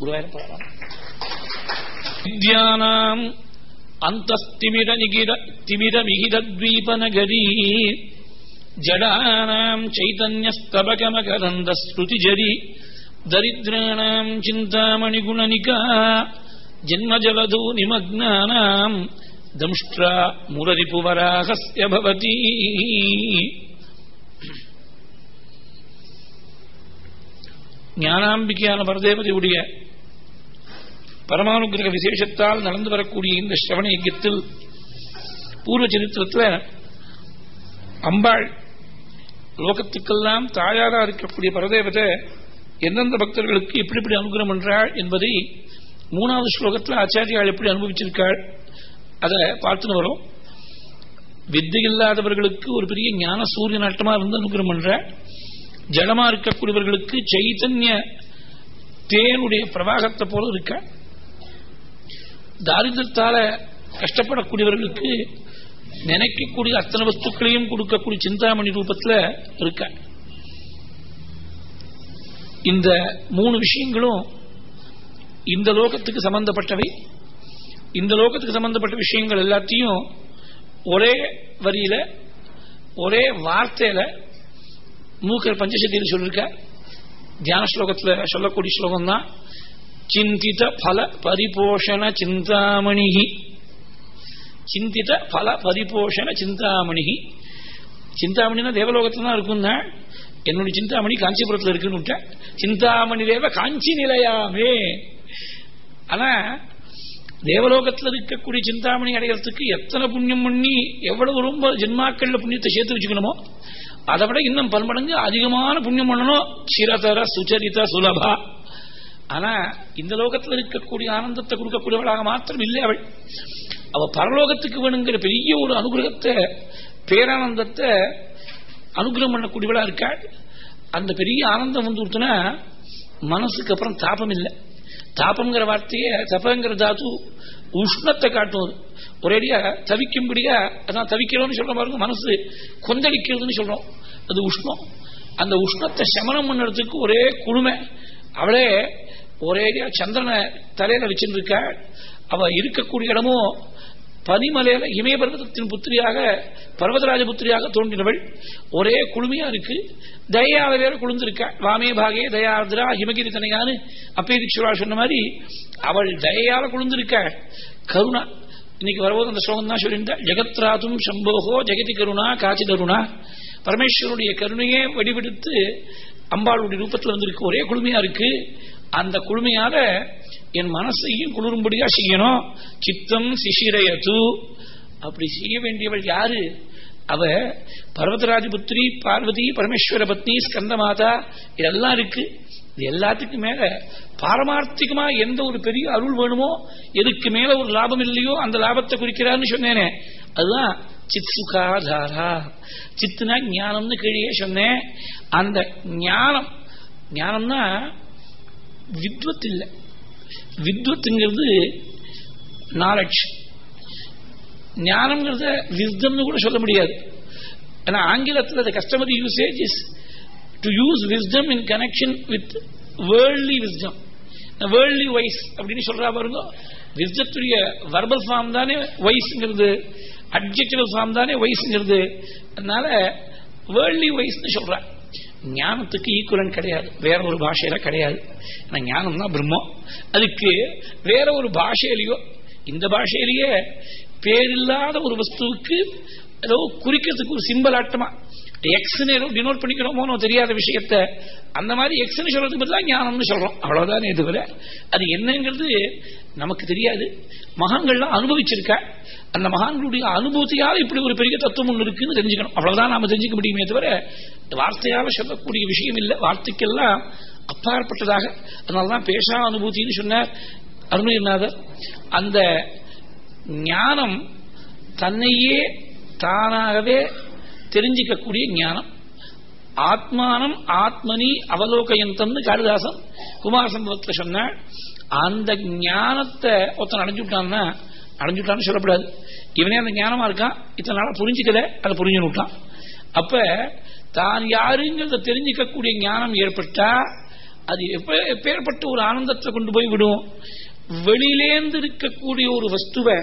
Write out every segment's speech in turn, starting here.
గురువాయన విద్యానాం అంతస్తిమిర నిగిర తిమిర మిహిరద్వీప నగరీ జడానాం చైతన్యస్తబకమకరంద స్మృతి దరిద్రాణం చింతామణిగుణనికా జన్మజలధూ నిమగ్నానాం దంష్ట్రా మురరిపువరాహస్య భవతి ಜ್ಞಾನಾಂಬಿಕೆಯ ಪರದೇವ ఉడిగా பரமானுகிரக விசேஷத்தால் நடந்து வரக்கூடிய இந்த சிரவண யஜத்தில் பூர்வ சரித்திரத்தில் அம்பாள் லோகத்துக்கெல்லாம் தாயாரா இருக்கக்கூடிய பரதேவதை எந்தெந்த பக்தர்களுக்கு எப்படி எப்படி அனுகிரகம் பண்றாள் என்பதை மூணாவது ஸ்லோகத்தில் ஆச்சாரியால் எப்படி அனுபவிச்சிருக்காள் அதை பார்த்துன்னு வரும். வித்தை இல்லாதவர்களுக்கு ஒரு பெரிய ஞான சூரிய நாட்டமா இருந்து அனுகிரகம் பண்ற ஜடமா இருக்கக்கூடியவர்களுக்கு சைத்தன்ய தேனுடைய பிரவாகத்தை போல இருக்க? தாரித்திரத்தால கஷ்டப்படக்கூடியவர்களுக்கு நினைக்கக்கூடிய அத்தனை வஸ்துக்களையும் கொடுக்கக்கூடிய சிந்தாமணி ரூபத்தில் இருக்க. இந்த மூணு விஷயங்களும் இந்த லோகத்துக்கு சம்பந்தப்பட்டவை. இந்த லோகத்துக்கு சம்பந்தப்பட்ட விஷயங்கள் எல்லாத்தையும் ஒரே வரியில ஒரே வார்த்தையில மூக்கர் பஞ்சசக்தியில் சொல்லிருக்க. தியான ஸ்லோகத்தில் சொல்லக்கூடிய ஸ்லோகம் தான் சிந்தித பல பரிபோஷண சிந்தாமணி சிந்தித பல பரிபோஷண சிந்தாமணி சிந்தாமணினா தேவலோகத்துல தான் இருக்குன்னா என்னுடைய சிந்தாமணி காஞ்சிபுரத்தில் இருக்குன்னு சிந்தாமணி தேவ காஞ்சி நிலையாமே. ஆனா தேவலோகத்தில் இருக்கக்கூடிய சிந்தாமணி அடைகிறதுக்கு எத்தனை புண்ணியம் பண்ணி எவ்வளவு ரொம்ப ஜென்மாக்கள்ல புண்ணியத்தை சேர்த்து வச்சுக்கணுமோ அதை விட இன்னும் பன்மடங்கு அதிகமான புண்ணியம் பண்ணணும். சிரதர சுச்சரித சுலபா. ஆனா இந்த லோகத்தில் இருக்கக்கூடிய ஆனந்தத்தை கொடுக்கக்கூடியவளாக மாத்திரம் இல்லை அவள். அவ பரலோகத்துக்கு வேணுங்கிற பெரிய ஒரு அனுகிரகத்தை பேரானந்தத்தை அனுகிரகம் பண்ணக்கூடியவளா இருக்காள். அந்த பெரிய ஆனந்தம் வந்து கொடுத்தனா மனசுக்கு அப்புறம் தாபம் இல்லை. தாபங்கிற வார்த்தையை தபங்கிற தாத்து உஷ்ணத்தை காட்டும் ஒரேடியா தவிக்கும்படியா அதான் தவிக்கிறோம்னு சொல்ற பாருங்க மனசு கொந்தளிக்கிறதுன்னு சொல்றோம். அது உஷ்ணம். அந்த உஷ்ணத்தை சமனம் பண்ணுறதுக்கு ஒரே குழுமை அவளே ஒரேடியா சந்திரனை தலையில வச்சுருக்க அவ இருக்கக்கூடிய இடமும் பனிமலையில இமயபர்வதத்தின் புத்திரியாக பர்வதராஜ புத்திரியாக தோன்றினவள் ஒரே குழுமையா இருக்கு. தயால வேற குழுந்திருக்க வாமே பாகே தயார்திரா ஹிமகிரி தனையான்னு அப்பேதிச்சுரா சொன்ன மாதிரி அவள் தயால குழுந்திருக்க கருணா இன்னைக்கு வரபோது அந்த ஸ்லோகம் தான் சொல்லியிருந்தா ஜெகத்ராதும் சம்போகோ ஜெகதி கருணா காச்சி கருணா பரமேஸ்வருடைய கருணையே வடிவெடுத்து அம்பாளுடைய ரூபத்தில் வந்திருக்கு ஒரே குழுமையா இருக்கு. அந்த குழுமையால என் மனசையும் குளிரும்படியா செய்யணும். சித்தம் சிசிரையது அப்படி செய்ய வேண்டியவள் யாரு? அவ பர்வதராஜபுத்திரி பார்வதி பரமேஸ்வர பத்னி ஸ்கந்த மாதா இதெல்லாம் இருக்கு. இது எல்லாத்துக்கும் மேல பாரமார்த்திகமா எந்த ஒரு பெரிய அருள் வேணுமோ எதுக்கு மேல ஒரு லாபம் இல்லையோ அந்த லாபத்தை குறிக்கிறான்னு சொன்னேனே. அதுதான் சித் சுகாதாரா சித்துனா ஞானம்னு கீழே சொன்னேன். அந்த ஞானம் ஞானம்னா வித்வத் இல்லை. வித்வத்துங்கிறது நாலெட்ஜ் ஞானம்ங்கிறத விஸ்தம்னு கூட சொல்ல முடியாது. ஏன்னா ஆங்கிலத்தில் customer usage is to use wisdom in connection with worldly wisdom worldly wise அப்படின்னு சொல்றா பாருங்க. விஸ்டத்துடைய வர்பல் ஃபார்ம் தானே வைஸ்ங்கிறது அப்ஜெக்டிவல் ஃபார்ம் தானே வயசுங்கிறது அதனால வேர்ல்ட்லி வயசுன்னு சொல்றா ஞானத்துக்கு ஈக்குவலன் கிடையாது. வேற ஒரு பாஷையில கிடையாது. ஞானம் தான் பிரம்மம். அதுக்கு வேற ஒரு பாஷையிலையோ இந்த பாஷையிலேயே பேரில்லாத ஒரு வஸ்துவுக்கு ஏதோ குறிக்கிறதுக்கு ஒரு சிம்பல் ஆட்டமா. எக்ஸ்னு ஏதோ டினோட் பண்ணிக்கிறோமோ தெரியாத விஷயத்த அந்த மாதிரி எக்ஸ்னு சொல்றதுக்கு பதிலாக ஞானம்னு சொல்றோம். அவ்வளவுதான் இதுவரை. அது என்னங்கிறது நமக்கு தெரியாது. மகான்கள்லாம் அனுபவிச்சிருக்க. அந்த மகான்களுடைய அனுபவத்தையால் இப்படி ஒரு பெரிய தத்துவம் ஒன்று இருக்குன்னு தெரிஞ்சுக்கணும். அவ்வளவுதான் நாம தெரிஞ்சுக்க முடியுமே தவிர வார்த்தையால சொல்லக்கூடிய விஷயம் இல்லை. வார்த்தைக்கெல்லாம் அப்பாற்பட்டதாக. அதனாலதான் பேசா அனுபூத்தின்னு சொன்னார் அருணகிரிநாதர். அந்த ஞானம் தன்னையே தானாகவே தெரிஞ்சிக்கக்கூடிய ஞானம். ஆத்மானம் ஆத்மனி அவலோகயந்தம்னு காளிதாசன் குமார சம்பவத்தில் சொன்னாள் அந்த ஞானத்தை ஒருத்தன் அடைஞ்சுட்டான்னா அடைஞ்சுட்டான்னு சொல்லப்படாது. இவனே அந்த ஞானமா இருக்கான். இத்தனை நாளா புரிஞ்சுக்கல அதை புரிஞ்சுட்டான் அப்ப தான் யாருங்கிறத தெரிஞ்சுக்கக்கூடிய ஞானம் ஏற்பட்டா அது எப்ப எப்பேற்பட்ட ஒரு ஆனந்தத்தை கொண்டு போய் விடும். வெளியிலேந்து இருக்கக்கூடிய ஒரு வஸ்துவை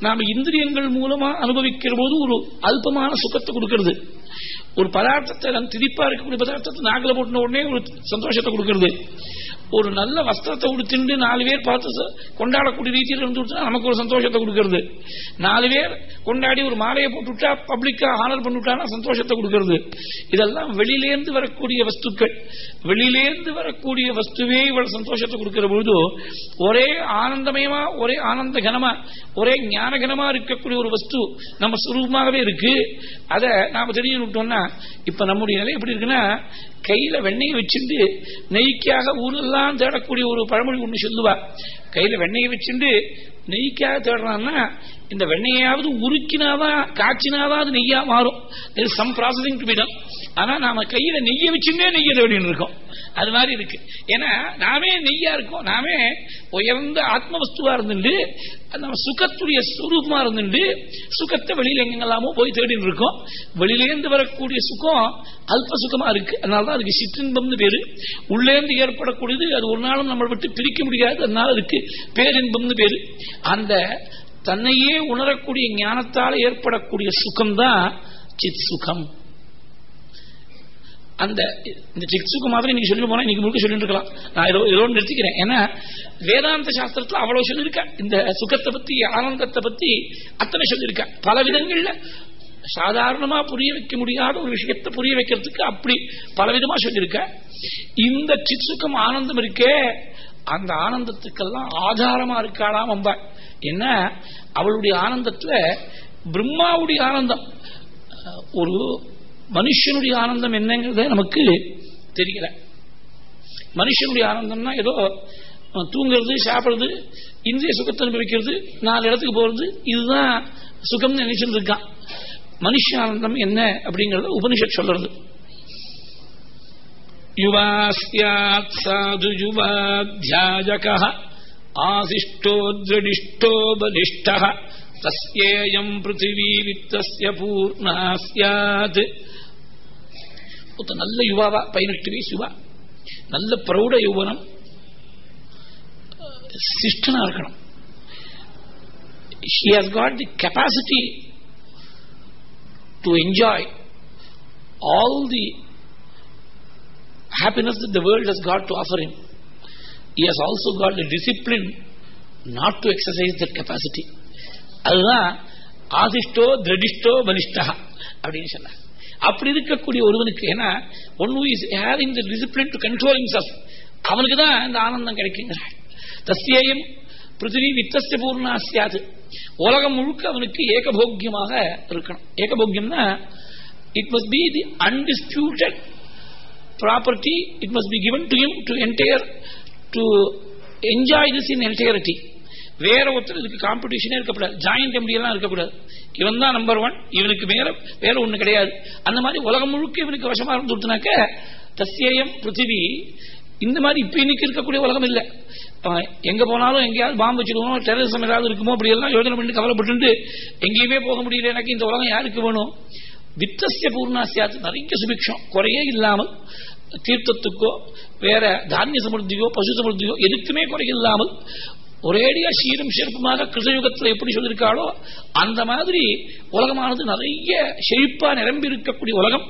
நாம இந்திரியங்கள் மூலமா அனுபவிக்கிற போது ஒரு அல்பமான சுகத்தை கொடுக்கிறது. ஒரு பதார்த்தத்தை திதிப்பா இருக்கக்கூடிய பதார்த்தத்தை நாகல போட்டின உடனே ஒரு சந்தோஷத்தை கொடுக்கிறது. ஒரு நல்ல வஸ்திரத்தை உடுத்திண்டு நாலு பேர் பார்த்து கொண்டாடக்கூடிய ரீதியில் இருந்து நமக்கு ஒரு சந்தோஷத்தை கொடுக்கறது. நாலு பேர் கொண்டாடி ஒரு மாலையை போட்டுவிட்டா பப்ளிக்கா ஆனர் பண்ணிவிட்டானா சந்தோஷத்தை கொடுக்கறது. இதெல்லாம் வெளியிலேந்து வரக்கூடிய வஸ்துக்கள். வெளியிலேந்து வரக்கூடிய வஸ்துவே இவ்வளவு சந்தோஷத்தை கொடுக்கிற பொழுது ஒரே ஆனந்தமயமா ஒரே ஆனந்த கனமா ஒரே ஞான கனமா இருக்கக்கூடிய ஒரு வஸ்து நம்ம சுரூபமாகவே இருக்கு. அதை நாம தெரிஞ்சு விட்டோம்னா இப்ப நம்முடைய நிலை எப்படி இருக்குன்னா கையில வெண்ணெய் வச்சுட்டு நெய்க்காக ஊரெல்லாம் தேடக்கூடிய ஒரு பழமொழி ஒண்ணு சொல்லுவா. கையில வெண்ணெயை வச்சுட்டு நெய்க்காக தேடுறான்னா இந்த வெண்ணையாவது உருக்கினாவா காய்ச்சினாவா அது நெய்யா மாறும். சம் ப்ராசஸிங் டு டன் ஆனா நாம கையில நெய்ய வச்சுட்டே நெய்ய தேடின்னு இருக்கோம் அது மாதிரி இருக்கு. ஏன்னா நாமே நெய்யா இருக்கோம். நாமே உயர்ந்த ஆத்ம வஸ்துவா இருந்துட்டு நம்ம சுகத்துடைய சுரூபமா இருந்துட்டு சுகத்தை வெளியில எங்கெல்லாமோ போய் தேடின்னு இருக்கோம் வெளியிலேந்து வரக்கூடிய சுகம் அல்ப சுகமா இருக்கு. அதனாலதான் அதுக்கு சிற்றின்பம்னு பேரு. உள்ளேந்து ஏற்படக்கூடியது அது ஒரு நாளும் நம்மளை விட்டு பிரிக்க முடியாது. அதனால அதுக்கு பேரின்பம்னு பேரு. அந்த தன்னையே உணரக்கூடிய ஞானத்தால் ஏற்படக்கூடிய சுகம்தான் சித் சுகம் அந்த இந்த சித் சுகம் மாதிரி நீங்க சொல்லி போனா நீங்க முழுக்க சொல்லிட்டு இருக்கலாம். நான் ஏதோ ஏதோ நிறுத்திக்கிறேன். ஏன்னா வேதாந்த சாஸ்திரத்துல அவ்வளவு சொல்லியிருக்க. இந்த சுகத்தை பத்தி ஆனந்தத்தை பத்தி அத்தனை சொல்லியிருக்க. பல விதங்கள்ல சாதாரணமா புரிய வைக்க முடியாத ஒரு விஷயத்தை புரிய வைக்கிறதுக்கு அப்படி பலவிதமா சொல்லியிருக்க. இந்த சித்சுக்கம் ஆனந்தம் இருக்கே அந்த ஆனந்தத்துக்கெல்லாம் ஆதாரமா இருக்காளாம் அம்பா என்ன? அவளுடைய ஆனந்தத்துல பிரம்மாவுடைய ஆனந்தம். ஒரு மனுஷனுடைய ஆனந்தம் என்னங்கிறத நமக்கு தெரியல. மனுஷனுடைய ஆனந்தம்னா ஏதோ தூங்குறது சாப்பிடுறது இந்திரிய சுகத்தை அனுபவிக்கிறது நாலு இடத்துக்கு போறது இதுதான் சுகம்னு நினைச்சிருந்துருக்கான் இருக்கான். மனுஷ ஆனந்தம் என்ன அப்படிங்கறத உபனிஷத் சொல்றது. யுவா சாது யுவாத்தியாயக ஆசிஷ்டோ திரடிஷ்டோ பலிஷ்ட தஸ்யேயம் பிருத்திவி வித்தஸ்ய பூர்ணா ஸ்யாத் ஒருத்த நல்ல யுவாவா பதினெட்டு வயசு யுவா நல்ல பிரௌட யௌவனம் சிஷ்டனா இருக்கணும் he has got the capacity to enjoy all the happiness that the world has got to offer him. He has also got the discipline not to exercise that capacity. அதுதான் ஆதிஷ்டோ திரடிஷ்டோ பலிஷ்டா அப்படின்னு சொன்னார் அப்படி இருக்கக்கூடிய ஒருவனுக்கு ஏன்னா one who is having the discipline to control himself அவனுக்கு தான் இந்த ஆனந்தம் கிடைக்குங்கிறாள் தஸ்யேயம் பிருத்திவி வித்தஸ்ய பூர்ணா சியாது உலகம் முழுக்க அவனுக்கு ஏகபோக்கியமாக இருக்கணும் ஏகபோக்கியம்னா it must be the undisputed property it must be given to him to entire to enjoy this in entirety வேற ஒருத்தர் இதுக்கு காம்படிஷனே இருக்கக்கூடாது. ஜாயிண்ட் எம்டி எல்லாம் இருக்கக்கூடாது. இவன் தான் நம்பர் ஒன் இவனுக்கு மேல வேற ஒண்ணு கிடையாது. அந்த மாதிரி உலகம் முழுக்க இவனுக்கு வசமா இருந்து கொடுத்தனாக்க தஸ்யேயம் பிருத்திவி இந்த மாதிரி இப்ப இன்னைக்கு இருக்கக்கூடிய உலகம் இல்ல. எங்க போனாலும் எங்கேயாவது பாம்பு வச்சிருவோம் டெரரிசம் ஏதாவது இருக்குமோ அப்படி எல்லாம் யோஜனை பண்ணி கவலைப்பட்டு எங்கேயுமே போக முடியல எனக்கு இந்த உலகம் யாருக்கு வேணும்? வித்தசிய பூர்ணாசியாத்து நிறைய சுபிக்ஷம். குறையே இல்லாமல் தீர்த்தத்துக்கோ வேற தானிய சமிருத்தியோ பசு சமிருத்தியோ எதுக்குமே குறை இல்லாமல் ஒரேடியா சீரும் சிறப்புமாக கிருஷ்ணயுகத்தில் எப்படி சொல்லியிருக்காளோ அந்த மாதிரி உலகமானது நிறைய செழிப்பா நிரம்பி இருக்கக்கூடிய உலகம்.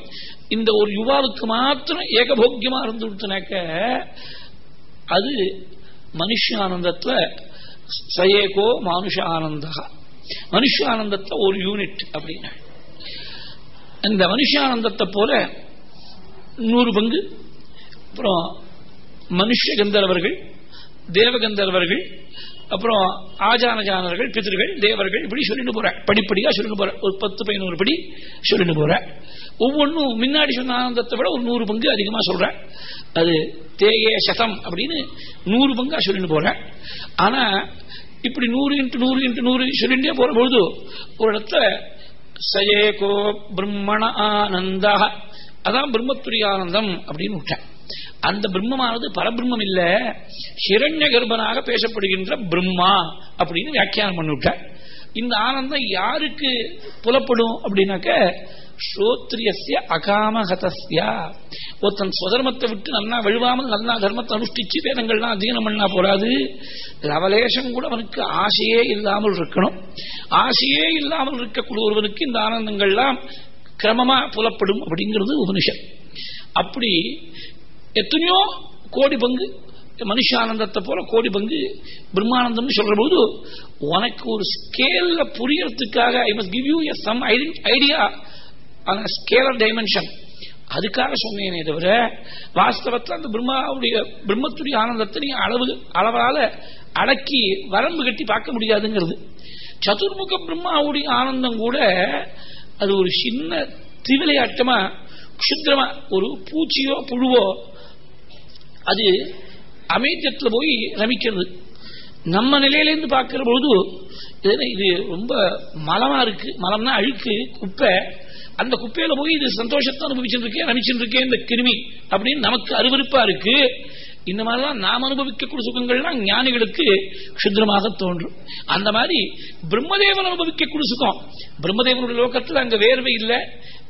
இந்த ஒரு யுவாவுக்கு மாத்திரம் ஏகபோக்கியமா இருந்து கொடுத்தனாக்க அது மனுஷ ஆனந்தத்துல சயேகோ மனுஷ ஆனந்தா மனுஷ ஆனந்தத்துல ஒரு யூனிட் அப்படின்னா அந்த மனுஷானந்தத்தை போல நூறு பங்கு. அப்புறம் மனுஷ கந்தர்வர்கள் தேவகந்தர்வர்கள் அப்புறம் ஆஜானஜானர்கள் பிதர்கள் தேவர்கள் இப்படி சொல்லிட்டு போற படிப்படியா சொல்லிட்டு போற ஒரு பத்து பதினோரு படி சொல்லிட்டு போற ஒவ்வொன்றும் முன்னாடி சொன்ன ஆனந்தத்தை விட ஒரு நூறு பங்கு அதிகமா சொல்ற அது தேய சதம் அப்படின்னு நூறு பங்கா சொல்லிட்டு போற ஆனா இப்படி நூறு இன்ட்டு நூறு இன்ட்டு நூறு சொல்லிட்டே போற பொழுது ஒரு இடத்துல சயேகோ பிரம்மண ஆனந்தா அதான் பிரம்மத்துரியானந்தம் அப்படின்னு விட்டேன் அந்த பிரம்மமானது பரபிரம்மம் இல்ல. ஹிரண்ய கர்ப்பனாக பேசப்படுகின்ற பிரம்மா அப்படின்னு வியாக்கியானம் பண்ணிவிட்டேன் இந்த ஆனந்தம் யாருக்கு புலப்படும் அப்படின்னாக்க ஸ்ரோத்ரியசிய அகாமகதஸ்ய ஒருத்தன் சுதர்மத்தை விட்டு நல்லா வழுவாமல் நல்லா தர்மத்தை அனுஷ்டிச்சு வேதங்கள்லாம் அதிகனம் பண்ணா போறாது. லவலேஷம் கூட அவனுக்கு ஆசையே இல்லாமல் இருக்கணும். ஆசையே இல்லாமல் இருக்கக்கூடிய ஒருவனுக்கு இந்த ஆனந்தங்கள்லாம் கிரமமா புலப்படும் அப்படிங்கிறது உபனிஷம் அப்படி எத்தனையோ கோடி பங்கு மனுஷானந்தத்தை போல கோடி பங்கு பிரம்மானந்தம் சொல்ற போது உனக்கு ஒரு ஸ்கேல்ல புரியறதுக்காக I must give you some idea ஆனால் ஸ்கேலர் டைமென்ஷன் அதுக்காக சொன்னேனே தவிர வாஸ்தவத்தில் அந்த பிரம்மாவுடைய பிரம்மத்துடைய ஆனந்தத்தை நீ அளவு அளவால அடக்கி வரம்பு கட்டி பார்க்க முடியாதுங்கிறது. சதுர்முக பிரம்மாவுடைய ஆனந்தம் கூட அது ஒரு சின்ன திவிளையாட்டமா க்ஷுத்ரமா ஒரு பூச்சியோ புழுவோ அது அமைத்தியத்தில் போய் ரமிக்கிறது. நம்ம நிலையிலேருந்து பார்க்கிற பொழுது இது ரொம்ப மலமா இருக்கு. மலம்னா அழுக்கு குப்பை. அந்த குப்பையில போய் இது சந்தோஷத்தை அனுபவிச்சுட்டு இருக்கேன் இருக்கேன் இந்த கிருமி அப்படின்னு நமக்கு அருவருப்பா இருக்கு. இந்த மாதிரிலாம் நாம் அனுபவிக்கக்கூடிய சுகங்கள்லாம் ஞானிகளுக்கு க்ஷுத்ரமாக தோன்றும். அந்த மாதிரி பிரம்மதேவன் அனுபவிக்கக்கூடிய சுகம். பிரம்மதேவனுடைய லோகத்தில் அங்க வேர்வை இல்லை.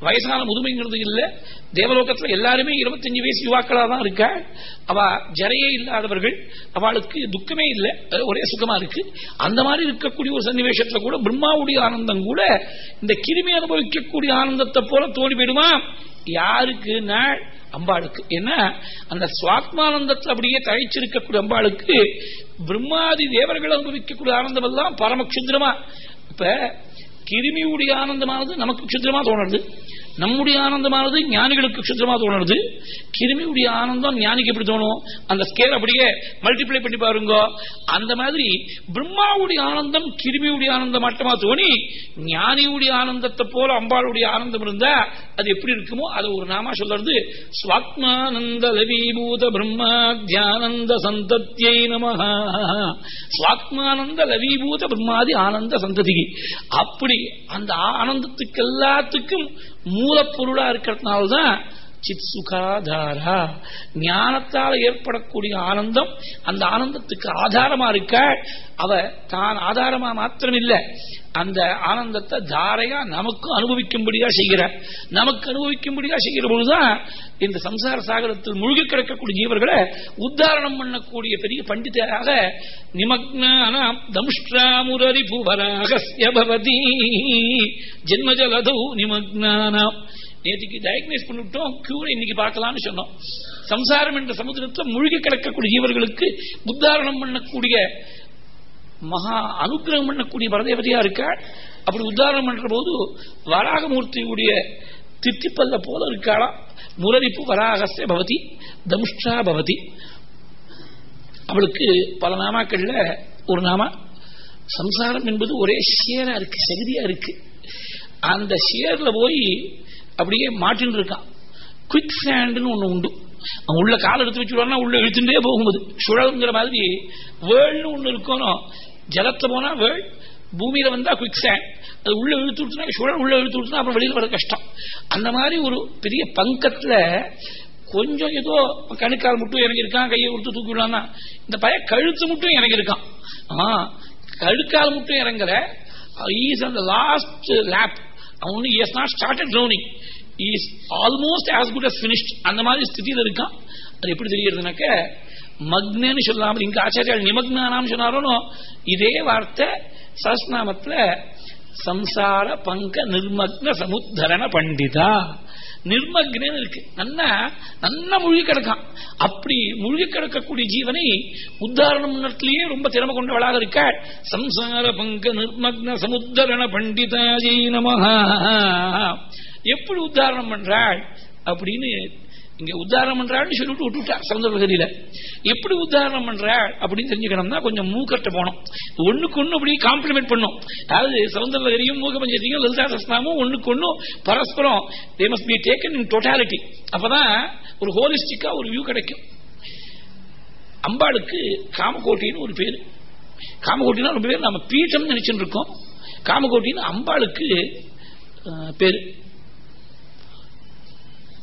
வயசான முதுமைங்கிறது இல்லை. தேவலோகத்தில் எல்லாருமே இருபத்தஞ்சு வயசு யுவாக்களா தான் இருக்கா? அவ ஜரையே இல்லாதவர்கள் அவளுக்கு துக்கமே இல்லை. ஒரே சுகமா இருக்கு. அந்த மாதிரி இருக்கக்கூடிய ஒரு சன்னிவேஷத்துல கூட பிரம்மாவுடைய ஆனந்தம் கூட இந்த கிருமி அனுபவிக்கக்கூடிய ஆனந்தத்தை போல தோணி போயிடுமா? யாருக்கு? நாள் அம்பாளுக்கு. ஏன்னா அந்த சுவாத்மானந்தத்தில் அப்படியே தழைச்சிருக்கக்கூடிய அம்பாளுக்கு பிரம்மாதி தேவர்கள் அனுபவிக்கக்கூடிய ஆனந்தம் எல்லாம் பரமக்ஷுந்திரமா இப்ப கிருமியுடைய ஆனந்தமானது நமக்கு க்ஷுத்திரமா தோணுது. நம்முடைய ஆனந்தமானது ஞானிகளுக்கு க்ஷுத்திரமா தோணுது. கிருமியுடைய ஆனந்தம் ஞானிக்கு எப்படி தோணும்? அந்த ஸ்கேல் அப்படியே மல்டிப்ளை பண்ணி பாருங்க. அந்த மாதிரி பிரம்மாவுடைய ஆனந்தம் கிருமியுடைய ஆனந்தம் மட்டமா தோணி ஞானியுடைய ஆனந்தத்தை போல அம்பாளுடைய ஆனந்தம் இருந்தா அது எப்படி இருக்குமோ அதை ஒரு நாமா சொல்றது சுவாத்மானந்த லவீபூத பிரம்மா தியானந்த சந்தத்தியை நம ஸ்வாத்மானந்த லவீபூத பிரம்மாதி ஆனந்த சந்ததி அப்படி அந்த ஆனந்தத்துக்கு எல்லாத்துக்கும் மூலப்பொருளா இருக்கிறதுனால்தான் சித் சுகாதாரா? ஞானத்தால் ஏற்படக்கூடிய ஆனந்தம் அந்த ஆனந்தத்துக்கு ஆதாரமா இருக்க அவ தான் ஆதாரமா மாத்திரம் அந்த ஆனந்தத்தை தாரையா நமக்கும் அனுபவிக்கும்படியா செய்கிற நமக்கு அனுபவிக்கும்படியா செய்கிற பொழுதுதான் இந்த சம்சார சாகரத்தில் முழுகி கிடக்கக்கூடிய ஜீவர்களை உத்தாரணம் பண்ணக்கூடிய பெரிய பண்டிதராக நிமக்னானாம் தம்ஷ்டாமுரரி புவராகி ஜென்மஜலதௌ நிமக்னானாம். நேற்றுக்கு டயக்னைஸ் பண்ணிவிட்டோம் கியூரை இன்னைக்கு பார்க்கலாம்னு சொன்னோம். சம்சாரம் என்ற சமுதிரத்தில் மூழ்கி கிடக்கக்கூடிய ஜீவர்களுக்கு உத்தாரணம் பண்ணக்கூடிய மகா அனுகிரகம் பண்ணக்கூடிய பரதேவதையா இருக்காள் அப்படி உத்தாரணம் பண்ற போது வராகமூர்த்தியுடைய தித்திப்பல்ல போல இருக்காளா? முரரிப்பு வராகசே பவதி தம்ஷா பவதி. அவளுக்கு பல நாமாக்கள்ல ஒரு நாமா. சம்சாரம் என்பது ஒரே ஷேரா இருக்கு சகதியா இருக்கு. அந்த ஷேர்ல போய் அப்படியே மாட்டின்னு இருக்கான் குவிக் சாண்ட்னு ஒன்று உண்டு. அவன் உள்ள காலை எடுத்து வச்சுருவான்னா உள்ள இழுத்துட்டே போகும்போது சுழலுங்கிற மாதிரி வேள்னு ஒன்று இருக்கணும். ஜலத்தை போனா வேள் பூமியில வந்தா குவிக் சாண்ட் அது உள்ள இழுத்து விட்டுனா சுழல் உள்ள இழுத்து விட்டுனா அப்புறம் வெளியில் வர கஷ்டம். அந்த மாதிரி ஒரு பெரிய பங்கத்துல கொஞ்சம் ஏதோ கணுக்கால் மட்டும் இறங்கியிருக்கான் கையை கொடுத்து தூக்கி விடலான்னா இந்த பய கழுத்து மட்டும் இறங்கியிருக்கான். ஆ கழுக்கால் மட்டும் இறங்கல ஈஸ் அந்த லாஸ்ட் லேப் அவனு is not started drowning is almost as good as finished அந்த மாதிரி ஸ்திதியில் இருக்கான் அது எப்படி தெரியறதுனாக்க மக்னன்னு சொல்லாமல் இங்க ஆச்சாரியால் நிமக்னானாம் சொன்னாரோ இதே வார்த்தை சஸ்நாமத்துல சம்சார பங்க நிர்மக்ன சமுத்தரண பண்டிதா. நிர்மக்னு இருக்கு. நன்னா நன்னா மூழ்கி கிடக்கான். அப்படி மூழ்கி கிடக்கக்கூடிய ஜீவனை உத்தாரணம் ரொம்ப திறமை கொண்டவளாக இருக்க சம்சார பங்க நிர்மக்ன சமுத்தரண பண்டிதாஜி நம எப்படி உத்தாரணம் பண்றாள்? அப்படின்னு இங்க உத்தாரணம் பண்றாள்னு சொல்லிட்டு விட்டுட்டா சவுந்தரகரியில எப்படி உத்தாரணம் பண்றாள் அப்படின்னு தெரிஞ்சுக்கணும்னா கொஞ்சம் மூக்கட்ட போனோம் ஒண்ணுக்கு ஒண்ணு அப்படி காம்ப்ளிமெண்ட் பண்ணும். அதாவது சவுந்தரகரியும் மூக பஞ்சத்தையும் லலிதா சஸ்தாமும் ஒண்ணுக்கு ஒண்ணும் பரஸ்பரம் they must be taken in totality அப்பதான் ஒரு ஹோலிஸ்டிக்கா ஒரு வியூ கிடைக்கும். அம்பாளுக்கு காமகோட்டின்னு ஒரு பேரு. காமகோட்டினா ரொம்ப பேர் நம்ம பீட்டம் நினைச்சுட்டு இருக்கோம். காமகோட்டின்னு அம்பாளுக்கு பேரு.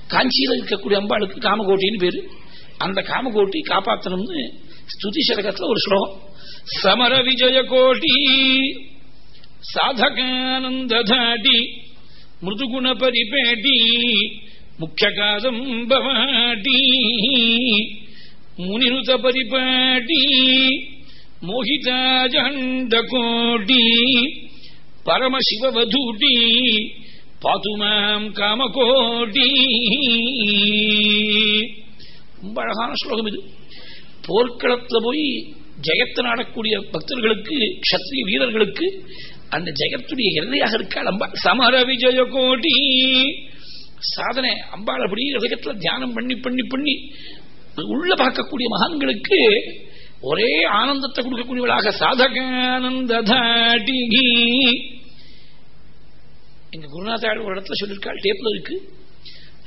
காஞ்சியில் இருக்கக்கூடிய அம்பாளுக்கு காமகோட்டின்னு பேரு அந்த காமகோட்டி காப்பாற்றணும்னு ஸ்துதி சதகத்துல ஒரு ஸ்லோகம் சமர விஜய கோட்டி சாதகானந்த தாடி மிருதுகுண பரிபேடி முக்கிய காதம் பவாடி முனிருத பரிபாடி மோகிதாஜண்ட கோடி பரமசிவவதூடி பாதுமாம் காமகோடி. ரொம்ப அழகான ஸ்லோகம் இது. போர்க்களத்துல போய் ஜெயத்தை நாடக்கூடிய பக்தர்களுக்கு கத்திரிய வீரர்களுக்கு அந்த ஜெயத்துடைய எல்லையாக இருக்காள் அம்பா சமர விஜய கோடி சாதனை அம்பாள் அப்படி ஹதயத்துல தியானம் பண்ணி பண்ணி பண்ணி உள்ள பார்க்கக்கூடிய மகான்களுக்கு ஒரே ஆனந்தத்தை கொடுக்கக்கூடியவளாக சாதகானந்த தாட்டிகி எங்க குருநாதாள் ஒரு இடத்துல சொல்லியிருக்காள் டேப்ல இருக்கு.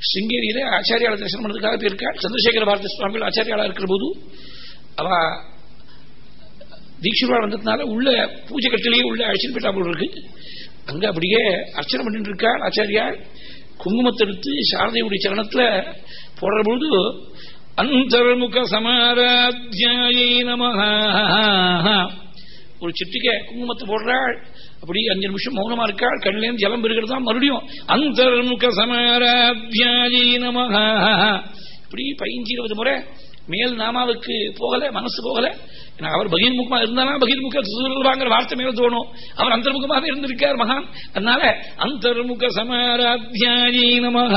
சிங்கேரியில ஆச்சாரியால தரிசனம் பண்ணதுக்காக போயிருக்காள் சந்திரசேகர பாரதி சுவாமிகள் ஆச்சாரியாளா இருக்கிற போது அவ தீட்சிதா வந்ததுனால உள்ள பூஜை கட்டிலேயே உள்ள அழைச்சிட்டு போயிட்டா போல இருக்கு. அங்க அப்படியே அர்ச்சனை பண்ணிட்டு இருக்காள் ஆச்சாரியார். குங்குமத்தை எடுத்து சாரதையுடைய சரணத்துல போடுற பொழுது அந்தர்முக சமாராத்தியாயை நம ஒரு சிட்டிக்க குங்குமத்தை போடுறாள். அப்படி அஞ்சு நிமிஷம் மௌனமா இருக்காள் கண்ணிலேருந்து ஜலம் பெறுகிறது தான் மறுபடியும். அந்தர்முக சமாராத்தியாயை நமஹ இப்படி பதினஞ்சு இருபது முறை மேல் நாமாவுக்கு போகல மனசு போகல. அவர் பகிர்முகமா இருந்தானா பகிர்முக சொல்லுவாங்கிற வார்த்தை மேல தோணும். அவர் அந்தர்முகமாக இருந்திருக்கார் மகான். அதனால அந்தர்முக சமாராத்தியாயி நமக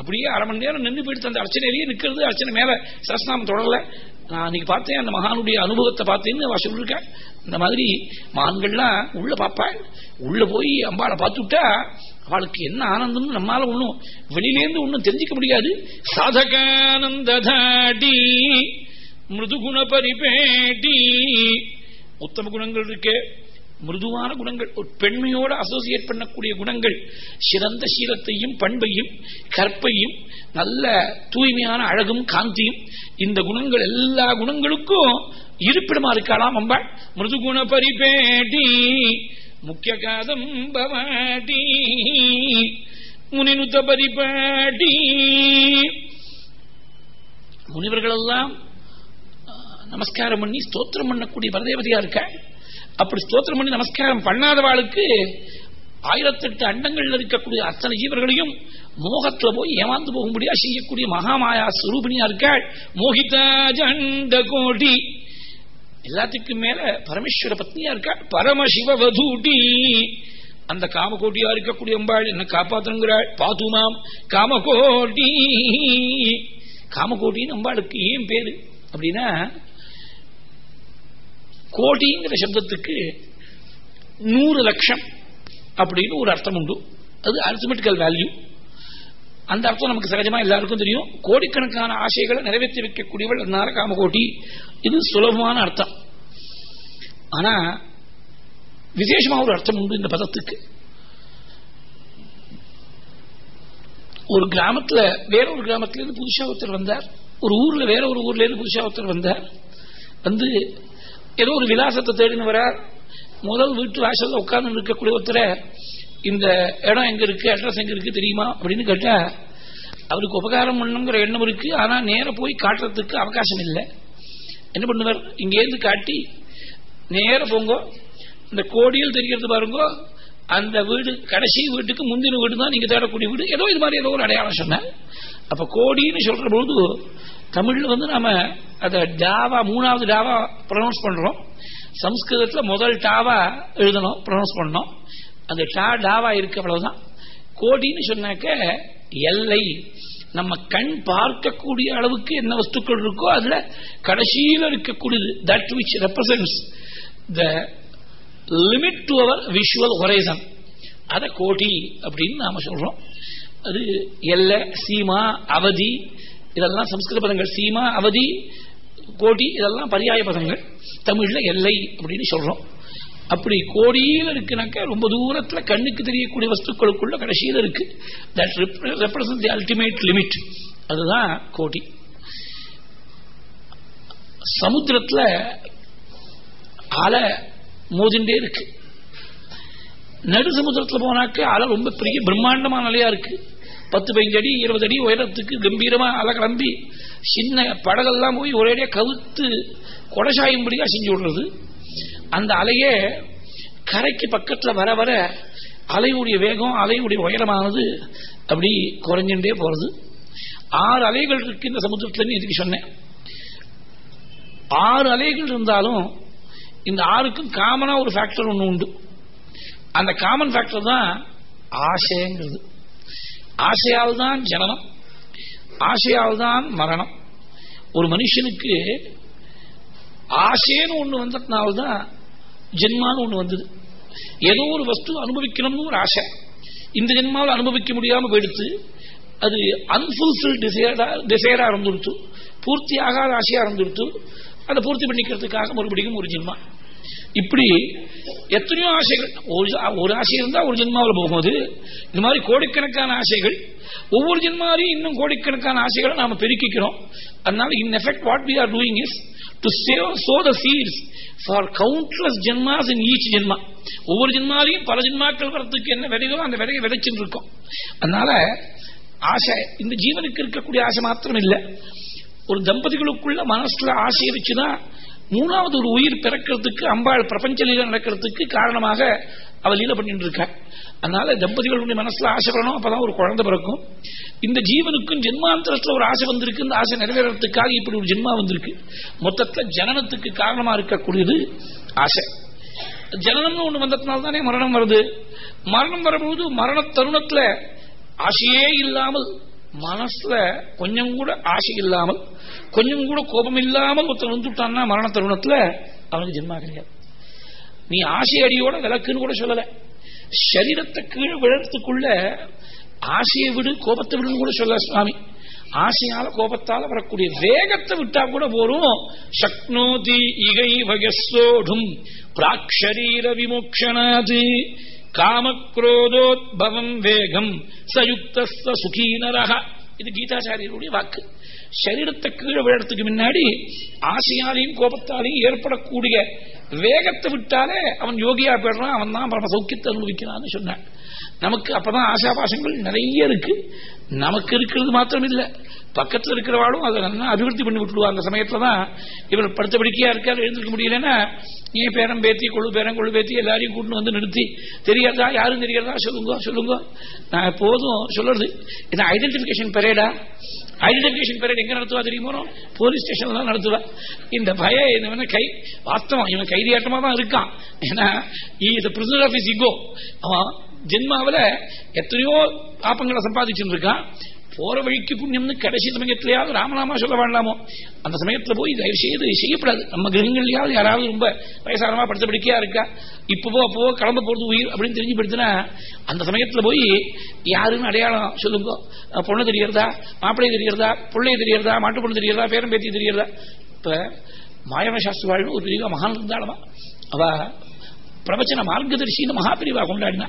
அப்படியே அரை மணி நேரம் நின்று போயிட்டு அந்த அர்ச்சனையிலேயே நிக்கிறது. அர்ச்சனை மேல சரஸ்நாமம் தொடரல. நான் அன்னைக்கு பார்த்தேன் அந்த மகானுடைய அனுபவத்தை பார்த்தேன்னு அவ சொல்லிருக்கேன் இந்த மாதிரி மகான்கள்லாம் உள்ள பார்ப்பாள். உள்ள போய் அம்பாளை பார்த்துட்டா அவளுக்கு என்ன ஆனந்தம்னு நம்மால ஒன்றும் வெளியிலேருந்து ஒன்றும் தெரிஞ்சுக்க முடியாது. சாதகானந்த தாடி மிருதுகுண பரிபேடி உத்தம குணங்கள் இருக்கே. மிருதுவான குணங்கள் ஒரு பெண்மையோடு அசோசியேட் பண்ணக்கூடிய குணங்கள் சிறந்த சீலத்தையும் பண்பையும் கற்பையும் நல்ல தூய்மையான அழகும் காந்தியும் இந்த குணங்கள் எல்லா குணங்களுக்கும் இருப்பிடமா இருக்கலாம் அம்பாள். மிருதுகுண பரிபேடி முக்கிய காதம் பவாடி முனிநுத்த பரிபாடி. முனிவர்கள் எல்லாம் நமஸ்காரம் பண்ணி ஸ்தோத்திரம் பண்ணக்கூடிய வரதேவதியா இருக்காள். அப்படி ஸ்தோத்திரம் பண்ணி நமஸ்காரம் பண்ணாதவாளுக்கு ஆயிரத்தெட்டு அண்டங்கள்ல இருக்கக்கூடிய அத்தனை ஜீவர்களையும் மோகத்துல போய் ஏமாந்து போகும்படியா செய்யக்கூடிய மகாமாயா சுரூபினியா இருக்காள். மோகிதா ஜண்ட கோடி. எல்லாத்துக்கும் மேல பரமேஸ்வர பத்னியா இருக்காள். பரமசிவவதூட்டி அந்த காமகோட்டியா இருக்கக்கூடிய அம்பாள் என்ன காப்பாத்துங்கிறாள் பாதுமாம் காமகோட்டி காமகோட்டின்னு அம்பாளுக்கு ஏன் பேரு? அப்படின்னா கோடிங்கிற சப்தத்துக்கு நூறு லட்சம் அப்படின்னு ஒரு அர்த்தம் உண்டு. அது அல்டிமேட்டிக்கல் வேல்யூ அந்த அர்த்தம் நமக்கு சகஜமா எல்லாருக்கும் தெரியும். கோடிக்கணக்கான ஆசைகளை நிறைவேற்றி வைக்கக்கூடியவள் அதனால காமகோட்டி இது சுலபமான அர்த்தம். ஆனா விசேஷமா ஒரு அர்த்தம் உண்டு இந்த பதத்துக்கு. ஒரு கிராமத்துல வேற ஒரு கிராமத்துல இருந்து புதுசா ஒருத்தர் வந்தார். ஒரு ஊர்ல வேற ஒரு ஊர்ல இருந்து புதுசா ஒருத்தர் வந்தார். வந்து ஏதோ ஒரு விலாசத்தை தேடினு வரார். முதல் வீட்டு வாசல்ல உட்கார்ந்து இருக்கக்கூடிய ஒருத்தரை இந்த இடம் எங்க இருக்கு? அட்ரஸ் எங்க இருக்கு தெரியுமா? அப்படின்னு கேட்டா அவருக்கு உபகாரம் பண்ணுங்கிற எண்ணம் இருக்கு. ஆனா நேர போய் காட்டுறதுக்கு அவகாசம் இல்லை. என்ன பண்ணுவார்? இங்கேருந்து காட்டி நேர போங்க. இந்த கோடியில் தெரிகிறது பாருங்க. அந்த வீடு கடைசி வீட்டுக்கு முந்தின வீடு தான் நீங்க தேடக்கூடிய வீடு. ஏதோ இது மாதிரி ஏதோ ஒரு அடையாளம் சொன்ன அப்ப கோடின்னு சொல்ற பொழுது தமிழ்ல வந்து நாம அத டாவா மூணாவது டாவா ப்ரொனவுன்ஸ் பண்றோம். சம்ஸ்கிருதத்துல முதல் டாவா எழுதணும் ப்ரொனவுன்ஸ் பண்ணோம் அந்த டா டாவா இருக்கு அவ்வளவுதான். கோடின்னு சொன்னாக்க எல்லை. நம்ம கண் பார்க்கக்கூடிய அளவுக்கு என்ன வஸ்துக்கள் இருக்கோ அதுல கடைசியில் இருக்கக்கூடியது. That which represents the limit to our visual horizon அத கோடி அப்படின்னு நாம சொல்றோம். அது எல்லை சீமா அவதி இதெல்லாம் சம்ஸ்கிருத பதங்கள். சீமா அவதி கோடி இதெல்லாம் பரியாய பதங்கள். தமிழ்ல எல்லை அப்படின்னு சொல்றோம். அப்படி கோடியில் இருக்குனாக்க ரொம்ப தூரத்துல கண்ணுக்கு தெரியக்கூடிய வஸ்துக்களுக்குள்ள கடைசியில் இருக்கு. That represent the ultimate limit அதுதான் கோடி. சமுத்திரத்துல அலை மோதிண்டே இருக்கு. நடு சமுத்திரத்துல போனாக்க அலை ரொம்ப பெரிய பிரம்மாண்டமான அலையா இருக்கு. பத்து பதினஞ்சு அடி இருபது அடி உயரத்துக்கு கம்பீரமா அலை கிளம்பி சின்ன படகெல்லாம் போய் ஒரேடியா கவுத்து கொடசாயும்படியா செஞ்சு விடுறது. அந்த அலையே கரைக்கு பக்கத்துல வர வர அலையுடைய வேகம் அலையுடைய உயரமானது அப்படி குறைஞ்சுட்டே போறது. ஆறு அலைகள் இருக்கு இந்த சமுத்திரத்தில் இதுக்கு சொன்னேன். ஆறு அலைகள் இருந்தாலும் இந்த ஆறுக்கும் காமனா ஒரு ஃபேக்டர் ஒன்று உண்டு. அந்த காமன் ஃபேக்டர் தான் ஆசைங்கிறது. ஆசையால் தான் ஜனனம் ஆசையால் தான் மரணம். ஒரு மனுஷனுக்கு ஆசைன்னு ஒன்று வந்ததுனால்தான் ஜென்மான்னு ஒன்று வந்தது. ஏதோ ஒரு வஸ்து அனுபவிக்கணும்னு ஒரு ஆசை. இந்த ஜென்மாவில் அனுபவிக்க முடியாமல் போயிடுத்து அது அன்புல்ஃபில் டிசைரா டிசைரா இருந்துடுத்து பூர்த்தி ஆகாத ஆசையா இருந்துடுத்து அதை பூர்த்தி பண்ணிக்கிறதுக்காக மறுபடியும் ஒரு ஜென்மா. இப்படி எத்தனையோ ஆசைகள். ஒரு ஆசை இருந்தா ஒரு ஜென்மாவில் போகும்போது இது மாதிரி கோடிக்கணக்கான ஆசைகள் ஒவ்வொரு ஜென்மாலையும் இன்னும் கோடிக்கணக்கான ஆசைகளை நாம பெருக்கிக்கிறோம். அதனால in effect what we are doing is to save sow the seeds for countless janmas in each janma. ஒவ்வொரு ஜென்மாலையும் பல ஜென்மாக்கள் வரத்துக்கு என்ன விதைகளோ அந்த விதையை விதைச்சுட்டு இருக்கோம். அதனால ஆசை இந்த ஜீவனுக்கு இருக்கக்கூடிய ஆசை மாத்திரம் இல்லை ஒரு தம்பதிகளுக்குள்ள மனசுல ஆசையை வச்சுதான் மூணாவது ஒரு உயிர் பிறக்கிறதுக்கு அம்பாள் பிரபஞ்ச லீலை நடக்கிறதுக்கு காரணமாக அவள் லீலை பண்ணிட்டு இருக்கா அதனால தம்பதிகளுடைய மனசுல ஆசைப்படணும் அப்பதான் ஒரு குழந்தை பிறக்கும். இந்த ஜீவனுக்கும் ஜென்மாந்தரத்துல ஒரு ஆசை வந்திருக்கு. இந்த ஆசை நிறைவேறதுக்காக இப்படி ஒரு ஜென்மா வந்திருக்கு. மொத்தத்துல ஜனனத்துக்கு காரணமா இருக்கக்கூடியது ஆசை. ஜனனம்னு ஒண்ணு வந்ததுனால தானே மரணம் வருது. மரணம் வரும்போது மரண தருணத்துல ஆசையே இல்லாமல் மனசுல கொஞ்சம் கூட ஆசை இல்லாமல் கொஞ்சம் கூட கோபம் இல்லாமல் ஒருத்தர் வந்துட்டான்னா மரண தருணத்துல அவனுக்கு ஜென்மா கிடையாது. நீ ஆசை அடியோட விளக்குன்னு கூட சொல்லல. சரீரத்தை கீழே விழறதுக்குள்ள ஆசையை விடு கோபத்தை விடுன்னு கூட சொல்ல சுவாமி. ஆசையால கோபத்தால வரக்கூடிய வேகத்தை விட்டா கூட போறோம். சக்னோதி இகை வயசோடும் பிராக்ஷரீர விமோக்ஷனாது. காமக்ரோதோத்பவம் வேகம் சயுக்த சுகீனரக இது கீதாச்சாரியருடைய வாக்கு. சரீரத்தை கீழே விழறதுக்கு முன்னாடி ஆசையாலையும் கோபத்தாலையும் ஏற்படக்கூடிய வேகத்தை விட்டாலே அவன் யோகியா போயிடுறான் அவன் தான் பரம சௌக்கியத்தை அனுபவிக்கிறான்னு சொன்னான். நமக்கு அப்பதான் ஆசாபாசங்கள் நிறைய இருக்கு. நமக்கு இருக்கிறது மாத்திரம் இல்ல பக்கத்தில் இருக்கிறவாளும் அதை நல்லா அபிவிருத்தி பண்ணி விட்டுடுவா அந்த சமயத்துல தான் இவர் படுத்தபடிக்கையா இருக்காரு எழுந்திருக்க முடியலன்னா ஏன் பேரம் பேத்தி கொழு பேரம் கொழு பேத்தி எல்லாரையும் கூட்டு வந்து நிறுத்தி தெரியாதா யாரும் தெரியாதா சொல்லுங்க சொல்லுங்க. நான் எப்போதும் சொல்றது இது ஐடென்டிபிகேஷன் பெரேடா ஐடென்டிபிகேஷன் பெரேட் எங்க நடத்துவா தெரியுமோ? போலீஸ் ஸ்டேஷன்ல தான் நடத்துவா. இந்த பய இந்த கை வாஸ்தவம் இவன் கைதியாட்டமா தான் இருக்கான். ஏன்னா இது பிரிசனர் ஆஃப் இஸ் இகோ அவன் ஜென்மாவில் எத்தனையோ பாப்பங்களை சம்பாதிச்சுட்டு இருக்கான் போற வழிக்கு புண்ணியம்னு கடைசி சமயத்திலேயாவது ராமநாமா சொல்ல வேண்டாமோ? அந்த சமயத்துல போய் தயவு செய்து செய்யப்படாது. நம்ம கிரகங்கள்லயாவது யாராவது ரொம்ப வயசாரமா படுத்த படிக்கையா இருக்கா இப்பவோ அப்பவோ கிளம்ப போறது உயிர் அப்படின்னு தெரிஞ்சு படுத்தினா அந்த சமயத்துல போய் யாருன்னு அடையாளம் சொல்லுங்க. பொண்ணு தெரியறதா மாப்பிள்ளை தெரியறதா பிள்ளை தெரியறதா மாட்டு பொண்ணு தெரியறதா பேரம்பேத்தி தெரியறதா இப்ப மாயவ சாஸ்திரிவாழ்னு ஒரு பெரிய மகான் இருந்தாலுமா அவ பிரவச்சன மார்க்கதர்சின்னு மகாபிரிவா கொண்டாடினா.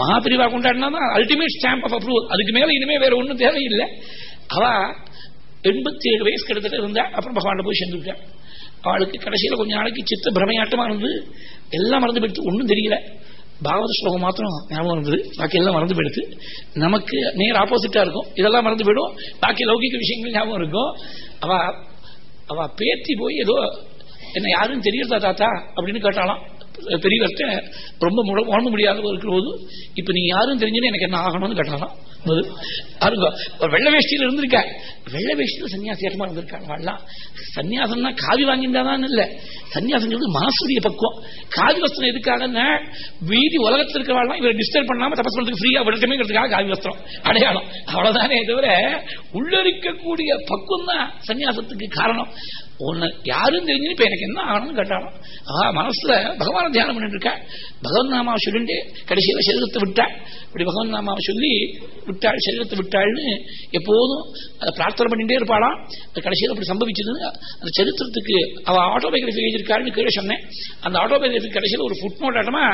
மகாபிரிவா கொண்டாடினா தான் அல்டிமேட் ஸ்டாம்ப் ஆஃப் அப்ரூவல் அதுக்கு மேல இனிமே வேற ஒன்றும் தேவையில்லை. அவ எண்பத்தி ஏழு வயசு கிட்டத்தட்ட இருந்தா அப்புறம் பகவான் போய் சேர்ந்துட்டா அவளுக்கு கடைசியில கொஞ்ச நாளைக்கு சித்த பிரமையாட்டமா இருந்து எல்லாம் மறந்து போயிடுத்து ஒன்றும் தெரியல. பாகவத ஸ்லோகம் மாத்திரம் ஞாபகம் இருந்தது பாக்கி எல்லாம் மறந்து போயிடுது நமக்கு நேர் ஆப்போசிட்டா இருக்கும். இதெல்லாம் மறந்து போயிடும். பாக்கி லௌகிக விஷயங்கள் ஞாபகம் இருக்கும். அவ அவ பேத்தி போய் ஏதோ என்ன யாருன்னு தெரியறதா தாத்தா? அப்படின்னு கேட்டாலாம் பெரியவர்கிட்ட ரொம்ப உணர முடியாத இருக்கிற போது இப்ப நீ யாரும் தெரிஞ்சுன்னு எனக்கு என்ன ஆகணும்னு கேட்டாலாம் வெள்ள வேஷ்டியில இருந்திருக்க. வெள்ள வேஷ்டியில சன்னியாசியமா இருந்திருக்காங்க சன்னியாசம்னா காவி வாங்கியிருந்தாதான் இல்ல. சன்னியாசங்கிறது மனசுடைய பக்குவம். காவி வஸ்திரம் எதுக்காகன்னா வீதி உலகத்தில் இருக்கிறவாள் இவரை டிஸ்டர்ப் பண்ணாம தபஸ் பண்றதுக்கு ஃப்ரீயா விடட்டுமேங்கிறதுக்காக காவி வஸ்திரம். அடையாளம். அவ்வளவுதானே தவிர உள்ள இருக்கக்கூடிய பக்குவம் தான் சன்னியாசத்துக்கு காரணம். உன்னை யாரும் தெரிஞ்சு இப்போ எனக்கு என்ன ஆகணும்னு கேட்டாலும் ஆஹா மனசுல பகவான தியானம் பண்ணிட்டு இருக்கா பகவன் நாமாவை சொல்லிட்டு கடைசியில சரீரத்தை விட்டாள். இப்படி பகவன் நாமாவை சொல்லி விட்டாள் சரீரத்தை விட்டாள்னு எப்போதும் அதை பிரார்த்தனை பண்ணிட்டே இருப்பாளாம் அது கடைசியில் அப்படி சம்பவிச்சதுன்னு அந்த சரித்திரத்துக்கு அவ ஆட்டோபயோகிராஃபி எழுதியிருக்காருன்னு கீழே சொன்னேன். அந்த ஆட்டோபயோகிராஃபி கடைசியில் ஒரு ஃபுட் நோட் ஆட்டமா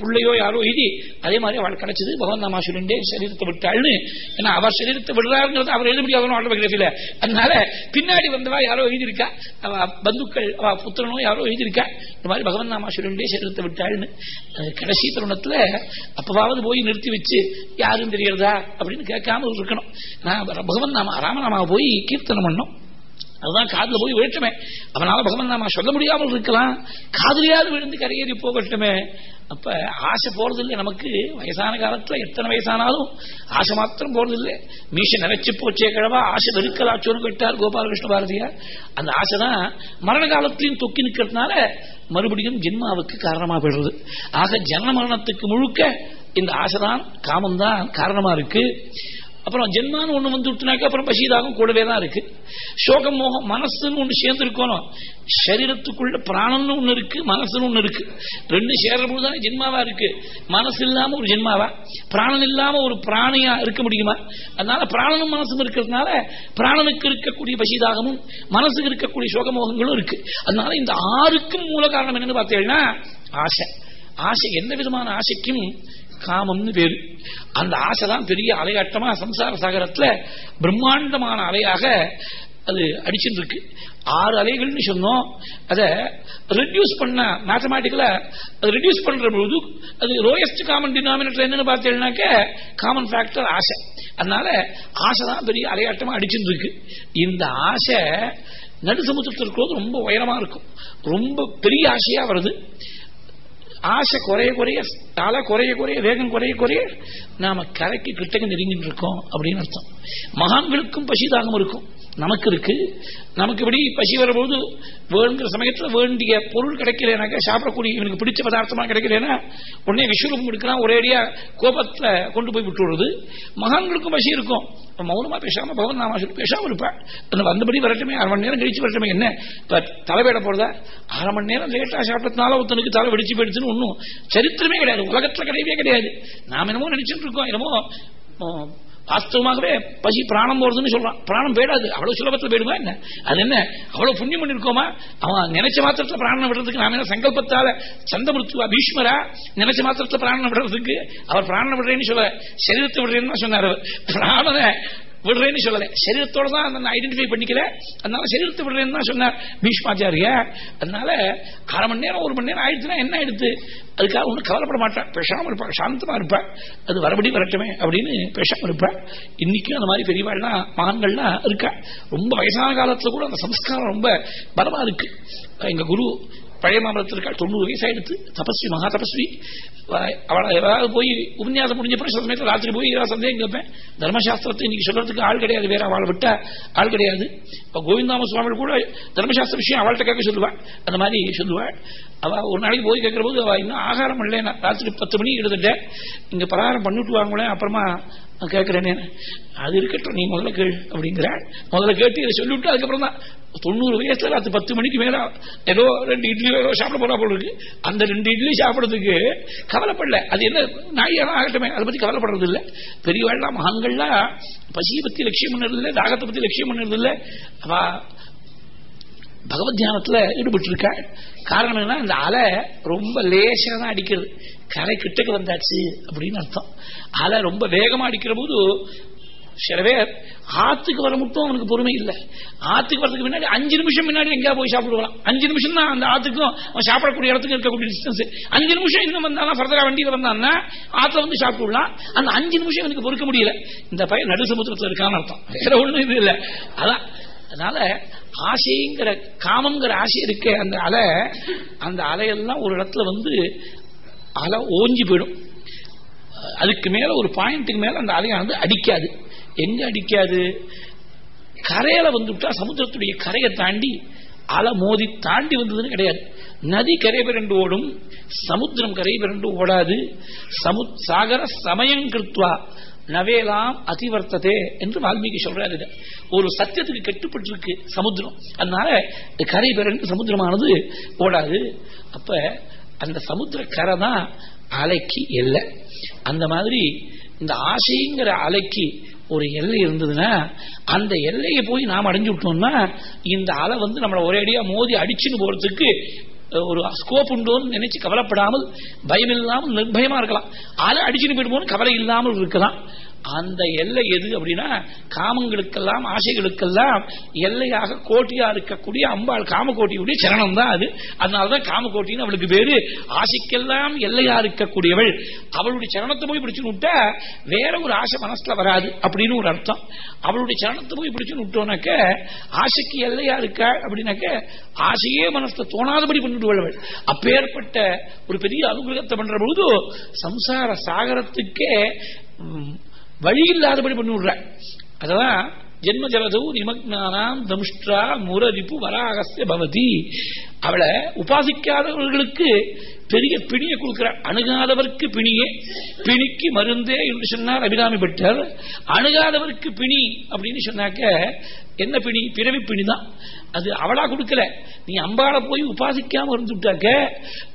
பிள்ளையோ யாரோ எழுதி அதே மாதிரி அவள் கிடைச்சது பகவன் நாமா சொல்லிட்டே சரீரத்தை விட்டாள்னு. ஏன்னா அவர் சரீரத்தை விடுறாருங்கிறது அவர் எழுத முடியாத ஆட்டோபயோகிராஃபில அதனால பின்னாடி வந்தவா யாரோ எழுதியிருக்கா? அவ பந்துக்கள் அவ புத்திரனோ யாரோ எழுதியிருக்கா? இந்த மாதிரி பகவன் நாமாசுரனுடைய சொல்லிட்டே சரீரத்தை விட்டாள்னு. கடைசி தருணத்துல அப்பவாவது போய் நிறுத்தி வச்சு யாரும் தெரியறதா அப்படின்னு கேட்காம இருக்கணும். நான் பகவன் நாம ராமநாமா போய் கீர்த்தனம் பண்ணோம். அதுதான் காதுல போய் விழட்டுமே அவனால பகவன் நாம சொல்ல முடியாமல் இருக்கலாம். காதலியாவது விழுந்து கரையேறி போகட்டுமே. அப்ப ஆசை போறது இல்லை நமக்கு. வயசான காலத்துல எத்தனை வயசானாலும் ஆசை மாத்திரம் போறது இல்லை மீச நினைச்சு போச்சே கிழவா ஆசை வெறுக்கலாச்சோன்னு கேட்டார் கோபாலகிருஷ்ண பாரதியார். அந்த ஆசை தான் மரண காலத்திலையும் தொக்கி நிற்கிறதுனால மறுபடியும் ஜென்மாவுக்கு காரணமா போயிடுறது. ஆக ஜன்ம மரணத்துக்கு முழுக்க இந்த ஆசைதான் காமம்தான் காரணமா இருக்கு. அப்புறம் ஜென்மான்னு ஒண்ணு வந்து விட்டுனாக்க அப்புறம் பசிதாகவும் கூடவே தான் இருக்கு. சோகம் மோகம் மனசுன்னு ஒண்ணு சேர்ந்துருக்கணும் சரீரத்துக்குள்ள பிராணம்னு ஒண்ணு இருக்கு மனசுன்னு ஒண்ணு இருக்கு. ரெண்டு சேர்றபோது தான் ஜென்மாவா இருக்கு. மனசு இல்லாம ஒரு ஜென்மாவா? பிராணன் இல்லாம ஒரு பிராணியா இருக்க முடியுமா? அதனால பிராணனும் மனசும் இருக்கிறதுனால பிராணனுக்கு இருக்கக்கூடிய பசிதாகமும் மனசுக்கு இருக்கக்கூடிய சோகமோகங்களும் இருக்கு. அதனால இந்த ஆறுக்கும் மூல காரணம் என்னன்னு பார்த்தீங்கன்னா ஆசை. ஆசை எந்த விதமான ஆசைக்கும் காமம்னு பேரு. அந்த ஆசை தான் பெரிய அலையாட்டமா சம்சார சாகரத்துல பிரம்மாண்டமான அலையாக அது அடிச்சுட்டு இருக்கு ஆறு அலைகள்னு சொன்னோம். அதை ரெடியூஸ் பண்ண மேத்தமேட்டிக்கலா அது ரெடியூஸ் பண்ற பொழுது அது லோயஸ்ட் காமன் டினாமினேட்டர் என்னன்னு பார்த்தீங்கன்னாக்க காமன் ஃபேக்டர் ஆசை. அதனால ஆசை தான் பெரிய அலையாட்டமா அடிச்சுட்டு இருக்கு இந்த ஆசை நடு சமுத்திரத்தில் இருக்கிறது ரொம்ப உயரமா இருக்கும். ரொம்ப பெரிய ஆசையா வருது. ஆசை குறைய குறைய தலை குறைய குறைய வேகம் குறைய குறைய நாம கரைக்கு கிட்டக்க நெருங்கிட்டு இருக்கோம் அப்படின்னு அர்த்தம். மகான்களுக்கும் பசிதாகம் இருக்கும். நமக்கு இருக்கு நமக்கு இப்படி பசி வரும்போது வேணுங்கிற சமயத்தில் வேண்டிய பொருள் கிடைக்கலனாக்கா சாப்பிடக்கூடிய இவனுக்கு பிடிச்ச பதார்த்தமாக கிடைக்கலனா உடனே விஸ்வரூபம் எடுக்கலாம் ஒரேடியா கோபத்தை கொண்டு போய் விட்டுடுறது மகான்களுக்கும் பசி இருக்கும். மௌனமா பேசாம பகவன் நாம சொல்லி பேசாம இருப்பேன் வந்தபடி வரட்டுமே அரை மணி நேரம் கழிச்சு வரட்டுமே என்ன? இப்ப தலைவேட போறதா? அரை மணி நேரம் லேட்டா சாப்பிட்டதுனால ஒருத்தனுக்கு தலை வெடிச்சு போயிடுச்சுன்னு ஒன்றும் சரித்திரமே கிடையாது. உலகத்துல கிடையவே கிடையாது. நாம் என்னமோ நினைச்சிட்டு இருக்கோம். என்னமோ வாஸ்தவமாகவே பசி பிராணம் போறதுன்னு சொல்றான். பிராணம் போயிடாது. அவ்வளவு சுலபத்தில் போயிடுமா என்ன? அது என்ன? அவ்வளவு புண்ணியம் பண்ணிருக்கோமா? அவன் நினைச்ச மாத்திரத்துல பிராணம் விடுறதுக்கு நாம என்ன சங்கல்பத்தால சந்தமிருத்துவா பீஷ்மரா நினைச்ச மாத்திரத்துல பிராணம் விடுறதுக்கு? அவர் பிராணம் விடுறேன்னு சொல்ல சரீரத்தை விடுறேன்னு சொன்னார். பிராணனை விடுறேன்னு சொல்லல. சரீரத்தோட தான் நான் ஐடென்டிஃபை பண்ணிக்கல. அதனால சரீரத்தை விடுறேன்னு தான் சொன்னார் பீஷ்மாச்சாரிய. அதனால அரை மணி நேரம் ஒரு மணி நேரம் ஆயிடுச்சுன்னா என்ன ஆயிடுத்து அதுக்காக ஒன்றும் கவலைப்பட மாட்டேன் பேசாமல் இருப்பேன் சாந்தமாக இருப்பேன் அது வரபடி வரட்டுமே அப்படின்னு பேசாமல் இருப்பேன் இன்னைக்கும் அந்த மாதிரி பெரியவாள்லாம் மகான்கள்லாம் இருக்கா? ரொம்ப வயசான காலத்தில் கூட அந்த சம்ஸ்காரம் ரொம்ப பலமாக இருக்கு. எங்கள் குரு பழைய மாமலத்தில் இருக்கா தொண்ணூறு வயசு ஆயிடுத்து தபஸ்வி மகா தபஸ்வி அவளை ஏதாவது போய் உபன்யாசம் முடிஞ்ச பிறகு சமயத்தில் ராத்திரி போய் ஏதாவது சந்தேகம் கேட்பேன் தர்மசாஸ்திரத்தை இன்னைக்கு சொல்றதுக்கு ஆள் கிடையாது வேற அவளை விட்டா ஆள் கிடையாது இப்போ கோவிந்தாம சுவாமி கூட தர்மசாஸ்திர விஷயம் அவள்கிட்ட கேட்க சொல்லுவாள் அந்த மாதிரி சொல்லுவாள் அவள் ஒரு நாளைக்கு போய் கேட்கிற போது அவள் இன்னும் ஆகாரம் இல்லை ராத்திரி பத்து மணி கிட்டத்தட்ட இங்கே பலகாரம் பண்ணிட்டு வாங்களேன் அப்புறமா நான் கேட்கிறேனே. அது இருக்கட்டும் நீ முதல்ல கேள் அப்படிங்கிற முதல்ல கேட்டு இதை சொல்லிவிட்டு அதுக்கப்புறம் தான் தொண்ணூறு வயசுல ராத்து பத்து மணிக்கு மேல ஏதோ ரெண்டு இட்லி ஏதோ சாப்பிட போறா போல இருக்கு. அந்த ரெண்டு இட்லி சாப்பிடறதுக்கு கவலைப்படல. அது என்ன நாயெல்லாம் ஆகட்டுமே அதை பத்தி கவலைப்படுறது இல்லை. பெரியவாழ்லாம் மகான்கள்லாம் பசியை பத்தி லட்சியம் பண்ணுறது இல்லை தாகத்தை பத்தி லட்சியம் பண்ணுறது இல்லை. பகவத் தியானத்துல ஈடுபட்டு இருக்கா காரணம் என்ன இந்த அலை ரொம்ப லேசாக தான் அடிக்கிறது கரை கிட்டக்கு வந்தாச்சு அப்படின்னு அர்த்தம். அலை ரொம்ப வேகமா அடிக்கிற போது சில பேர் ஆத்துக்கு வர மட்டும் அவனுக்கு பொறுமை இல்லை. ஆத்துக்கு வரதுக்கு முன்னாடி அஞ்சு நிமிஷம் முன்னாடி எங்கேயா போய் சாப்பிடுவான். அஞ்சு நிமிஷம் தான் அந்த ஆத்துக்கும் அவன் சாப்பிடக்கூடிய இடத்துக்கு இருக்கக்கூடிய டிஸ்டன்ஸ் அஞ்சு நிமிஷம் இன்னும் வந்தானா ஃபர்தரா வண்டியில் வந்தான்னா ஆத்துல வந்து சாப்பிடலாம். அந்த அஞ்சு நிமிஷம் எனக்கு பொறுக்க முடியல. இந்த பையன் நடு சமுத்திரத்தில் இருக்கான்னு அர்த்தம். வேற ஒண்ணும் இது இல்லை. அதான் அதனால ஆசைங்கிற காமங்கிற ஆசை இருக்க அந்த அலை அந்த அலையெல்லாம் ஒரு இடத்துல வந்து அலை ஓஞ்சி போயிடும். அதுக்கு மேல ஒரு பாயிண்ட்டுக்கு மேல அந்த அலையானது அடிக்காது. எங்க அடிக்காது? கரையில வந்துட்டா சமுத்திரத்துடைய கரையை தாண்டி அலை மோதி தாண்டி வந்ததுன்னு கிடையாது. நதி கரை பிறண்டு ஓடும் சமுத்திரம் கரை பிறண்டு ஓடாது. சமு சாகர சமயம் கிருத்வா. நவேலாம் அதிவர்த்ததே என்று வால்மீகி சொல்றாரு. ஒரு சத்தியத்துக்கு கெட்டுப்பட்டிருக்கு சமுத்திரம். அதனால கரை பெறன்னு சமுத்திரமானது ஓடாது அப்ப அந்த சமுத்திர கரை தான் அலைக்கு இல்லை அந்த மாதிரி இந்த ஆசைங்கிற அலைக்கு ஒரு எல்லை இருந்ததுன்னா அந்த எல்லையை போய் நாம் அடைஞ்சு விட்டோம்னா இந்த அலை வந்து நம்மளை ஒரேடியா மோதி அடிச்சுன்னு போறதுக்கு ஒரு ஸ்கோப் உண்டோன்னு நினைச்சு கவலைப்படாமல் பயம் இல்லாமல் நிர்பயமா இருக்கலாம். அலை அடிச்சுட்டு போயிட்டு கவலை இல்லாமல் இருக்கலாம். அந்த எல்லை எது அப்படின்னா காமங்களுக்கெல்லாம் ஆசைகளுக்கெல்லாம் எல்லையாக கோட்டியா இருக்கக்கூடிய அம்பாள் காமகோட்டியுடைய சரணம் தான் அது. அதனாலதான் காமகோட்டின்னு அவளுக்கு பேரு. ஆசைக்கெல்லாம் எல்லையா இருக்கக்கூடியவள். அவளுடைய சரணத்தை போய் பிடிச்சு விட்டா வேற ஒரு ஆசை மனசுல வராது அப்படின்னு ஒரு அர்த்தம். அவளுடைய சரணத்தை போய் பிடிச்சு விட்டோம்னாக்க ஆசைக்கு எல்லையா இருக்கா அப்படின்னாக்க ஆசையே மனசுல தோணாதபடி பண்ணிட்டு அவள். அப்பேற்பட்ட ஒரு பெரிய அனுகிரகத்தை பண்ற பொழுது சம்சார சாகரத்துக்கே வழி இல்லாதபடி பண்ணி விடுற அதான் ஜென்ம ஜலதோ நிமக்னானாம் தம்ஷ்டா முரரிப்பு வராகசிய பவதி. அவளை உபாசிக்காதவர்களுக்கு பெரிய பிணியை கொடுக்கிறார். அணுகாதவர்க்கு பிணியே. பிணிக்கு மருந்தே என்று சொன்னார் அபிராமி பட்டர். அணுகாதவர்க்கு பிணி அப்படின்னு சொன்னாக்க என்ன பிணி? பிறவி பிணி தான் அது அவளா கொடுக்கல. நீ அம்பால போய் உபாசிக்காம இருந்துட்டாக்க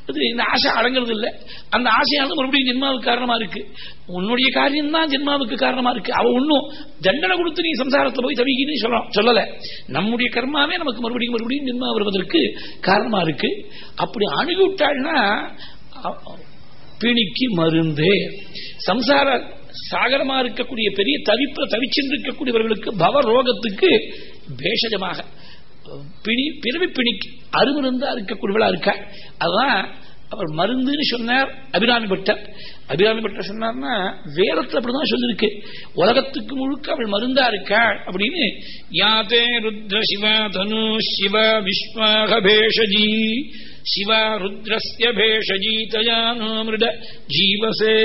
அது இந்த ஆசை அடங்குறது இல்லை. அந்த ஆசையானது மறுபடியும் ஜென்மாவுக்கு காரணமா இருக்கு. உன்னுடைய காரியம் தான் ஜென்மாவுக்கு காரணமா இருக்கு. அவ ஒன்னும் தண்டனை கொடுத்து நீ சம்சாரத்தை போய் தவிக்கின்னு சொல்லலாம். சொல்லல. நம்முடைய கர்மாவே நமக்கு மறுபடியும் மறுபடியும் ஜென்மா வருவதற்கு காரணமா இருக்கு. அப்படி அணுகி விட்டாள்னா பிணிக்கு மருந்து. சம்சார சாகரமா இருக்கக்கூடிய பெரிய தவிப்ப தவிச்சென்று இருக்கக்கூடியவர்களுக்கு பவ ரோகத்துக்கு பேஷஜமாக. பிணி பிறவி பிணிக்கு அருமருந்தா இருக்கக்கூடியவளா இருக்கா அதான் அவர் மருந்துன்னு சொன்னார் அபிராமி பட்டர். அபிராமி பட்டர் சொன்னார்னா வேதத்தில் அப்படிதான் சொல்லிருக்கு. உலகத்துக்கு முழுக்க அவள் மருந்தா இருக்காள் அப்படின்னு யாதே ருத்ர சிவ தனு சிவ விஸ்வாக பேஷஜி சிவா ருத்ரஸ்ய பேஷஜி தயானோ மிருட ஜீவசே.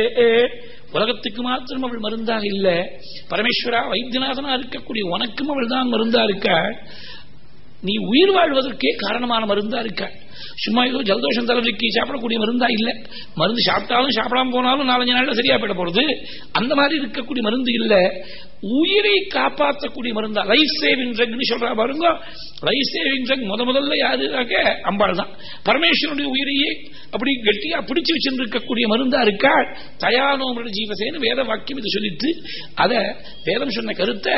உலகத்துக்கு மாத்திரம் அவள் மருந்தாக இல்ல. பரமேஸ்வரா வைத்தியநாதனா இருக்கக்கூடிய உனக்கும் அவள் தான் மருந்தா இருக்காள். நீ உயிர் வாழ்வதற்கே காரணமான மருந்தா இருக்காள். சும்மா ஏதோ ஜலதோஷம் தலைவலிக்கு சாப்பிடக்கூடிய மருந்தா இல்ல. மருந்து சாப்பிட்டாலும் சாப்பிடாம போனாலும் நாலஞ்சு நாளில் சரியா போயிட போறது. அந்த மாதிரி இருக்கக்கூடிய மருந்து இல்ல. உயிரை காப்பாற்றக்கூடிய மருந்தா. லைஃப் சேவிங் ட்ரக்னு சொல்றா பாருங்க. லைஃப் சேவிங் ட்ரக் முத முதல்ல யாருனாக்க அம்பாள் தான். பரமேஸ்வரனுடைய உயிரையே அப்படி கெட்டியா பிடிச்சு வச்சிருக்கக்கூடிய மருந்தா இருக்கா? தயானோமர ஜீவசேன்னு வேத வாக்கியம் இது சொல்லிட்டு அத வேதம் சொன்ன கருத்தை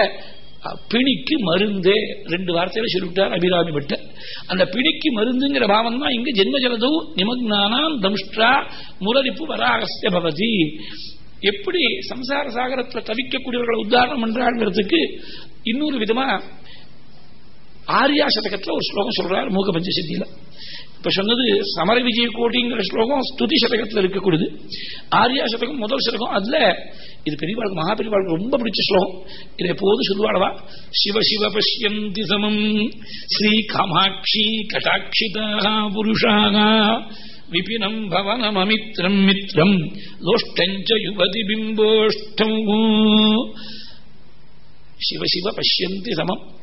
பிணிக்கு மருந்தே ரெண்டு வார்த்தையில சொல்லிவிட்டார் அபிராமி பட்டர் அந்த பிணிக்கு மருந்துங்கிற பாவம் தான் இங்கு ஜென்ம ஜலதோ நிமக்னானாம் தம்ஷ்டா முரரிப்பு வராகசிய பவதி. எப்படி சம்சார சாகரத்துல தவிக்கக்கூடியவர்களை உத்தாரணம் பண்றாங்கிறதுக்கு இன்னொரு விதமா ஆரியா சதகத்துல ஒரு ஸ்லோகம் சொல்றார் மூக பஞ்சசித்தியில. இப்ப சொன்னது சமர விஜய கோட்டிங்கிற ஸ்லோகம் ஸ்துதி சதகத்துல இருக்கக்கூடியது. ஆரியா சதகம் முதல் சதகம் அதுல இது பெரியவாளுக்கு மகாபெரிவாளுக்கு ரொம்ப பிடிச்ச ஸ்லோகம். இதை எப்போது சொல்லுவாளவா? சிவ சிவ பஷ்யந்தி சமம் ஸ்ரீ காமாட்சி கட்டாட்சிதா புருஷாக விபினம் பவனம் அமித்ரம் மித்ரம் லோஷ்டஞ்ச யுவதி பிம்போஷ்டம் சிவ சிவ பஷ்யந்தி சமம்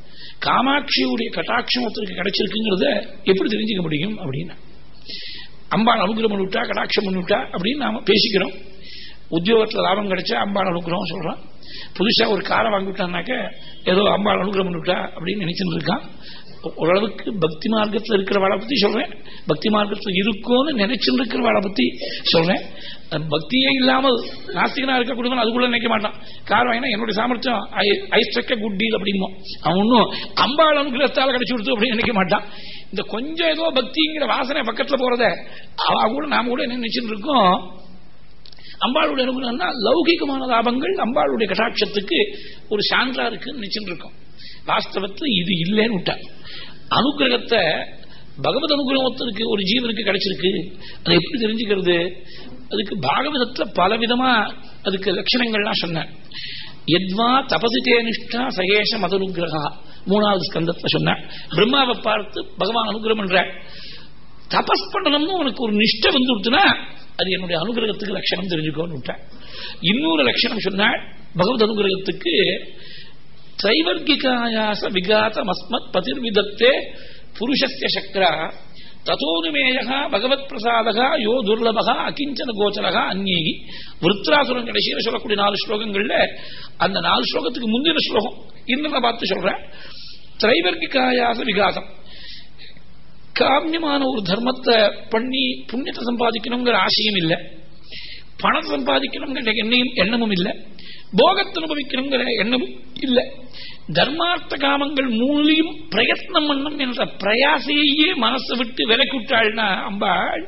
காமாட்சியுடைய கட்டாட்சம் ஒருத்தருக்கு கிடைச்சிருக்குங்கிறத எப்படி தெரிஞ்சுக்க முடியும்? அப்படின்னா. அம்பாள் அனுகிரம் பண்ணிவிட்டா கடாட்சம் பண்ணிவிட்டா? அப்படின்னு நாம பேசிக்கிறோம். உத்தியோகத்தில் லாபம் கிடைச்சா அம்பாள் அனுகிரகம் சொல்றான். புதுசா ஒரு காரை வாங்கிவிட்டான்னாக்க ஏதோ அம்பாள் அனுகிரகம் பண்ணிவிட்டா அப்படின்னு நினைச்சுட்டு இருக்கான். ஓரளவுக்கு பக்தி மார்க்கத்தில் இருக்கிற வாழை பத்தி சொல்றேன். பக்தி மார்க்கத்தில் இருக்கும்னு நினைச்சுட்டு இருக்கிறவாளை பத்தி சொல்றேன். பக்தியே இல்லாமல் நாஸ்திகனா இருக்கக்கூடியவன் அதுக்குள்ள நினைக்க மாட்டான். கார் வாங்கினா என்னுடைய சாமர்த்தியம் ஐ ஸ்ட்ரக் குட் டீல் அப்படிமோ அவன் ஒன்றும் அம்பாள் அனுகிரகத்தால் கிடைச்சு கொடுத்து அப்படின்னு நினைக்க மாட்டான். இந்த கொஞ்சம் ஏதோ பக்திங்கிற வாசனை பக்கத்தில் போறத அவ கூட நாம கூட என்ன நினைச்சுட்டு இருக்கோம். அம்பாளுடைய அனுகிரகம்னா லௌகிகமான லாபங்கள் அம்பாளுடைய கட்டாட்சத்துக்கு ஒரு சான்றா இருக்குன்னு நினைச்சுட்டு இருக்கோம் வாஸ்தவத்தில் இது இல்லைன்னு விட்டா. அனுகிரகத்தை பகவத் அனுகிரகத்திற்கு ஒரு ஜீவனுக்கு கிடைச்சிருக்கு. அதை எப்படி தெரிஞ்சுக்கிறது? அதுக்கு பாகவதத்துல பல விதமா அதுக்கு லட்சணங்கள்லாம் சொன்னேன் எத்வா தபசிதே நிஷ்டா சகேஷ மதனுகிரகா. மூணாவது ஸ்கந்தத்தை சொன்ன பிரம்மாவை பார்த்து பகவான் அனுகிரகம் பண்ற தபஸ் பண்ணணும்னு உனக்கு ஒரு நிஷ்டை வந்துடுத்துனா அது என்னுடைய அனுகிரகத்துக்கு லட்சணம் தெரிஞ்சுக்கோன்னு விட்டேன். இன்னொரு லட்சணம் சொன்னால் பகவத் அனுகிரகத்துக்கு தைவர்கிகாயாச விகாதம் அஸ்மத் பதிர் விதத்தே புருஷஸ்ய சக்கரா ததோனுமேய பகவத் பிரசாதகா யோ துர்லபகா அகிஞ்சன கோச்சரகா அந்நீகி விருத்ராசுரன் கடைசியில் சொல்லக்கூடிய நாலு ஸ்லோகங்கள்ல அந்த நாலு ஸ்லோகத்துக்கு முந்தின ஸ்லோகம். இன்னும் பார்த்து சொல்றேன். திரைவர்கிகாயாச விகாசம். காமியமான ஒரு தர்மத்தை பண்ணி புண்ணியத்தை சம்பாதிக்கணுங்கிற ஆசையும் இல்லை. பணத்தை சம்பாதிக்கணுங்கிற எண்ணையும் எண்ணமும் இல்லை. போகத்தை அனுபவிக்கணுங்கிற எண்ணமும் இல்லை. தர்மார்த்த காமங்கள் மூலியும் பிரயத்னம் பண்ணும் என்ற பிரயாசையே மனசை விட்டு விலக்கி விட்டாள்னா அம்பாள்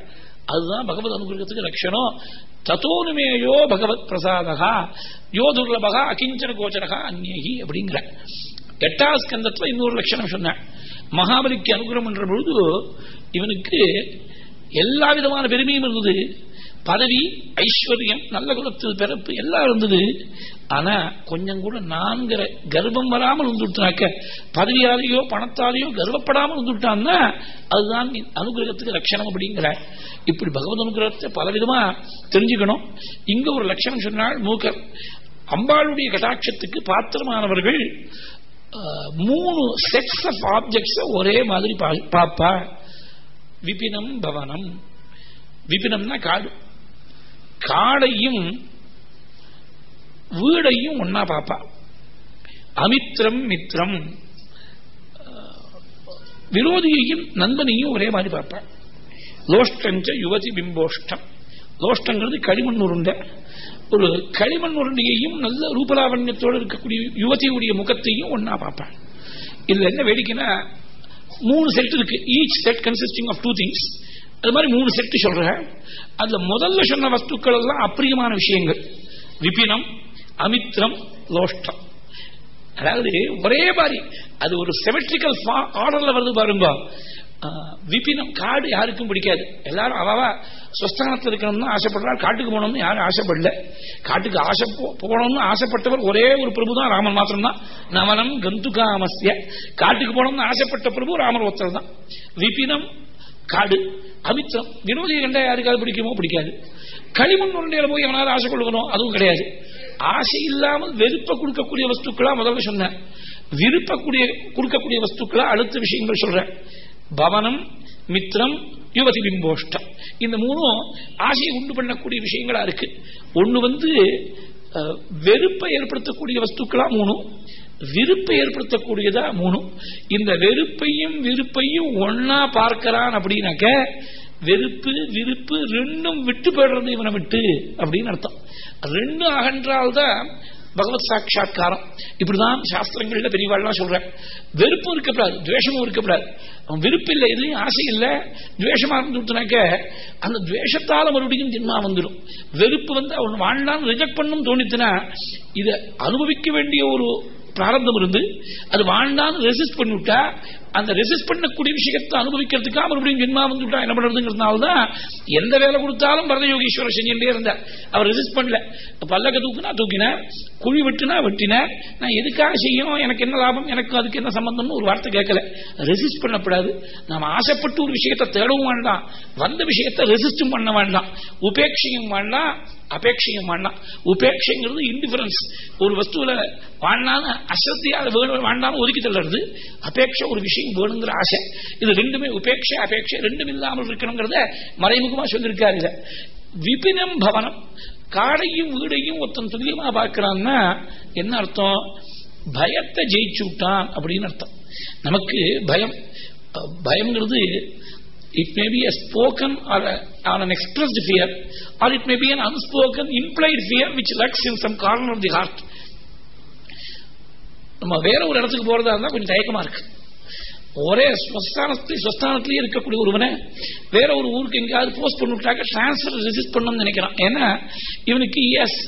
அதுதான் பகவத் அனுகிரகத்துக்கு லட்சணம். தத்தோனுமேயோ பகவத் பிரசாதகா யோ துர்லபகா அகிஞ்சன கோச்சரகா அந்நேகி அப்படிங்கிற. எட்டாவது ஸ்கந்தத்துல இன்னொரு லட்சணம் சொன்னேன் மகாபலிக்கு அனுகிரகம் என்ற பொழுது இவனுக்கு எல்லா விதமான பெருமையும் இருந்தது. பதவி ஐஸ்வர்யம் நல்ல குலத்தில் பிறப்பு எல்லாம் இருந்தது. ஆனா கொஞ்சம் கூட நான்கிற கர்ப்பம் வராமல் வந்துட்டாக்க பதவியாலேயோ பணத்தாலேயோ கர்வப்படாமல் வந்துட்டான்னா அதுதான் அனுகிரகத்துக்கு லட்சணம் அப்படிங்கிற இப்படி பகவத் அனுகிரகத்தை பலவிதமா தெரிஞ்சுக்கணும். இங்க ஒரு லட்சணம் சொன்னால் மூக்கர். அம்பாளுடைய கட்டாட்சத்துக்கு பாத்திரமானவர்கள் மூணு செட்ஸ் ஆஃப் ஆப்ஜெக்ட்ஸ் ஒரே மாதிரி பார்ப்பா. விபினம் பவனம். விபினம்னா காடு. காடையும் வீடையும் ஒன்னா பாப்பா அமித்ரம் மித்ரம். விரோதியையும் நண்பனையும் ஒரே மாதிரி பார்ப்பா. லோஷ்டஞ்ச யுவதி பிம்போஷ்டம். லோஷ்டங்கிறது களிமண் உருண்டை ஒரு களிமண் உருண்டையையும் நல்ல ரூபலாவண்யத்தோடு இருக்கக்கூடிய யுவதியுடைய முகத்தையும் ஒன்னா பார்ப்பேன். இதுல என்ன வேடிக்கைன்னா மூணு செட் இருக்கு. Each set consisting of two things அது மாதிரி மூணு செட்டு சொல்றேன். அதுல முதல்ல சொன்ன வஸ்துக்கள் எல்லாம் அப்பிரியமான விஷயங்கள். விபினம் அமித்ரம் லோஷ்டம். அதாவது ஒரே மாதிரி அது ஒரு செமெட்ரிக்கல் ஆர்டர்ல வருது பாருங்க. விபினம் காடு யாருக்கும் பிடிக்காது எல்லாரும் அவாவா ஸ்வஸ்தானத்தில் இருக்கணும்னு ஆசைப்படுறாரு காட்டுக்கு போகணும்னு யாரும் ஆசைப்படல காட்டுக்கு ஆசை போகணும்னு ஆசைப்பட்டவர் ஒரே ஒரு பிரபு தான் ராமன் மாத்திரம் தான் நவனம் கந்துகாமஸ்திய காட்டுக்கு போகணும்னு ஆசைப்பட்ட பிரபு ராமர் ஒருத்தர் தான் விபினம் காடு அமித்ரம் வினோதியை கண்டா யாருக்காவது பிடிக்குமோ பிடிக்காது களிமண் உருண்டையில போய் எவனாவது ஆசை கொள்ளுக்கணும் அதுவும் கிடையாது ஆசை இல்லாமல் வெறுப்ப கொடுக்கக்கூடிய வஸ்துக்களா முதல்ல சொன்னேன் விருப்பக்கூடிய கொடுக்கக்கூடிய வஸ்துக்களா அடுத்த விஷயங்கள் சொல்றேன் பவனம் மித்ரம் யுவதி பிம்போஷ்டம். இந்த மூணும் ஆசையை உண்டு பண்ணக்கூடிய விஷயங்களா இருக்கு. ஒண்ணு வந்து வெறுப்பை ஏற்படுத்தக்கூடிய வஸ்துக்களா மூணும் விருப்பை ஏற்படுத்தக்கூடியதா மூணும். இந்த வெறுப்பையும் விருப்பையும் ஒன்னா பார்க்கிறான் அப்படின்னாக்க வெறுப்பு விருப்பு ரெண்டும் விட்டு போயிடுறது இவனை விட்டு அப்படின்னு அர்த்தம். ரெண்டும் அகன்றால்தான் பகவத் சாட்சா்காரம் இப்படிதான் சாஸ்திரங்கள்ல பெரியவாள்லாம் சொல்றேன் வெறுப்பும் இருக்கக்கூடாது துவேஷமும் இருக்கக்கூடாது அவன் விருப்பு இல்லை எதுலையும் ஆசை இல்லை. துவேஷமா இருந்துட்டாக்க அந்த துவேஷத்தால மறுபடியும் ஜென்மா வந்துடும் வெறுப்பு வந்து அவன் வாழ்நாள் ரிஜெக்ட் பண்ணும் தோணித்துனா இதை அனுபவிக்க வேண்டிய ஒரு பிராரந்தம் இருந்து அது வாழ்ந்தான்னு ரெசிஸ்ட் பண்ணிவிட்டா அந்த ரெசிஸ்ட் பண்ணக்கூடிய விஷயத்தை அனுபவிக்கிறதுக்காக மறுபடியும் ஜென்மா வந்துவிட்டா என்ன பண்றதுங்கிறதுனால தான் எந்த வேலை கொடுத்தாலும் பரத யோகீஸ்வரர் செஞ்சுட்டே இருந்தார். அவர் ரெசிஸ்ட் பண்ணல. பல்லக்க தூக்குனா தூக்கினார் குழி வெட்டுனா வெட்டினார். நான் எதுக்காக செய்யணும்? எனக்கு என்ன லாபம்? எனக்கு அதுக்கு என்ன சம்பந்தம்னு ஒரு வார்த்தை கேட்கல. ரெசிஸ்ட் பண்ணக்கூடாது நாம் ஆசைப்பட்டு ஒரு விஷயத்தை தேடவும் வேண்டாம். வந்த விஷயத்தை ரெசிஸ்டும் பண்ண வேண்டாம். உபேட்சையும் வேண்டாம் அபேட்சையும் வேண்டாம். உபேட்சைங்கிறது இன்டிஃபரன்ஸ் ஒரு வஸ்துவில வாழ்நாள் அசத்தியாக வேணும் வேண்டாம் ஒதுக்கி தள்ளுறது. அபேட்சை ஒரு விஷயம் விஷயம் வேணுங்கிற ஆசை. இது ரெண்டுமே உபேட்சை அபேட்சை ரெண்டும் இல்லாமல் இருக்கணுங்கிறத மறைமுகமா சொல்லியிருக்காரு இத. விபினம் பவனம். காடையும் வீடையும் ஒருத்தன் துல்லியமா பார்க்கிறான்னா என்ன அர்த்தம்? பயத்தை ஜெயிச்சு விட்டான் அப்படின்னு அர்த்தம். நமக்கு பயம். பயம்ங்கிறது it may be a spoken or, a, or an expressed fear or it may be an unspoken implied fear which lurks in some corner of நம்ம வேற ஒரு இடத்துக்கு போறதா இருந்தா கொஞ்சம் தயக்கமா இருக்கு. ஒரே ஸ்வஸ்தானத்தில் ஸ்வஸ்தானத்திலேயே இருக்கக்கூடிய ஒருவனை வேற ஒரு ஊருக்கு எங்கேயாவது போஸ்ட் பண்ணிவிட்டாக்க டிரான்ஸ்பர் ரெசிஸ்ட் பண்ணணும்னு நினைக்கிறான். ஏன்னா இவனுக்கு has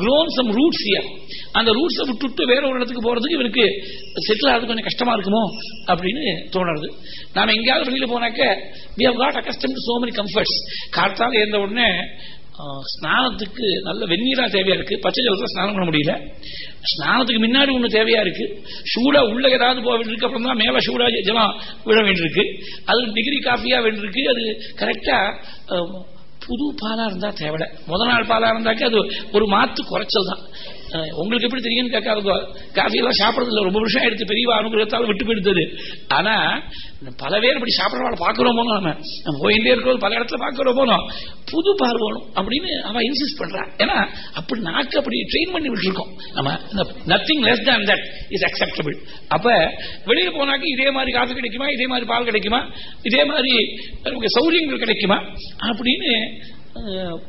grown some roots here அந்த ரூட்ஸை விட்டுட்டு வேற ஒரு இடத்துக்கு போறதுக்கு இவனுக்கு செட்டில் ஆகிறது கொஞ்சம் கஷ்டமா இருக்குமோ அப்படின்னு தோணுறது நாம எங்கேயாவது வெளியில போனாக்க we have got accustomed to so many comforts காற்றால இருந்த உடனே ஸ்நானத்துக்கு நல்ல வெந்நீரா தேவையா இருக்கு? பச்சை ஜலத்தில் ஸ்நானம் பண்ண முடியல. ஸ்நானத்துக்கு முன்னாடி ஒண்ணு தேவையா இருக்கு. சூடா உள்ள ஏதாவது போக வேண்டியிருக்கு அப்புறம் தான் மேல சூடா ஜலம் விழ வேண்டியிருக்கு. அது டிகிரி காஃபியா வேண்டியிருக்கு. அது கரெக்டா புது பாலா இருந்தா தேவை முத நாள் பாலா இருந்தாக்க அது ஒரு மாத்து குறைச்சல் தான் உங்களுக்கு எப்படி தெரியும் கேட்காத காஃபி எல்லாம் சாப்பிடறது ரொம்ப வருஷம் எடுத்து பெரிய அனுகிரகத்தால் விட்டு போயிடுத்தது ஆனா பல பேர் இப்படி சாப்பிடறவாள் பாக்குறோம் போனோம் நம்ம நம்ம போயிட்டே இருக்கிறோம் பல இடத்துல பாக்குறோம் போனோம் புது பார்வணும் அப்படின்னு அவன் இன்சிஸ்ட் பண்றான். ஏன்னா அப்படி நாக்கு அப்படி ட்ரெயின் பண்ணி விட்டுருக்கோம். நம்ம nothing less than that is acceptable அப்ப வெளியில போனாக்க இதே மாதிரி காஃபி கிடைக்குமா? இதே மாதிரி பால் கிடைக்குமா? இதே மாதிரி நமக்கு சௌரியங்கள் கிடைக்குமா? அப்படின்னு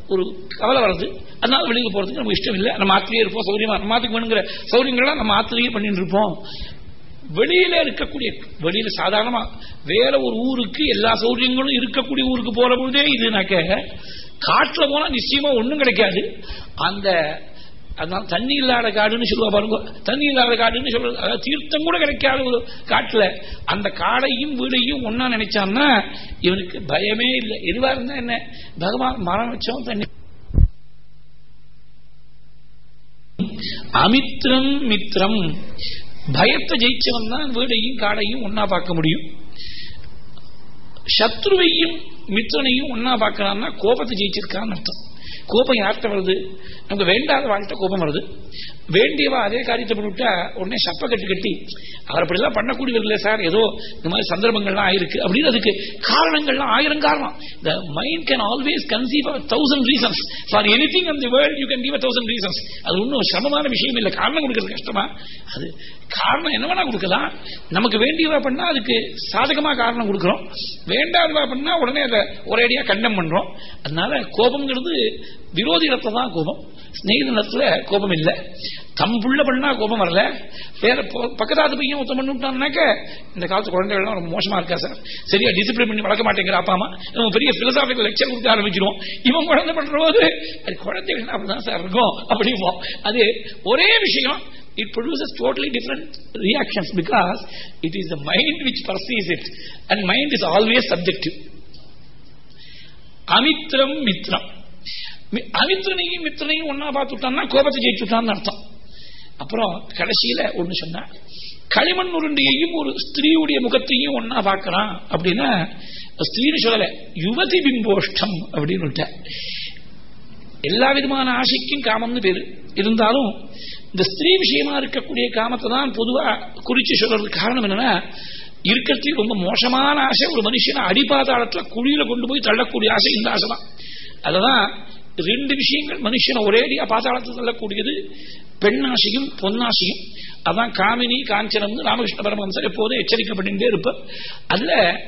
ஒரு கவலை வர்றது. அதனால வெளியில் போறதுக்கு நமக்கு இஷ்டம் இல்லை நம்ம ஆத்திரியே இருப்போம் சௌரியமா நம்ம ஆத்துக்கு வேணுங்கிற சௌரியங்கள்லாம் நம்ம ஆத்திரியே பண்ணிட்டு இருப்போம். வெளியில இருக்கக்கூடிய வெளியில சாதாரணமா வேற ஒரு ஊருக்கு எல்லா சௌரியங்களும் இருக்கக்கூடிய ஊருக்கு போற பொழுதே இதுனாக்க காட்டுல போனா நிச்சயமா ஒண்ணும் கிடைக்காது. அந்த அதனால தண்ணி இல்லாத காடுன்னு சொல்லுவா பாருங்க. தண்ணி இல்லாத காடுன்னு சொல்றது அதாவது தீர்த்தம் கூட கிடைக்காத ஒரு காட்டுல. அந்த காடையும் வீடையும் ஒன்னா நினைச்சான்னா இவனுக்கு பயமே இல்லை. எதுவா இருந்தா என்ன? பகவான் மரம் வச்சோம் தண்ணி. அமித்ரம் மித்ரம். பயத்தை ஜெயிச்சவன் தான் வீடையும் காடையும் ஒன்னா பார்க்க முடியும். சத்ருவையும் மித்ரனையும் ஒன்னா பார்க்கலாம்னா கோபத்தை ஜெயிச்சிருக்கான்னு அர்த்தம். கோபம் யார்கிட்ட வருது? நமக்கு வேண்டாத வாழ்க்கை கோபம் வருது. வேண்டியவா அதே காரியத்தை பண்ணிவிட்டா உடனே சப்ப கட்டி கட்டி அவர் அப்படிலாம் பண்ணக்கூடியது இல்லை சார் ஏதோ இந்த மாதிரி சந்தர்ப்பங்கள்லாம் ஆயிருக்கு. அப்படின்னு அதுக்கு காரணங்கள்லாம் ஆயிரம் காரணம். The mind can always conceive thousand reasons for anything அந்த world you can give thousand reasons அது ஒன்றும் சிரமமான விஷயம் இல்லை. காரணம் கொடுக்கறது கஷ்டமா? அது காரணம் என்ன வேணா கொடுக்கலாம். நமக்கு வேண்டியவா பண்ணா அதுக்கு சாதகமா காரணம் கொடுக்குறோம். வேண்டாதவா பண்ணா உடனே அதை ஒரேடியா கண்டம் பண்றோம். அதனால கோபம்ங்கிறது விரோதி இடத்துல தான் கோபம். ஸ்நேகித கோபம் இல்லை. தம் புள்ள பண்ணா கோபம் வரல. வேற பக்கத்தாது பையன் ஒருத்தம் பண்ணிவிட்டான்னாக்க இந்த காலத்து குழந்தைகள்லாம் ரொம்ப மோசமா இருக்கா சார்? சரியா டிசிப்ளின் பண்ணி வளர்க்க மாட்டேங்கிற அப்பா அம்மா. நம்ம பெரிய பிலசாபிக்கல் லெக்சர் கொடுக்க ஆரம்பிச்சிருவோம். இவன் குழந்தை பண்ற போது அது குழந்தைகள் அப்படிதான் சார் இருக்கும் அப்படிம்போம். அது ஒரே விஷயம் it produces totally different reactions because it is the mind which perceives it. And mind is always subjective. அமித்ரம் மித்ரம் அமித்ரனையும் மித்ரனையும் ஒன்னா பார்த்துட்டான்னா கோபத்தை ஜெயிச்சுட்டான்னு அர்த்தம். அப்புறம் கடைசியில ஒண்ணு சொன்ன களிமண் உருண்டையையும் ஒரு ஸ்திரீயுடைய முகத்தையும் ஒன்னா பார்க்கறான் அப்படின்னா ஸ்திரீன்னு சொல்லல யுவதி பிம்போஷ்டம் அப்படின்னு எல்லா விதமான ஆசைக்கும் காமம்னு பேரு. இருந்தாலும் இந்த ஸ்திரீ விஷயமா இருக்கக்கூடிய காமத்தை தான் பொதுவா குறிச்சு சொல்றதுக்கு காரணம் என்னன்னா இருக்கிறதுக்கு ரொம்ப மோசமான ஆசை ஒரு மனுஷனை அடிபாதாளத்துல குழியில கொண்டு போய் தள்ளக்கூடிய ஆசை இந்த ஆசை தான் அததான் ரெண்டு விஷயங்கள் மனுஷனை ஒரேடியா பாதாளத்தில் தள்ளக்கூடியது. பெண்ணாசியும் பொன்னாசியும். அதான் காமினி காஞ்சனம் ராமகிருஷ்ண பரமஹம்சர் எப்போதும் எச்சரிக்கப்பட்டு இருப்பார். அதுல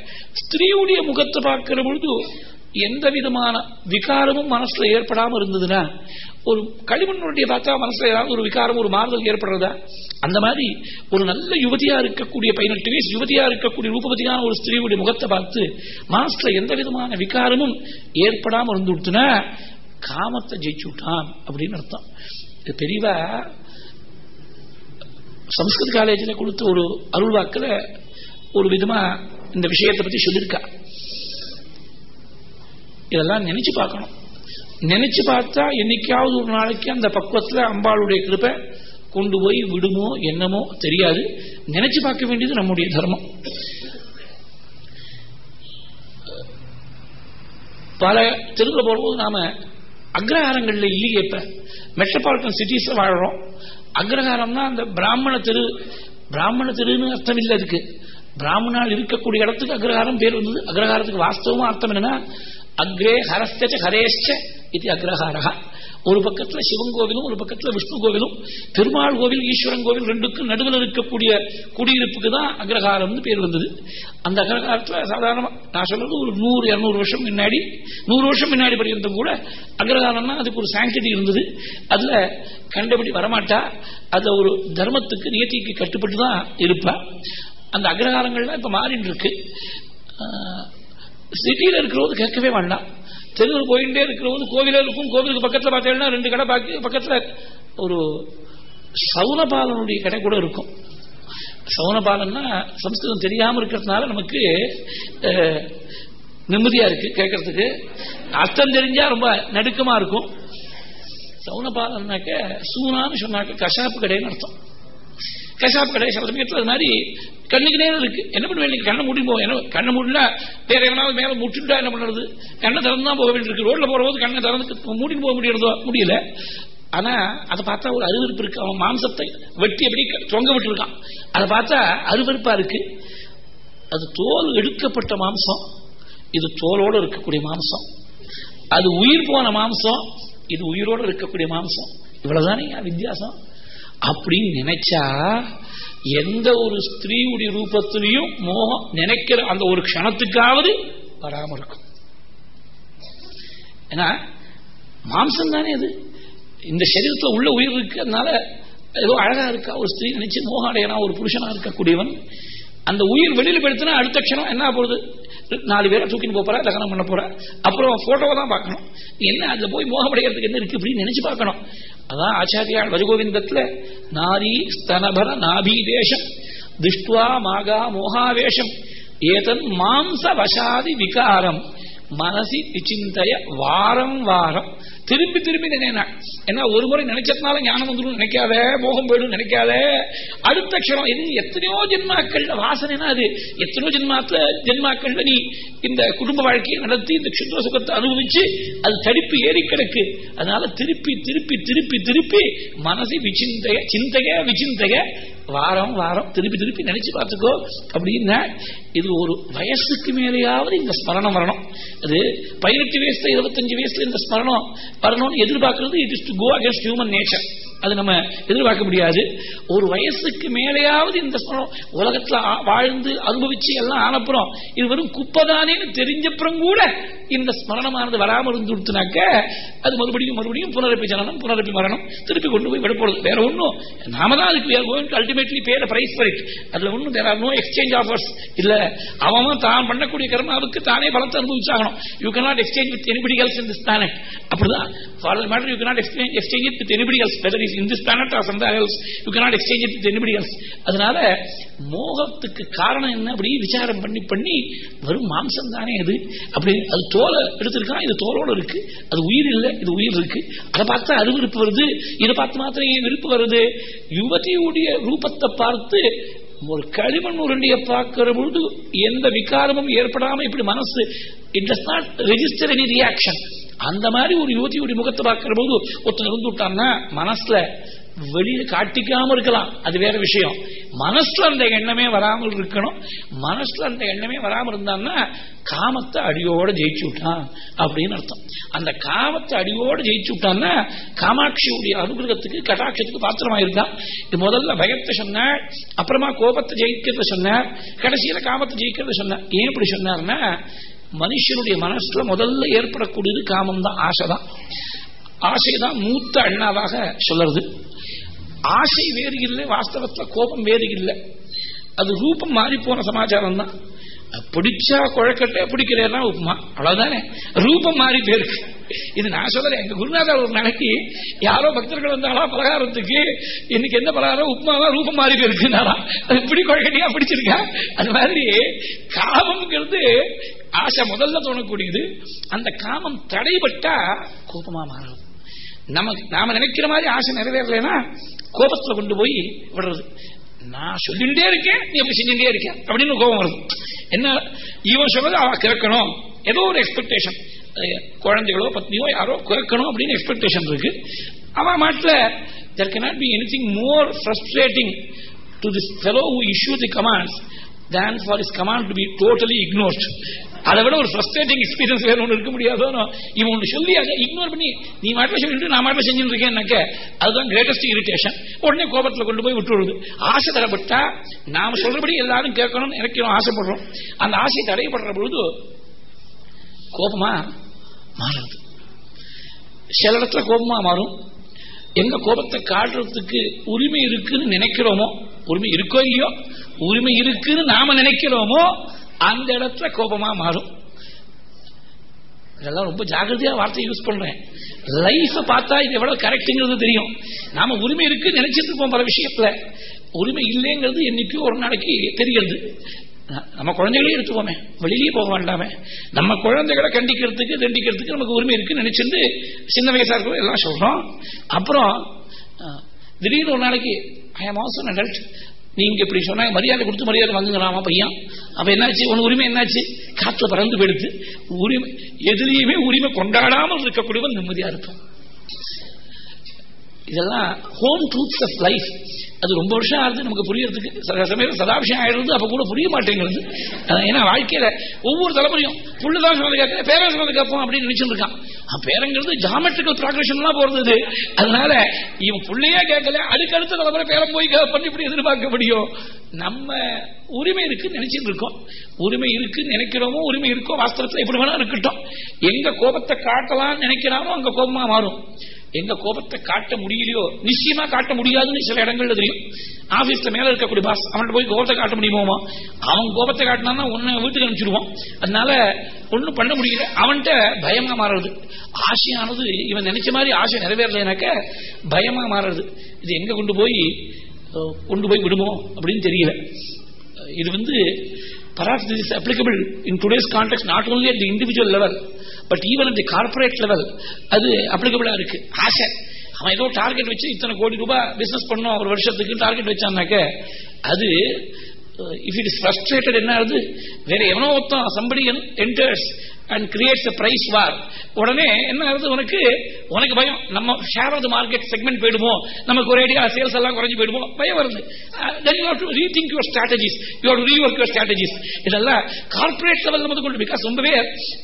ஸ்திரீயுடைய முகத்தை பார்க்கிற பொழுது எந்த விதமான விகாரமும் மனசுல ஏற்படாம இருந்ததுன்னா ஒரு களிமண்ணுடைய பார்த்தா மனசுல ஏதாவது ஒரு விகாரம் ஒரு மாறுதல் ஏற்படுறதா? அந்த மாதிரி ஒரு நல்ல யுவதியா இருக்கக்கூடிய பதினெட்டு வயசு யுவதியா இருக்கக்கூடிய ரூபவதியான ஒரு ஸ்திரீவுடைய முகத்தை பார்த்து மனசுல எந்த விதமான விகாரமும் ஏற்படாம இருந்து விட்டுனா காமத்தை ஜெயிச்சு விட்டான் அப்படின்னு அர்த்தம். பெரியவா சம்ஸ்கிருத காலேஜில் கொடுத்த ஒரு அருள்வாக்கில் ஒரு விதமா இந்த விஷயத்தை பத்தி சொல்லியிருக்கா. இதெல்லாம் நினைச்சு பார்க்கணும். நினைச்சு பார்த்தா என்னைக்காவது ஒரு நாளைக்கு அந்த பக்குவத்துல அம்பாளுடைய கிருப்பை கொண்டு போய் விடுமோ என்னமோ தெரியாது. நினைச்சு பார்க்க வேண்டியது நம்முடைய தர்மம். பல தெருவில் போகும்போது நாம அக்ரஹாரங்கள்ல இல்லையே இப்ப. மெட்ரோபாலிட்டன் சிட்டிஸ்ல வாழறோம். அக்ரஹாரம்னா அந்த பிராமண தெரு. பிராமண தெருன்னு அர்த்தம் இல்லை அதுக்கு. பிராமணால் இருக்கக்கூடிய இடத்துக்கு அக்ரஹாரம் பேர் வந்தது. அக்ரஹாரத்துக்கு வாஸ்தவமா அர்த்தம் என்னன்னா அக்ரே ஹரஸ்த ஹரேஷ்ச இது அக்ரஹாரகா ஒரு பக்கத்தில் சிவன் கோவிலும் ஒரு பக்கத்தில் விஷ்ணு கோவிலும் பெருமாள் கோவில் ஈஸ்வரன் கோவில் ரெண்டுக்கும் நடுவில் இருக்கக்கூடிய குடியிருப்புக்கு தான் அக்ரஹாரம்னு பேர் வந்தது. அந்த அக்ரஹாரத்தில் சாதாரணமாக நான் சொல்றது ஒரு நூறு இரநூறு வருஷம் முன்னாடி நூறு வருஷம் முன்னாடி படிக்கிறதும் கூட அக்ரஹாரம்னா அதுக்கு ஒரு சாங்கிட்டி இருந்தது. அதில் கண்டபடி வரமாட்டா. அதில் ஒரு தர்மத்துக்கு நியத்திக்கு கட்டுப்பட்டு தான் இருப்பா. அந்த அக்ரஹாரங்கள்லாம் இப்போ மாறின்னு இருக்கு சிட்டியில் இருக்கிறவங்க கேட்கவே வேண்டாம். தெருவில் போயிட்டே இருக்கிறவங்க கோவிலே இருக்கும் கோவிலுக்கு பக்கத்தில் பார்த்தீங்கன்னா ரெண்டு கடை பாக்கி பக்கத்தில் ஒரு சவுனபாலனுடைய கடை கூட இருக்கும். சவுனபாலன்னா சம்ஸ்கிருதம் தெரியாமல் இருக்கிறதுனால நமக்கு நிம்மதியா இருக்கு கேட்கறதுக்கு. அர்த்தம் தெரிஞ்சா ரொம்ப நடுக்கமா இருக்கும். சவுனபாலன்னாக்க சூனான்னு சொன்னாக்க கஷாப்பு கடைன்னு அர்த்தம். கசாப்பு கடை சபதம் சமயத்தில் அது மாதிரி கண்ணுக்கு நேரம் இருக்கு. என்ன பண்ணுவேன்? கண்ணை மூடி போவோம் என்ன கண்ணை மூடினா வேற எவனாவது மேல முட்டுட்டா என்ன பண்ணுறது கண்ணை திறந்து தான் போக வேண்டியிருக்கு. ரோட்ல போற போது கண்ணை திறந்து மூடிட்டு போக முடியறதோ? முடியல. ஆனா அதை பார்த்தா ஒரு அருவருப்பு இருக்கு. அவன் மாம்சத்தை வெட்டி எப்படி தொங்க விட்டுருக்கான். அதை பார்த்தா அருவருப்பா இருக்கு. அது தோல் எடுக்கப்பட்ட மாம்சம். இது தோலோடு இருக்கக்கூடிய மாம்சம். அது உயிர் போன மாம்சம். இது உயிரோடு இருக்கக்கூடிய மாம்சம். இவ்வளவுதானே வித்தியாசம்? அப்படின்னு நினைச்சா எந்த ஒரு ஸ்திரீவுடைய ரூபத்திலையும் மோகம் நினைக்கிற அந்த ஒரு க்ஷணத்துக்காவது வராம இருக்கும் ஏன்னா மாம்சம் தானே அது. இந்த சரீரத்தில் உள்ள உயிர் இருக்கிறதுனால ஏதோ அழகா இருக்கா? ஒரு ஸ்திரீ நினைச்சு மோகாடையனா ஒரு புருஷனா இருக்கக்கூடியவன். அந்த உயிர் வெளியில படுத்தினா அடுத்த க்ஷணம் என்ன போகுது? நாலு பேரை தூக்கிட்டு போக போறா தகனம் பண்ண போற. அப்புறம் போட்டோவை தான் பார்க்கணும். என்ன அதுல போய் மோகமடைகிறதுக்கு என்ன இருக்கு அப்படின்னு நினைச்சு பார்க்கணும். அதான் ஆச்சாரியால் வஜகோவிந்தத்துல நாரி ஸ்தனபர நாபி தேசம் திருஷ்டுவா மாகா மோகாவேஷம் ஏதன் மாம்ச வசாதி விகாரம் மனசி விசிந்தைய வாரம் வாரம் திரும்பி திரும்பி நினைனா. ஏன்னா ஒரு முறை நினைச்சதுனால ஞானம் வந்துடும் நினைக்காத மோகம் போயிடும் நினைக்காத. அடுத்த க்ஷணம் இது எத்தனையோ ஜென்மாக்கள் வாசனைனா அது. எத்தனையோ ஜென்மாத்த ஜென்மாக்கள் நீ இந்த குடும்ப வாழ்க்கையை நடத்தி இந்த சுத்த சுகத்தை அனுபவிச்சு அது தடிப்பு ஏறி கிடக்கு. அதனால திருப்பி திருப்பி திருப்பி திருப்பி மனசை விசிந்தைய சிந்தைய விசிந்தைய வாரம் வாரம் திருப்பி திருப்பி நினைச்சு பார்த்துக்கோ அப்படின்னா இது ஒரு வயசுக்கு மேலேயாவது இந்த ஸ்மரணம் வரணும். அது பதினெட்டு வயசுல இருபத்தஞ்சு வயசுல இந்த ஸ்மரணம் வரணும்னு எதிர்பார்க்கறது. It is to go against human nature அது நம்ம எதிர்பார்க்க முடியாது. ஒரு வயசுக்கு மேலேயாவது இந்த ஸ்மரணம் உலகத்துல வாழ்ந்து அனுபவிச்சு எல்லாம் ஆனப்புறம் இது வெறும் குப்பைதானேன்னு தெரிஞ்சப்புறம் கூட இந்த ஸ்மரணமானது வராமல் இருந்து அது மறுபடியும் மறுபடியும் புனரப்பி ஜனனம் புனரப்பி மரணம் திருப்பி கொண்டு போய் விட வேற ஒன்றும் நாம தான் அதுக்கு அல்டிமேட்லி பேர பிரைஸ் ஃபார் இட் அதுல ஒன்றும் வேற நோ எக்ஸ்சேஞ்ச் ஆஃபர்ஸ் இல்ல அவன் தான் பண்ணக்கூடிய கர்மாவுக்கு தானே பலத்தை அனுபவிச்சாகணும். You cannot exchange with anybody else in this planet அப்படிதான். For matter you cannot exchange with anybody else whether is in this planet or something else you cannot exchange it with anybody else அதனால மோகத்துக்கு காரணம் என்ன அப்படி விசாரம் பண்ணி பண்ணி வெறும் மாம்சம் தானே அது. அப்படி அது தோலை எடுத்திருக்கான் இது தோலோடு இருக்கு. அது உயிர் இல்லை இது உயிர் இருக்கு. அதை பார்த்து அது விருப்பு வருது. இதை பார்த்து மாத்திரம் ஏன் விருப்பு வருது? யுவதியுடைய ரூபத்தை பார்த்து ஒரு களிமண் உருண்டிய பார்க்கிற பொழுது எந்த விகாரமும் ஏற்படாம இப்படி மனசு it does not register any reaction அந்த மாதிரி ஒரு யுவதியுடைய முகத்தை பார்க்கிற போது ஒருத்தர் இருந்து விட்டான்னா மனசுல வெளியில காட்டிக்காம இருக்கலாம். அது வேற விஷயம். மனசுல அந்த எண்ணமே வராமல் இருக்கணும். மனசுல அந்த எண்ணமே வராமல் இருந்தான்னா காமத்தை அடியோட ஜெயிச்சு விட்டான் அப்படின்னு அர்த்தம். அந்த காமத்தை அடியோட ஜெயிச்சு விட்டான்னா காமாட்சியுடைய அனுகிரகத்துக்கு கட்டாட்சத்துக்கு பாத்திரமாயிருந்தான் இது முதல்ல பயத்தை சொன்னார் அப்புறமா கோபத்தை ஜெயிக்கிறத சொன்னார் கடைசியில காமத்தை ஜெயிக்கிறத சொன்னார். ஏன் இப்படி சொன்னார்னா மனுஷனுடைய மனசுல முதல்ல ஏற்படக்கூடியது காமம் தான் ஆசை தான் ஆசைதான் மூத்த அண்ணாவாக சொல்லுறது. ஆசை வேறு இல்லை வாஸ்தவத்துல கோபம் வேறு இல்லை. அது ரூபம் மாறி போன சமாச்சாரம் தான் பிடிச்சா குழக்கட்டை பிடிக்கிறேன்னா உப்புமா. அவ்வளவுதானே? ரூபம் மாறி போயிருக்கு. இது நான் சொல்லல. எங்க குருநாதர் ஒரு நாளைக்கு யாரோ பக்தர்கள் வந்தாலா பலகாரத்துக்கு? இன்னைக்கு எந்த பலகாரம்? உப்புமாவா? ரூபம் மாறி போயிருக்குனாரா அது இப்படி குழக்கட்டியா பிடிச்சிருக்கா? அது மாதிரி காமம்ங்கிறது ஆசை முதல்ல தோணக்கூடியது. அந்த காமம் தடைபட்டா கோபமா மாறும். நமக்கு நாம நினைக்கிற மாதிரி ஆசை நிறைவேறலைன்னா கோபத்துல கொண்டு போய் விடுறது. நான் சொல்லிட்டே இருக்கேன் நீ எப்படி செஞ்சுட்டே இருக்க அப்படின்னு கோபம் வருது என்ன இவன் சொல்றது அவ கேட்கணும் ஏதோ ஒரு எக்ஸ்பெக்டேஷன் குழந்தைகளோ பத்னியோ யாரோ கேட்கணும் அப்படின்னு எக்ஸ்பெக்டேஷன் இருக்கு அவன் மாட்டில் there cannot be anything more frustrating to this fellow who issue the commands than for is command to be totally ignored அதை விட ஒரு ஃப்ரஸ்ட்ரேட்டிங் எக்ஸ்பீரியன்ஸ் வேற ஒன்று இருக்க முடியாதோ. இவன் ஒன்று சொல்லி அதை இக்னோர் பண்ணி நீ மாட்டில் சொல்லிட்டு நான் மாட்டில் செஞ்சுட்டு இருக்கேன்னாக்க அதுதான் கிரேட்டஸ்ட் இரிட்டேஷன் உடனே கோபத்தில் கொண்டு போய் விட்டுருது. ஆசை தரப்பட்டா நாம சொல்றபடி எல்லாரும் கேட்கணும்னு நினைக்கிறோம் ஆசைப்படுறோம். அந்த ஆசை தடைப்படுற பொழுது கோபமா மாறுது. சில இடத்துல கோபமா மாறும். எங்க கோபத்தை காட்டுறதுக்கு உரிமை இருக்குன்னு நினைக்கிறோமோ உரிமை இருக்கோ இல்லையோ உரிமை இருக்குன்னு நாம நினைக்கிறோமோ அந்த இடத்துல கோபமா மாறும். இதெல்லாம் ரொம்ப ஜாகிரதையா வார்த்தை யூஸ் பண்றேன். லைஃப பார்த்தா இது எவ்வளவு கரெக்டுங்கிறது தெரியும். நாம உரிமை இருக்கு நினைச்சிட்டு இருப்போம் பல விஷயத்துல. உரிமை இல்லைங்கிறது என்னைக்கும் ஒரு நாளைக்கு தெரிகிறது. நம்ம குழந்தைகளையும் எடுத்துப்போமே வெளியிலேயே போக வேண்டாமே. நம்ம குழந்தைகளை கண்டிக்கிறதுக்கு தண்டிக்கிறதுக்கு நமக்கு உரிமை இருக்குன்னு நினைச்சிட்டு சின்ன வயசா இருக்கிறோம் எல்லாம் சொல்றோம். அப்புறம் திடீர்னு ஒரு நாளைக்கு ஐ ஆம் ஆல்சோ அடல்ட் நீங்க இப்படி சொன்னா மரியாதை கொடுத்து மரியாதை வாங்குங்களாமா பையன். அப்ப என்னாச்சு? உன் உரிமை என்னாச்சு? காத்துல பறந்து போயிடுது. உரிமை எதிரியுமே உரிமை கொண்டாடாமல் இருக்கக்கூடியவன் நிம்மதியா இருப்பான். இதெல்லாம் ஹோம் ட்ரூத்ஸ் ஆஃப் லைஃப் அது ரொம்ப வருஷம் ஆகுது நமக்கு புரியறதுக்கு. சில சமயம் சதாபிஷம் ஆயிடுறது அப்போ கூட புரிய மாட்டேங்கிறது. ஏன்னா வாழ்க்கையில் ஒவ்வொரு தலைமுறையும் புள்ளுதான் சொன்னது கேட்க பேரன் சொன்னது கேட்போம் அப்படின்னு நினைச்சிருக்கான் பேரங்கிறது ஜாமெட்ரிக்கல் ப்ராக்ரஷன்லாம் போகிறது அதனால இவன் புள்ளையே கேட்கல அடுக்கடுத்த அடுத்த தலைமுறை பேரம் போய் பண்ணி இப்படி எதிர்பார்க்க முடியும். நம்ம உரிமை இருக்குன்னு நினைச்சிட்டு இருக்கோம். உரிமை இருக்குன்னு நினைக்கிறோமோ உரிமை இருக்கோ வாஸ்தவத்தில் எப்படி வேணா இருக்கட்டும். எங்க கோபத்தை காட்டலாம்னு நினைக்கிறாமோ அங்க கோபமா மாறும். எங்க கோபத்தை காட்ட முடியலையோ நிச்சயமா காட்ட முடியாதுன்னு சில இடங்கள்ல தெரியும். ஆபீஸ்ல மேல இருக்கக்கூடிய பாஸ் அவன்கிட்ட போய் கோபத்தை காட்ட முடியுமோமா? அவன் கோபத்தை காட்டினா உன்னை வீட்டுக்கு அனுப்பிச்சிடுவான். அதனால ஒன்னும் பண்ண முடியல. அவன்கிட்ட பயமா மாறுறது. ஆசையானது இவன் நினைச்ச மாதிரி ஆசை நிறைவேறலைனாக்க பயமா மாறுறது. இது எங்க கொண்டு போய் கொண்டு போய் விடுமோ அப்படின்னு தெரியல. இது வந்து perhaps this is applicable in today's context not only at the individual level but even at the corporate level அது applicable இருக்கு ஆசை அவன் ஏதோ டார்கெட் வச்சு இத்தனை கோடி ரூபாய் பிசினஸ் பண்ணோம் ஒரு வருஷத்துக்கு டார்கெட் வச்சான்னாக்க அது இஃப் இட் இஸ் ஃப்ரஸ்ட்ரேட்டட் என்ன ஆகுது வேற எவனோ ஒருத்தன் somebody enters and creates price war உடனே என்ன ஆகுது உனக்கு? உனக்கு பயம். நம்ம ஷேர் ஆஃப் மார்க்கெட் செக்மெண்ட் போயிடுமோ? நமக்கு ஒரே ஐடியா சேல்ஸ் எல்லாம் குறைஞ்சு போயிடுமோ? பயம் வருது. Then you have to rethink your strategies you have to rework your strategies இதெல்லாம் கார்பரேட் லெவல் நம்ம கொண்டு பிகாஸ் ரொம்பவே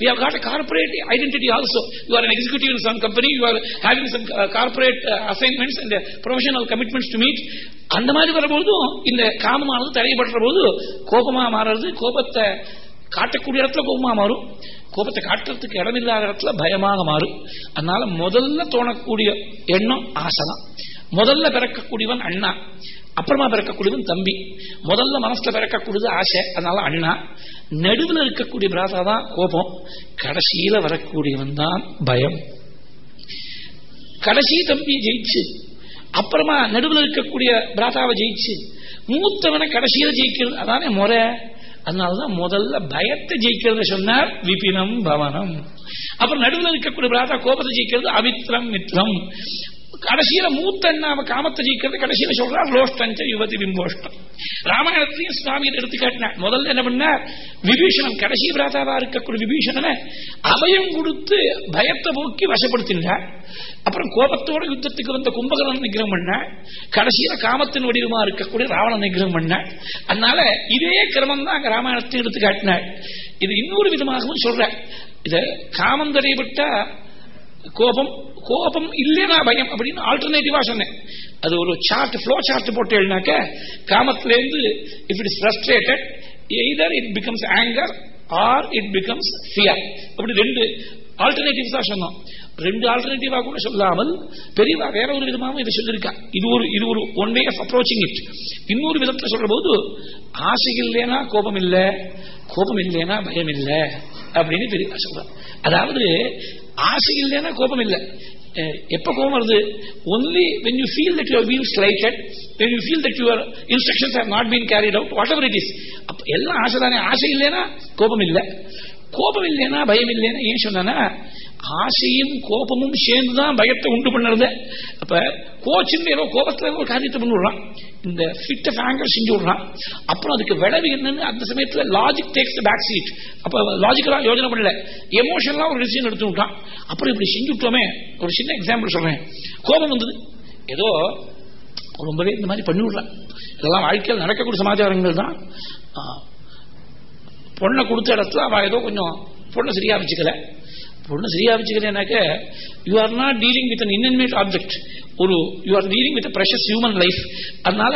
we have got a corporate identity also you are an executive in some company you are having some corporate assignments and professional commitments to meet அந்த மாதிரி வரும்போதும் இந்த காமமானது தடைபடுற போது கோபமா மாறுறது கோபத்தை காட்டக்கூடிய இடத்துல கோபமா மாறும். கோபத்தை காட்டுறதுக்கு இடமில்லாத இடத்துல பயமாக மாறும். அதனால முதல்ல தோணக்கூடிய எண்ணம் ஆசைதான். முதல்ல பிறக்கக்கூடியவன் அண்ணா. அப்புறமா பிறக்கக்கூடியவன் தம்பி. முதல்ல மனசுல பிறக்கக்கூடியது ஆசை. அதனால அண்ணா. நடுவில் இருக்கக்கூடிய பிராதா தான் கோபம். கடைசியில வரக்கூடியவன் தான் பயம். கடைசி தம்பி ஜெயிச்சு அப்புறமா நடுவில் இருக்கக்கூடிய பிராதாவை ஜெயிச்சு மூத்தவனை கடைசியில ஜெயிக்கிறது. அதானே முறை. அதனாலதான் முதல்ல பயத்தை ஜெயிக்கிறது சொன்னார் விபினம் பவனம். அப்புறம் நடுவில் இருக்கக்கூடிய பிராதா கோபத்தை ஜெயிக்கிறது அவித்ரம் மித்ரம் கடைசியில மூத்த அண்ணாவ காமத்தை ஜீக்கிறது கடைசியில சொல்றார் லோஷ்டஞ்ச யுவதி பிம்போஷ்டம். ராமாயணத்திலையும் சுவாமியை எடுத்து காட்டினார். முதல்ல என்ன பண்ணார் விபீஷணன் கடைசி பிராதாவா இருக்கக்கூடிய விபீஷணனை அபயம் கொடுத்து பயத்தை போக்கி வசப்படுத்தினார். அப்புறம் கோபத்தோட யுத்தத்துக்கு வந்த கும்பகரன் நிகிரம் பண்ண கடைசியில காமத்தின் வடிவமா இருக்கக்கூடிய ராவண நிகிரம் பண்ண அதனால இதே கிரமம் தான் அங்க ராமாயணத்தை எடுத்து காட்டினார். இது இன்னொரு விதமாகவும் சொல்ற இத காமம் தடைபட்டா கோபம் கோபம் இல்லைனா பயம் அப்படின்னு ஆல்டர்னேட்டிவா சொன்னேன். அது ஒரு சார்ட் ஃப்ளோ சார்ட் போட்டு எழுதினாக்க காமத்திலேருந்து if it is frustrated either it becomes anger or it becomes fear அப்படி ரெண்டு ஆல்டர்னேட்டிவ்ஸா சொன்னோம். ரெண்டு ஆல்டர்னேட்டிவா கூட சொல்லாமல் பெரியவா வேற ஒரு விதமாகவும் இதை சொல்லியிருக்கா. இது ஒரு இது ஒரு one way of approaching it இன்னொரு விதத்தில் சொல்ற போது ஆசை இல்லைன்னா கோபம் இல்லை கோபம் இல்லைனா பயம் இல்லை அப்படின்னு பெரியவா சொல்றான். அதாவது ஆசை இல்லைன்னா கோபம் இல்லை எப்ப கோபம் வருது only when you feel that you are been slighted when you feel that your instructions have not been carried out whatever it is எல்லாம் ஆசை தானே ஆசை இல்லைன்னா கோபம் இல்லை கோபம் இல்லைன்னா பயம் இல்லைன்னா ஏன் சொன்னா ஆசையும் கோபமும் சேர்ந்துதான் பயத்தை உண்டு பண்ணுறது. அப்ப கோச்சின் ஏதோ கோபத்துல ஒரு காரியத்தை பண்ணிவிடுறான் இந்த ஃபிட் ஆஃப் ஆங்கர் செஞ்சு விடுறான். அப்புறம் அதுக்கு விளைவு என்னன்னு அந்த சமயத்தில் லாஜிக் டேக்ஸ் பேக் சீட் அப்போ லாஜிக்கலாக யோஜனை பண்ணல. எமோஷனலாக ஒரு டிசிஷன் எடுத்து விட்டான். அப்புறம் இப்படி செஞ்சு விட்டோமே. ஒரு சின்ன எக்ஸாம்பிள் சொல்றேன். கோபம் வந்தது. ஏதோ ரொம்பவே இந்த மாதிரி பண்ணி விடலாம் இதெல்லாம் வாழ்க்கையில் நடக்கக்கூடிய சமாச்சாரங்கள் தான். பொண்ணை கொடுத்த இடத்துல அவள் ஏதோ கொஞ்சம் பொண்ணை சரியா வச்சுக்கல. பொண்ணு சரியா வச்சுக்கிறேன்னாக்க you are not dealing with an inanimate object ஒரு you are dealing with precious human life அதனால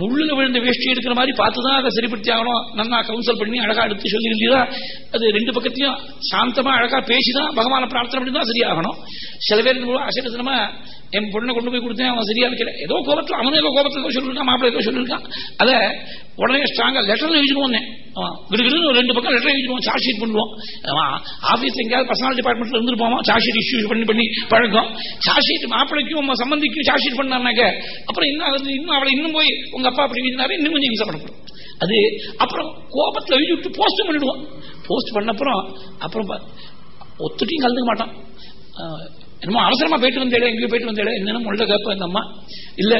முள்ளுல விழுந்த வேஷ்டி எடுக்கிற மாதிரி பார்த்து தான் அதை சரிப்படுத்தி ஆகணும். நல்லா கவுன்சில் பண்ணி அழகா எடுத்து சொல்லி இல்லையா? அது ரெண்டு பக்கத்தையும் சாந்தமா அழகா பேசிதான் பகவானை பிரார்த்தனை பண்ணி தான் சரியாகணும். சில பேர் அசரசனமா என் பொண்ணை கொண்டு போய் கொடுத்தேன் அவன் சரியா வைக்கல. ஏதோ கோபத்தில் அவனும் ஏதோ கோபத்தில் ஏதோ சொல்லிருக்கான் மாப்பிள்ளை ஏதோ சொல்லியிருக்கான் அதை உடனே ஸ்ட்ராங்கா லெட்டர் எழுதிடுவோம் கிடுகிடுன்னு ரெண்டு பக்கம் லெட்டர் எழுதிடுவோம் சார்ஜ் ஷீட் பண்ணுவோம். ஆஃபீஸ் எங்கேயாவது பர்சனல் டிபார்ட்மெண்ட்ல இருந்துருப்போமா சார்ஜ் ஷீட் இஷ்யூ பண்ணி பண்ணி பழக்கம். சார்ஜ் ஷீட் மாப்பிளைக்கும் உங்க சம்பந்திக்கும் சார்ஜ் ஷீட் பண்ணாருனாக்க அப்புறம் இன்னும் அது இன்னும் அவளை இன்னும் போய் உங்க அப்பா அப்படி வீதினாரு இன்னும் கொஞ்சம் இம்சப்படப்படும் அது அப்புறம் கோபத்தில் எழுதி விட்டு போஸ்ட் பண்ணிடுவோம் போஸ்ட் பண்ண அப்புறம் அப்புறம் ஒத்துட்டையும் கலந்துக்க மாட்டான். என்னமோ அவசரமா போயிட்டு வந்தேடே எங்கேயோ போயிட்டு வந்தேடே என்னன்னு உள்ள கேட்பேன் இந்த அம்மா? இல்ல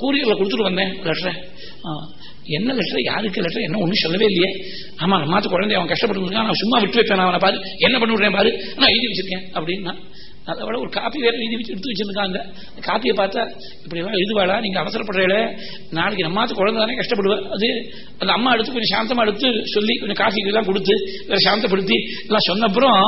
கூரியர்ல கொடுத்துட்டு வந்தேன் லெட்டர் என்ன லெட்டர் யாருக்கு லெட்டர் என்ன ஒன்றும் சொல்லவே இல்லையே. ஆமா நம்மாத்து குழந்தை அவன் கஷ்டப்பட்டுருக்கான் நான் சும்மா விட்டு வைப்பேன் அவனை பாரு என்ன பண்ணி விடுறேன் பாரு நான் எழுதி வச்சிருக்கேன் அப்படின்னா. அதை விட ஒரு காப்பி வேற எழுதி வச்சு எடுத்து வச்சிருக்காங்க காப்பியை பார்த்தா இப்படி எல்லாம் எழுதுவாளா நீங்க அவசரப்படுறீங்களே நாளைக்கு நம்மாத்து குழந்தை தானே கஷ்டப்படுவேன் அது அந்த அம்மா எடுத்து கொஞ்சம் சாந்தமா எடுத்து சொல்லி கொஞ்சம் காஃபி எல்லாம் கொடுத்து வேற சாந்தப்படுத்தி எல்லாம் சொன்ன அப்புறம்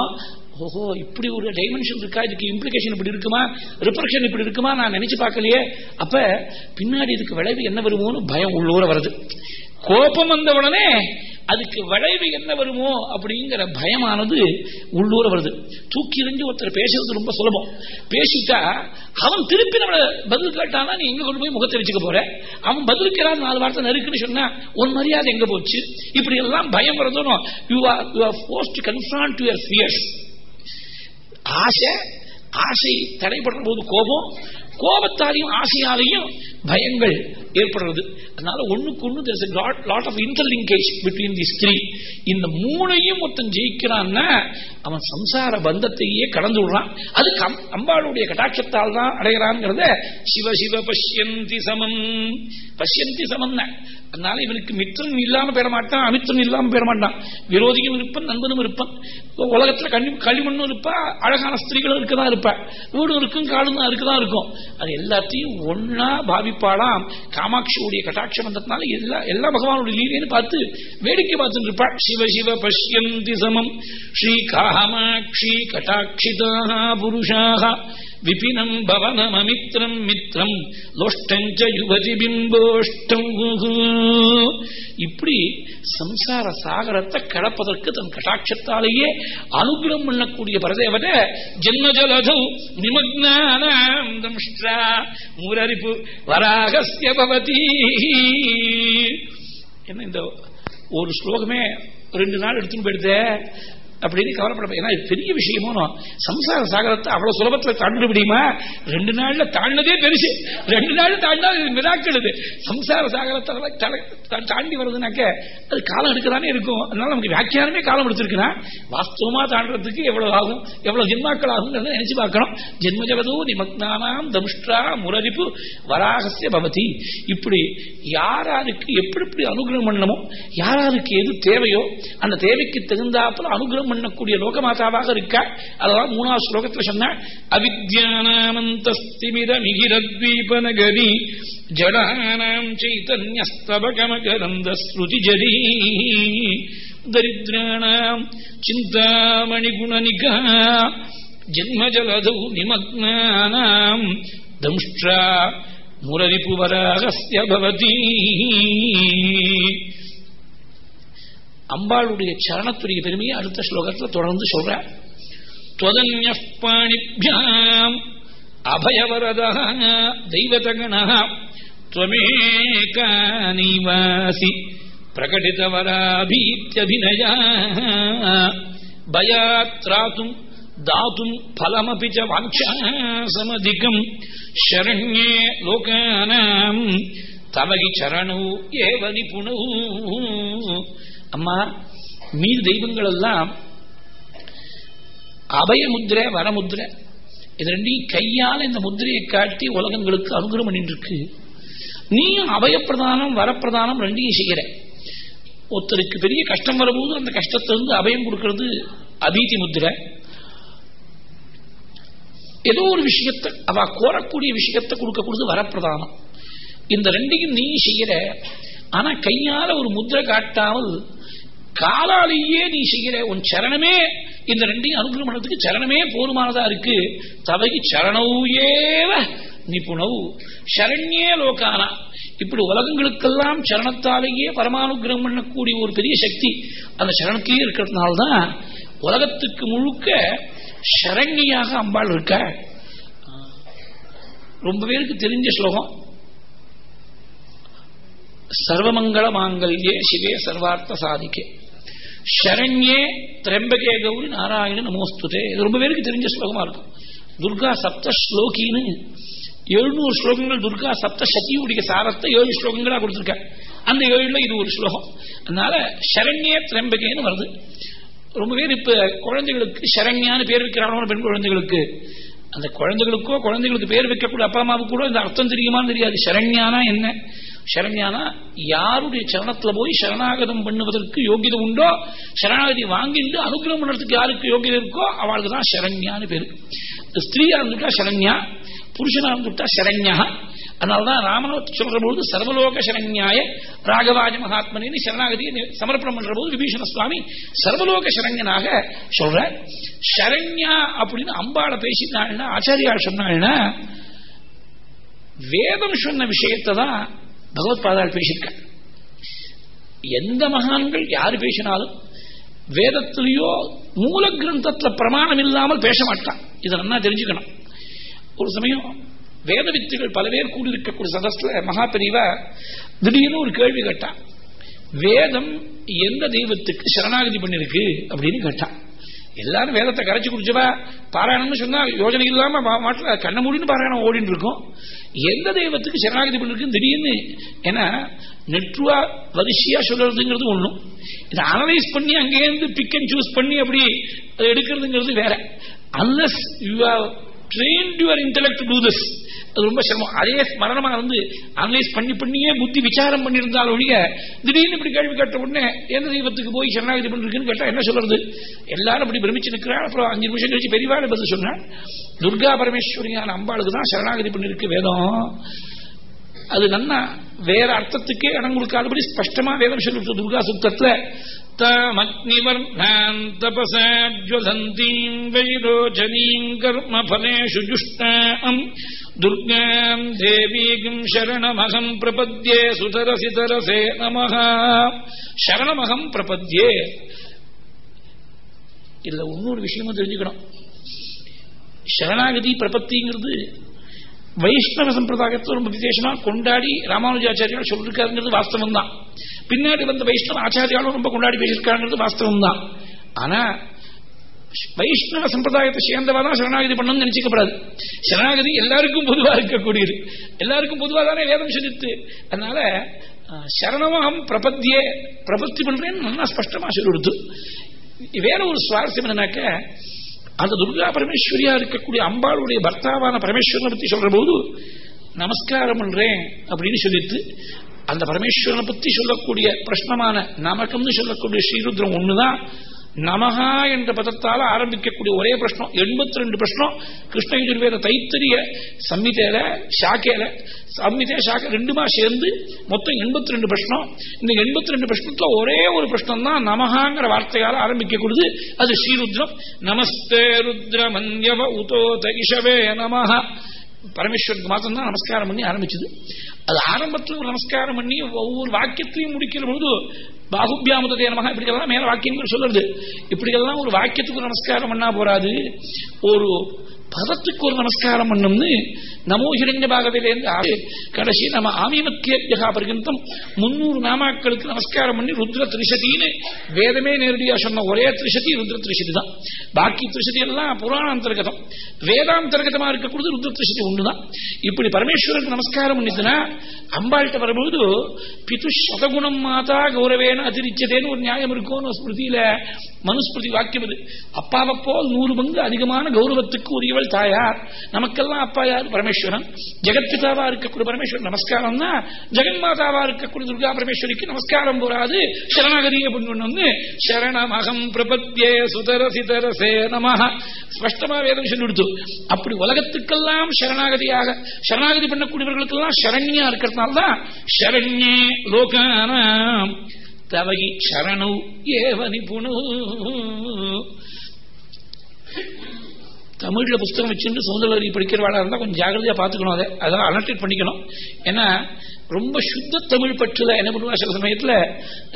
ஓஹோ இப்படி ஒரு டைமென்ஷன் இருக்கா? இதுக்கு இம்ப்ளிகேஷன் இப்படி இருக்குமா? ரிப்ரக்ஷன் இப்படி இருக்குமா? நான் நினைச்சு பார்க்கலையே. அப்ப பின்னாடி இதுக்கு விளைவு என்ன வருமோன்னு பயம் உள்ளூர வருது. கோபம் வந்த உடனே அதுக்கு விளைவு என்ன வருமோ அப்படிங்கிற பயமானது உள்ளூர வருது. தூக்கி எறிஞ்சு ஒருத்தர் பேசுறது ரொம்ப சுலபம். பேசிட்டா அவன் திருப்பி நம்மள பதில் கேட்டானா நீ எங்க கொண்டு போய் முகத்தை வச்சுக்க போற? அவன் பதிலுக்கிறான் நாலு வார்த்தை நெருக்குன்னு சொன்னா உன் மரியாதை எங்க போச்சு? இப்படி எல்லாம் பயம் வருதுன்னு you are you are forced to confront your fears ஆசை ஆசை தடைபடுற போது கோபம் கோபத்தாலையும் ஆசையாலையும் பயங்கள் ஏற்படுறது. அதனால ஒண்ணுக்கு ஒண்ணு lot of interlinkage between the three இந்த மூணையும் மொத்தம் ஜெயிக்கிறான்னா அவன் சம்சார பந்தத்தையே கடந்து விடுறான். அதுக்கு அம்பாளுடைய கட்டாட்சத்தால் தான் அடைகிறான்ங்கிறத சிவ சிவ பஷ்யந்தி சமம். பஷ்யந்தி சமம் அதனால இவனுக்கு மித்திரம் இல்லாம பெறமாட்டான் அமித்திரம் இல்லாம பெறமாட்டான் விரோதியும் இருப்பான் நண்பனும் இருப்பான். உலகத்துல கண்ணி களிமண்ணும் இருப்பா அழகான ஸ்திரீகளும் இருக்கதான் இருப்பா. வீடும் இருக்கும் காடும் தான் இருக்குதான் இருக்கும். அது எல்லாத்தையும் ஒன்னா பாவிப்பாளாம். காமாட்சியுடைய கட்டாட்சம் வந்ததுனால எல்லா எல்லா பகவானுடைய லீலைன்னு பார்த்து வேடிக்கை பார்த்துட்டு இருப்பா சிவ சிவ பஷ்யந்தி சமம். ஸ்ரீ காமாட்சி கட்டாட்சிதா புருஷாக. விபினம் பவனமமித்ரம் மித்ரம் லோஷ்டஞ்ச யுவதி பிம்போஷ்டம் இப்படி சம்சார சாகரத்தை கடப்பதற்கு தன் கட்டாட்சத்தாலேயே அனுகிரம் பண்ணக்கூடிய பரதேவத ஜென்மஜலதௌ நிமக்னானாம் முரரிப்பு வராகசிய பவதி। என்ன இந்த ஒரு ஸ்லோகமே ரெண்டு நாள் எடுத்துன்னு போயிடுதே। அப்படின்னு கவலைப்பட ஏன்னா இது பெரிய விஷயமோ சம்சார சாகரத்தை அவ்வளவு சுலபத்துல தாண்ட முடியுமா? ரெண்டு நாள்ல தாண்டதே பெருசு. ரெண்டு நாள் தாண்டா மிராக்கிறது சம்சார சாகரத்தை தாண்டி வருதுனாக்க அது காலம் எடுக்கதானே இருக்கும். அதனால நமக்கு வியாக்கியானமே காலம் எடுத்திருக்குன்னா வாஸ்தவமா தாண்டறதுக்கு எவ்வளவு ஆகும்? எவ்வளவு ஜென்மாக்கள் ஆகும் நினைச்சு பார்க்கணும். ஜென்ம ஜகதோ நிமக்னானாம் தம்ஷ்டா முரரிப்பு வராகசிய பவதி. இப்படி யாராருக்கு எப்படி எப்படி அனுகிரகம் பண்ணணுமோ யாராருக்கு எது தேவையோ அந்த தேவைக்கு தகுந்தாப்புல அனுகிரகம் பண்ணக்கூடிய லோகமாதாவாக இருக்க அதான் மூணாவது ஸ்லோகத்தில் சொன்ன அவித்யானாமந்தஸ்திமித மிகிரத்வீபநகரி ஜடானாம் சைதன்யஸ்தபகமகரந்த ஸ்ருதி ஜரி தரித்ராணாம் சிந்தாமணி குணனிகா ஜன்மஜலதௌ நிமக்னானாம் தம்ஷ்டா முரரிபுவராகஸ்ய பவதி அம்பாளுடைய சரணத்துடைய பெருமையை அடுத்த ஸ்லோகத்தில் தொடர்ந்து சொல்ற பாணிபியாம் அபயவரத தெய்வதகண त्वमेकानिवासि प्रकटितवराभीत्यभिनया भयात्रातुम् दातुम् फलमपि च वाञ्छासमधिकम् शरण्ये लोकानाम् तव हि चरणौ एव निपुणौ அம்மா மீது தெய்வங்கள் எல்லாம் அபய முத்திரை வரமுத்திரை இது ரெண்டையும் கையால் இந்த முத்திரையை காட்டி உலகங்களுக்கு அனுகிரம் பண்ணிட்டு இருக்கு நீயும் அபயப்பிரதானம் வரப்பிரதானம் ரெண்டையும் செய்யற. ஒருத்தருக்கு பெரிய கஷ்டம் வரும்போது அந்த கஷ்டத்திலிருந்து அபயம் கொடுக்கிறது அபீதி முத்திரை. ஏதோ ஒரு விஷயத்தை அவ கோரக்கூடிய விஷயத்தை கொடுக்கக்கூடியது வரப்பிரதானம். இந்த ரெண்டையும் நீ செய்யற. ஆனா கையால ஒரு முத்திரை காட்டாமல் காலாலேயே நீ செய்கிற உன் சரணமே இந்த ரெண்டையும் அனுகிரகம் பண்றதுக்கு சரணமே போதுமானதா இருக்கு. தவகி சரணவுயேவ நிபுணவு சரண்யே லோகானா. இப்படி உலகங்களுக்கெல்லாம் சரணத்தாலேயே பரமானுகிரகம் பண்ணக்கூடிய ஒரு பெரிய சக்தி அந்த சரணத்திலேயே இருக்கிறதுனால்தான் உலகத்துக்கு முழுக்க சரண்யாக அம்பாள் இருக்க. ரொம்ப பேருக்கு தெரிஞ்ச ஸ்லோகம். சர்வமங்கள மாங்கல்யே சிவே சர்வார்த்த சாதிக்கே. ஷரண்யே திரம்பகே கௌரி நாராயண நமோஸ்துதே. இது ரொம்ப பேருக்கு தெரிஞ்ச ஸ்லோகமா இருக்கும். துர்கா சப்த ஸ்லோகின்னு எழுநூறு ஸ்லோகங்கள் துர்கா சப்த சதியுடைய சாரத்தை ஏழு ஸ்லோகங்களா கொடுத்துருக்க அந்த ஏழுல இது ஒரு ஸ்லோகம். அதனால ஷரண்யே திரம்பகேன்னு வருது. ரொம்ப பேர் இப்ப குழந்தைகளுக்கு ஷரண்யான்னு பேர் வைக்கிறானோ பெண் குழந்தைகளுக்கு? அந்த குழந்தைகளுக்கோ குழந்தைகளுக்கு பேர் வைக்கக்கூடிய அப்பா அம்மாவுக்கு கூட இந்த அர்த்தம் தெரியுமான்னு தெரியாது. சரண்யானா என்ன? சரண்யானா யாருடைய சரணத்துல போய் சரணாகதம் பண்ணுவதற்கு யோகியதை உண்டோ சரணாகதி வாங்கிட்டு அனுகிரகம் பண்ணுறதுக்கு யாருக்கு யோகியதை இருக்கோ அவளுக்கு தான் சரண்யான்னு பேரு. ஸ்திரீயா இருந்துட்டா சரண்யா புருஷனா இருந்துட்டா சரண்யா. அதனால்தான் ராமனை சொல்ற பொழுது சர்வலோக சரண்யாய ராகவாஜ மகாத்மனின் சரணாகதியை சமர்ப்பணம் பண்ற போது விபீஷண சுவாமி சர்வலோக சரண்யனாக சொல்ற. சரண்யா அப்படின்னு அம்பாள பேசினாள்னா ஆச்சாரியால் சொன்னாள்னா வேதம் சொன்ன விஷயத்தை தான் பகவத் பாதாள் பேசியிருக்க எந்த மகான்கள் யாரு பேசினாலும் வேதத்திலேயோ மூல கிரந்தத்துல பிரமாணம் இல்லாமல் பேச மாட்டான். இதை நல்லா தெரிஞ்சுக்கணும். ஒரு சமயம் வேத வித்துகள் பல பேர் கூடியிருக்கக்கூடிய சதஸ்ல மகா பெரியவா திடீர்னு ஒரு கேள்வி கேட்டான் வேதம் எந்த தெய்வத்துக்கு சரணாகதி பண்ணிருக்கு? அப்படின்னு கேட்டான் எல்லாரும் வேதத்தை கரைச்சி குடிச்சவா? பாராயணம்னு சொன்னா யோஜனை இல்லாம மாட்டில் கண்ண மூடின்னு பாராயணம் ஓடின்னு இருக்கும். எந்த தெய்வத்துக்கு சரணாகதி பண்ணிருக்கு திடீர்னு ஏன்னா நெட்ருவா வரிசையா சொல்றதுங்கிறது ஒண்ணும். இதை அனலைஸ் பண்ணி அங்கேருந்து பிக் அண்ட் சூஸ் பண்ணி அப்படி எடுக்கிறதுங்கிறது வேற. Unless you are trained your intellect to this அது ரொம்ப சிரமம். அதே ஸ்மரணமா வந்து அனலைஸ் பண்ணி பண்ணியே புத்தி விசாரம் பண்ணியிருந்தாலும் ஒழிய திடீர்னு இப்படி கேள்வி கேட்ட உடனே எந்த தெய்வத்துக்கு போய் சரணாகதி பண்ணிருக்குன்னு கேட்டா என்ன சொல்றது? எல்லாரும் அப்படி பிரமிச்சு நிற்கிறாள் அப்புறம் அஞ்சு நிமிஷம் கழிச்சு பெரியவாள் பதில் சொன்னாள் துர்கா பரமேஸ்வரியான அம்பாளுக்கு தான் சரணாகதி பண்ணிருக்கு வேதம். அது நன்னா வேற அர்த்தத்துக்கே இடம் கொடுக்காதபடி ஸ்பஷ்டமா வேதம் சொல்லிவிட்டு துர்கா சுத்தத்துல தாமக்னிவர்ணாம் தபசாஜ்வலந்தீம் வைரோஜனீம் கர்ம பலேஷு ஜுஷ்டாம். துர்காம் சரணமகம் பிரபத்யே சுதரசி சரணமகம் பிரபத்யே. இதுல இன்னொரு விஷயமும் தெரிஞ்சுக்கணும். சரணாகதி பிரபத்திங்கிறது வைஷ்ணவ சம்பிரதாயத்தை ரொம்ப விசேஷமா கொண்டாடி ராமானுஜாச்சாரியால் சொல்லிருக்காருங்கிறது வாஸ்தவம் தான் பின்னாடி வந்த வைஷ்ணவ ஆச்சாரியாலும் ரொம்ப கொண்டாடி பேசியிருக்காருங்கிறது வாஸ்தவம் தான் ஆனா வைஷ்ணவ சம்பிரதாயத்தை சேர்ந்தவா தான் சரணாகதி பண்ணணும்னு நினைச்சுக்கப்படாது. சரணாகதி எல்லாருக்கும் பொதுவா இருக்கக்கூடியது. எல்லாருக்கும் பொதுவா தானே வேதம் சொல்லித்து அதனால சரணமகம் பிரபத்தியே பிரபத்தி பண்றேன்னு நல்லா ஸ்பஷ்டமா சொல்லிடுது வேற ஒரு சுவாரஸ்யம் என்னன்னாக்க அந்த துர்கா பரமேஸ்வரியா இருக்கக்கூடிய அம்பாளுடைய பர்த்தாவான பரமேஸ்வரனை பத்தி சொல்ற போது நமஸ்காரம் பண்றேன் அப்படின்னு சொல்லிட்டு அந்த பரமேஸ்வரனை பத்தி சொல்லக்கூடிய பிரஷ்னமான நமக்கம்னு சொல்லக்கூடிய ஸ்ரீருத்ரம் ஒண்ணுதான் நமகா என்ற பதத்தால் ஆரம்பிக்கக்கூடிய ஒரே பிரஷ்னம் எண்பத்தி ரெண்டு பிரஷ்னம் கிருஷ்ணயுஜுர்வேத தைத்தரிய சம்மிதேல ஷாக்கேல சம்மிதே ஷாக்க ரெண்டுமா சேர்ந்து மொத்தம் எண்பத்தி ரெண்டு பிரஷ்னம். இந்த எண்பத்தி ரெண்டு பிரஷ்னத்துல ஒரே ஒரு பிரஷ்னம் தான் நமகாங்கிற வார்த்தையால் ஆரம்பிக்கக்கூடியது. அது ஸ்ரீருத்ரம் நமஸ்தே ருத்ர மன்யவ உதோத இஷவே நமஹா. பரமேஸ்வருக்கு மாத்திரம் தான் நமஸ்காரம் பண்ணி ஆரம்பிச்சது. அது ஆரம்பத்தில் ஒரு நமஸ்காரம் பண்ணி ஒவ்வொரு வாக்கியத்தையும் முடிக்கிற பொழுது பாகுபியாமுதே நமக இப்படிக்கெல்லாம் மேல வாக்கியங்கள் சொல்றது இப்படிக்கெல்லாம் ஒரு வாக்கியத்துக்கு ஒரு நமஸ்காரம் பண்ணா போறாது. ஒரு பதத்துக்கு ஒரு நமஸ்காரம் பண்ணும்னு நமோ ஹிரண்ய பாகவிலேருந்து கடைசி நம்ம ஆமீமத்தியா பர்யந்தம் முன்னூறு நாமாக்களுக்கு நமஸ்காரம் பண்ணி ருத்ர திரிசதின்னு வேதமே நேரடியா சொன்ன ஒரே திரிசதி ருத்ர திரிசதி தான். பாக்கி திரிசதி எல்லாம் புராணாந்தர்கதம். வேதாந்தர்கதமா இருக்கக்கூடியது ருத்ர திரிசதி ஒண்ணுதான். இப்படி பரமேஸ்வரனுக்கு நமஸ்காரம் பண்ணிதுன்னா அம்பாள்கிட்ட வரும்போது பிது சதகுணம் மாதா கௌரவேன அதிரிச்சதேன்னு ஒரு நியாயம் இருக்கும்னு ஸ்மிருதியில மனுஸ்மிருதி வாக்கியம் இது. அப்பாவை போல் நூறு பங்கு அதிகமான கௌரவத்துக்கு உரியவள் தாயார். நமக்கெல்லாம் அப்பா யார்? பரமேஸ்வரன். ஜெகத்பிதாவா இருக்கக்கூடிய பரமேஸ்வரன் நமஸ்காரம் தான் ஜெகன்மாதாவா இருக்கக்கூடிய துர்கா பரமேஸ்வரிக்கு நமஸ்காரம் போராது சரணாகதியை பண்ணு சரணமகம் பிரபத்தியே சுதர சிதரசே நம ஸ்பஷ்டமா வேதம் சொல்லிடுத்து. அப்படி உலகத்துக்கெல்லாம் சரணாகதியாக சரணாகதி பண்ணக்கூடியவர்களுக்கெல்லாம் சரண்யா இருக்கிறதுனால்தான் சரண்யே லோகானாம். தவகி சரணு ஏவ நிபுணு தமிழில் புஸ்தகம் வச்சுட்டு சுதந்திர படிக்கிறவாளா இருந்தால் கொஞ்சம் ஜாகிரதையாக பார்த்துக்கணும் அதை. அதெல்லாம் அலர்டேட் பண்ணிக்கணும். ஏன்னா ரொம்ப சுத்த தமிழ் பற்றில் என்ன பண்ணுவா சில சமயத்தில்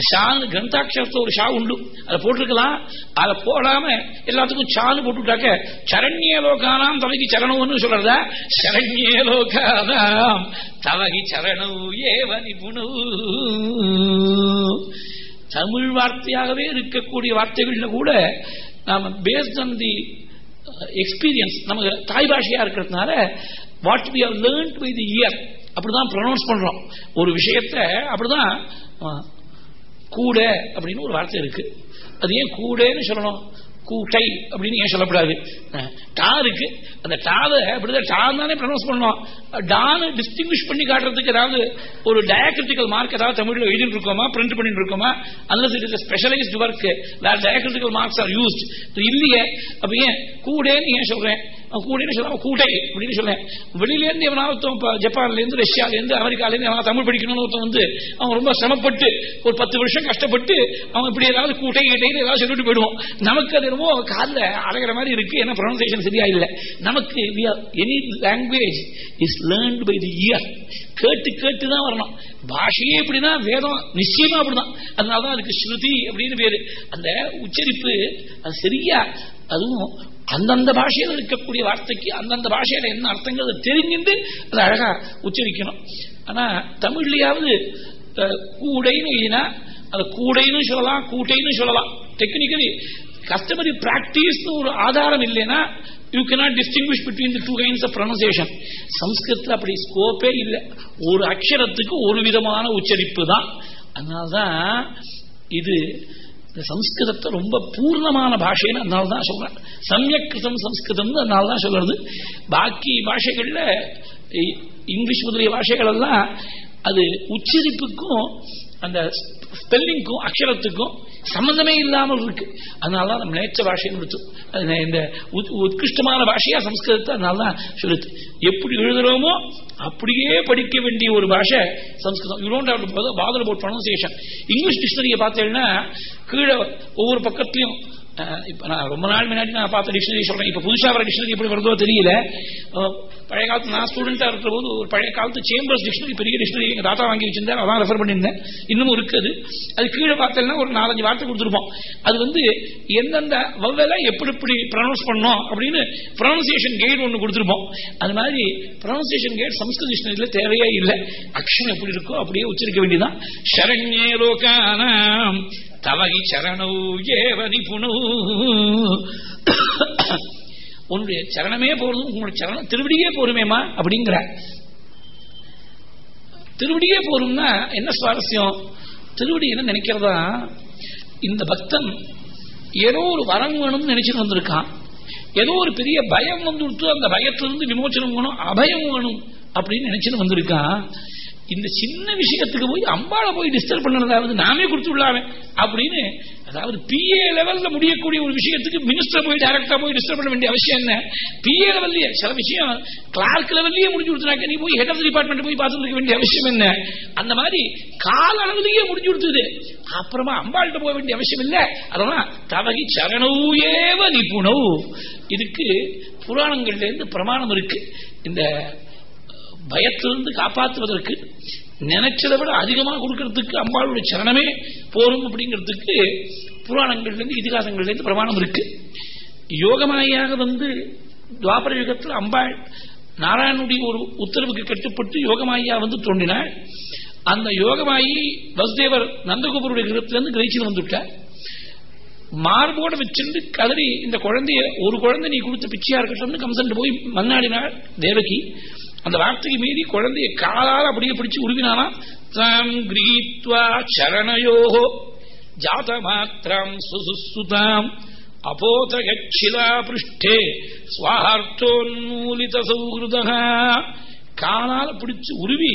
ஷான்னு கிரந்தாட்சரத்தில் ஒரு ஷா உண்டு. அதை போட்டிருக்கலாம். அதை போடாமல் எல்லாத்துக்கும் ஷான்னு போட்டுவிட்டாக்க சரண்ய லோகானாம் தவகி சரணம்னு சொல்கிறதா சரண்ய லோகானாம் தவகி சரணம் ஏவ நிபுணு தமிழ் வார்த்தையாகவே இருக்கக்கூடிய வார்த்தைகளில் கூட நாம் பேஸ்ட் ஆன் தி எக்ஸ்பீரியன்ஸ் நமக்கு தாய் பாஷையா இருக்கிறதுனால what we have learnt by the ear அப்படிதான் ப்ரொனவுன்ஸ் பண்றோம். ஒரு விஷயத்த அப்படிதான் கூட அப்படின்னு ஒரு வார்த்தை இருக்கு. அது ஏன் கூடன்னு சொல்லணும். கூட்டை அப்படின்னு ஏன் சொல்லக்கூடாது டா இருக்கு அந்த டாவை அப்படிதான் டா தானே ப்ரொனவுன்ஸ் பண்ணோம் டான்னு டிஸ்டிங்விஷ் பண்ணி காட்டுறதுக்கு ஏதாவது ஒரு டயக்ரிட்டிக்கல் மார்க் ஏதாவது தமிழில் எழுதிட்டு இருக்கோமா பிரிண்ட் பண்ணிட்டு இருக்கோமா? அல்லது it is specialised work diacritical marks are used இல்லையே அப்ப ஏன் கூடேன்னு ஏன் சொல்றேன்? கூடைன்னு சொல்ல கூட்டை அப்படின்னு சொல்றேன். வெளியிலேருந்து எவனாவது ஜப்பான்லேருந்து ரஷ்யாலேருந்து அமெரிக்காலேருந்து எவனா தமிழ் படிக்கணும்னு ஒருத்தன் வந்து அவன் ரொம்ப சிரமப்பட்டு ஒரு பத்து வருஷம் கஷ்டப்பட்டு அவன் இப்படி ஏதாவது கூட்டை கீட்டைன்னு ஏதாவது சொல்லிட்டு போயிடுவோம் நமக்கு அது என்னமோ காலில் அழகிற மாதிரி இருக்கு. ஏன்னா ப்ரொனன்சியேஷன் சரியா இல்லை. நமக்கு any language is learnt by the ear கேட்டு கேட்டு தான் வரணும். பாஷையே இப்படிதான் வேதம் நிச்சயமா அப்படிதான். அதனாலதான் அதுக்கு ஸ்ருதி அப்படின்னு பேரு. அந்த உச்சரிப்பு அது சரியா? அதுவும் அந்தந்த பாஷையில் இருக்கக்கூடிய வார்த்தைக்கு அந்தந்த பாஷையில என்ன அர்த்தங்கிறத தெரிஞ்சுட்டு அதை அழகா உச்சரிக்கணும். ஆனா தமிழ்லயாவது கூடைன்னு எழுதினா அதை கூடைன்னு சொல்லலாம் கூட்டைன்னு சொல்லலாம். டெக்னிக்கலி கஸ்டமரி பிராக்டிஸ் ஒரு ஆதாரம் இல்லைன்னா you cannot distinguish between the two kinds of pronunciation சம்ஸ்கிருத்தில் அப்படி ஸ்கோப்பே இல்லை. ஒரு அக்ஷரத்துக்கு ஒரு விதமான உச்சரிப்பு தான். அதனால்தான் இது இந்த சம்ஸ்கிருதத்தை ரொம்ப பூர்ணமான பாஷைன்னு அதனால தான் சொல்றேன் சமயக்கிருதம் சம்ஸ்கிருதம்னு அதனால தான் சொல்கிறது பாக்கி பாஷைகளில் இங்கிலீஷ் முதலிய பாஷைகள் எல்லாம் அது உச்சரிப்புக்கும் அந்த ஸ்பெல்லிங்க்கும் அக்ஷரத்துக்கும் சம்பந்தமே இல்லாமல் இருக்கு. அதனாலதான் நம்ம நேற்ற பாஷைன்னு கொடுத்து இந்த உத்கிருஷ்டமான பாஷையா சம்ஸ்கிருதத்தை அதனாலதான் சொல்லுது. எப்படி எழுதுறோமோ அப்படியே படிக்க வேண்டிய ஒரு பாஷை சம்ஸ்கிருதம். You don't have bother about pronunciation English டிக்ஷனரியை பார்த்தேன்னா கீழே ஒவ்வொரு பக்கத்துலையும் இப்போ நான் ரொம்ப நாள் முன்னாடி நான் பார்த்த டிக்ஷனரி சொல்றேன். இப்ப புதுசா வர டிக்ஷனரி எப்படி வருதோ தெரியல. பழைய காலத்து நான் ஸ்டூடெண்டா இருக்கிற போது ஒரு பழைய காலத்து சேம்பர்ஸ் டிக்ஷனரி பெரிய டிக்ஷனரி எங்க தாத்தா வாங்கி வச்சிருந்தேன் அதான் ரெஃபர் பண்ணியிருந்தேன். இன்னமும் இருக்குது அது. கீழே பார்த்தேன்னா ஒரு நாலஞ்சு வார்த்தை கொடுத்துருப்போம். அது வந்து எந்தெந்த வவ்வல எப்படி எப்படி ப்ரொனவுன்ஸ் பண்ணோம் அப்படின்னு ப்ரொனன்சியேஷன் கைடு ஒன்று கொடுத்துருப்போம். அது மாதிரி ப்ரொனன்சியேஷன் கைடு சம்ஸ்கிருத டிக்ஷனரியில் தேவையே இல்லை. அக்ஷன் எப்படி இருக்கோ அப்படியே உச்சரிக்க வேண்டியதான் சரண்யே லோகானாம் தவகி சரணௌ ஏவ நிபுணு. உன்னுடைய சரணமே போறதும் உங்களுடைய சரணம் திருவடியே போருமேமா அப்படிங்கிற. திருவடியே போரும்னா என்ன சுவாரஸ்யம்? திருவடி என்ன நினைக்கிறதா? இந்த பக்தன் ஏதோ ஒரு வரம் வேணும்னு நினைச்சுட்டு வந்திருக்கான். ஏதோ ஒரு பெரிய பயம் வந்துடுத்து அந்த பயத்திலிருந்து விமோச்சனம் வேணும் அபயம் வேணும் அப்படின்னு நினைச்சிட்டு வந்திருக்கான். இந்த சின்ன விஷயத்துக்கு போய் அம்பாளை போய் டிஸ்டர்ப் பண்ணதாவது நாமே கொடுத்து விடலாமே அப்படின்னு அதாவது பிஏ லெவல்ல முடியக்கூடிய ஒரு விஷயத்துக்கு மினிஸ்டர் போய் டைரக்டா போய் டிஸ்டர்ப் பண்ண வேண்டிய அவசியம் என்ன? பிஏ லெவல்லயே சில விஷயம் கிளார்க் லெவல்லயே முடிஞ்சு கொடுத்துனாக்க நீ போய் ஹெட் ஆஃப் டிபார்ட்மெண்ட் போய் பார்த்துருக்க வேண்டிய அவசியம் என்ன? அந்த மாதிரி கால அளவுலயே முடிஞ்சு கொடுத்தது. அப்புறமா அம்பாள்கிட்ட போக வேண்டிய அவசியம் இல்ல. அதெல்லாம் தவகி சரணவுயேவ நிபுணவு இதுக்கு புராணங்கள்ல இருந்து பிரமாணம் இருக்கு. இந்த பயத்திலிருந்து காப்பாற்றுவதற்கு நினைச்சதை விட அதிகமாக கொடுக்கறதுக்கு அம்பாளுடைய சரணமே போரும் அப்படிங்கிறதுக்கு புராணங்கள்லேருந்து இதிகாசங்கள்லேருந்து பிரமாணம் இருக்கு. யோகமாயாக வந்து துவாபர யுகத்தில் அம்பாள் நாராயணனுடைய ஒரு உத்தரவுக்கு கட்டுப்பட்டு யோகமாயா வந்து தோன்றினாள். அந்த யோகமாயி வசுதேவர் நந்தகோபருடைய கிரகத்திலிருந்து கிரகிச்சு வந்துவிட்டார் மார்போட வச்சிருந்து கதறி இந்த குழந்தைய ஒரு குழந்தை நீ கொடுத்த பிச்சையா இருக்கட்டும்னு கம்சன் போய் மன்னாடினாள் தேவகி. அந்த வார்த்தைக்கு மீறி குழந்தைய காலால் அப்படியே பிடிச்சு உருவினானா? தாம் கிரீத்வா சரணயோகோ ஜாத மாத்திரம் சுசுசுதாம் அபோதகிலா பிருஷ்டே சுவார்த்தோன்மூலித சௌகிருதா காலால் பிடிச்சு உருவி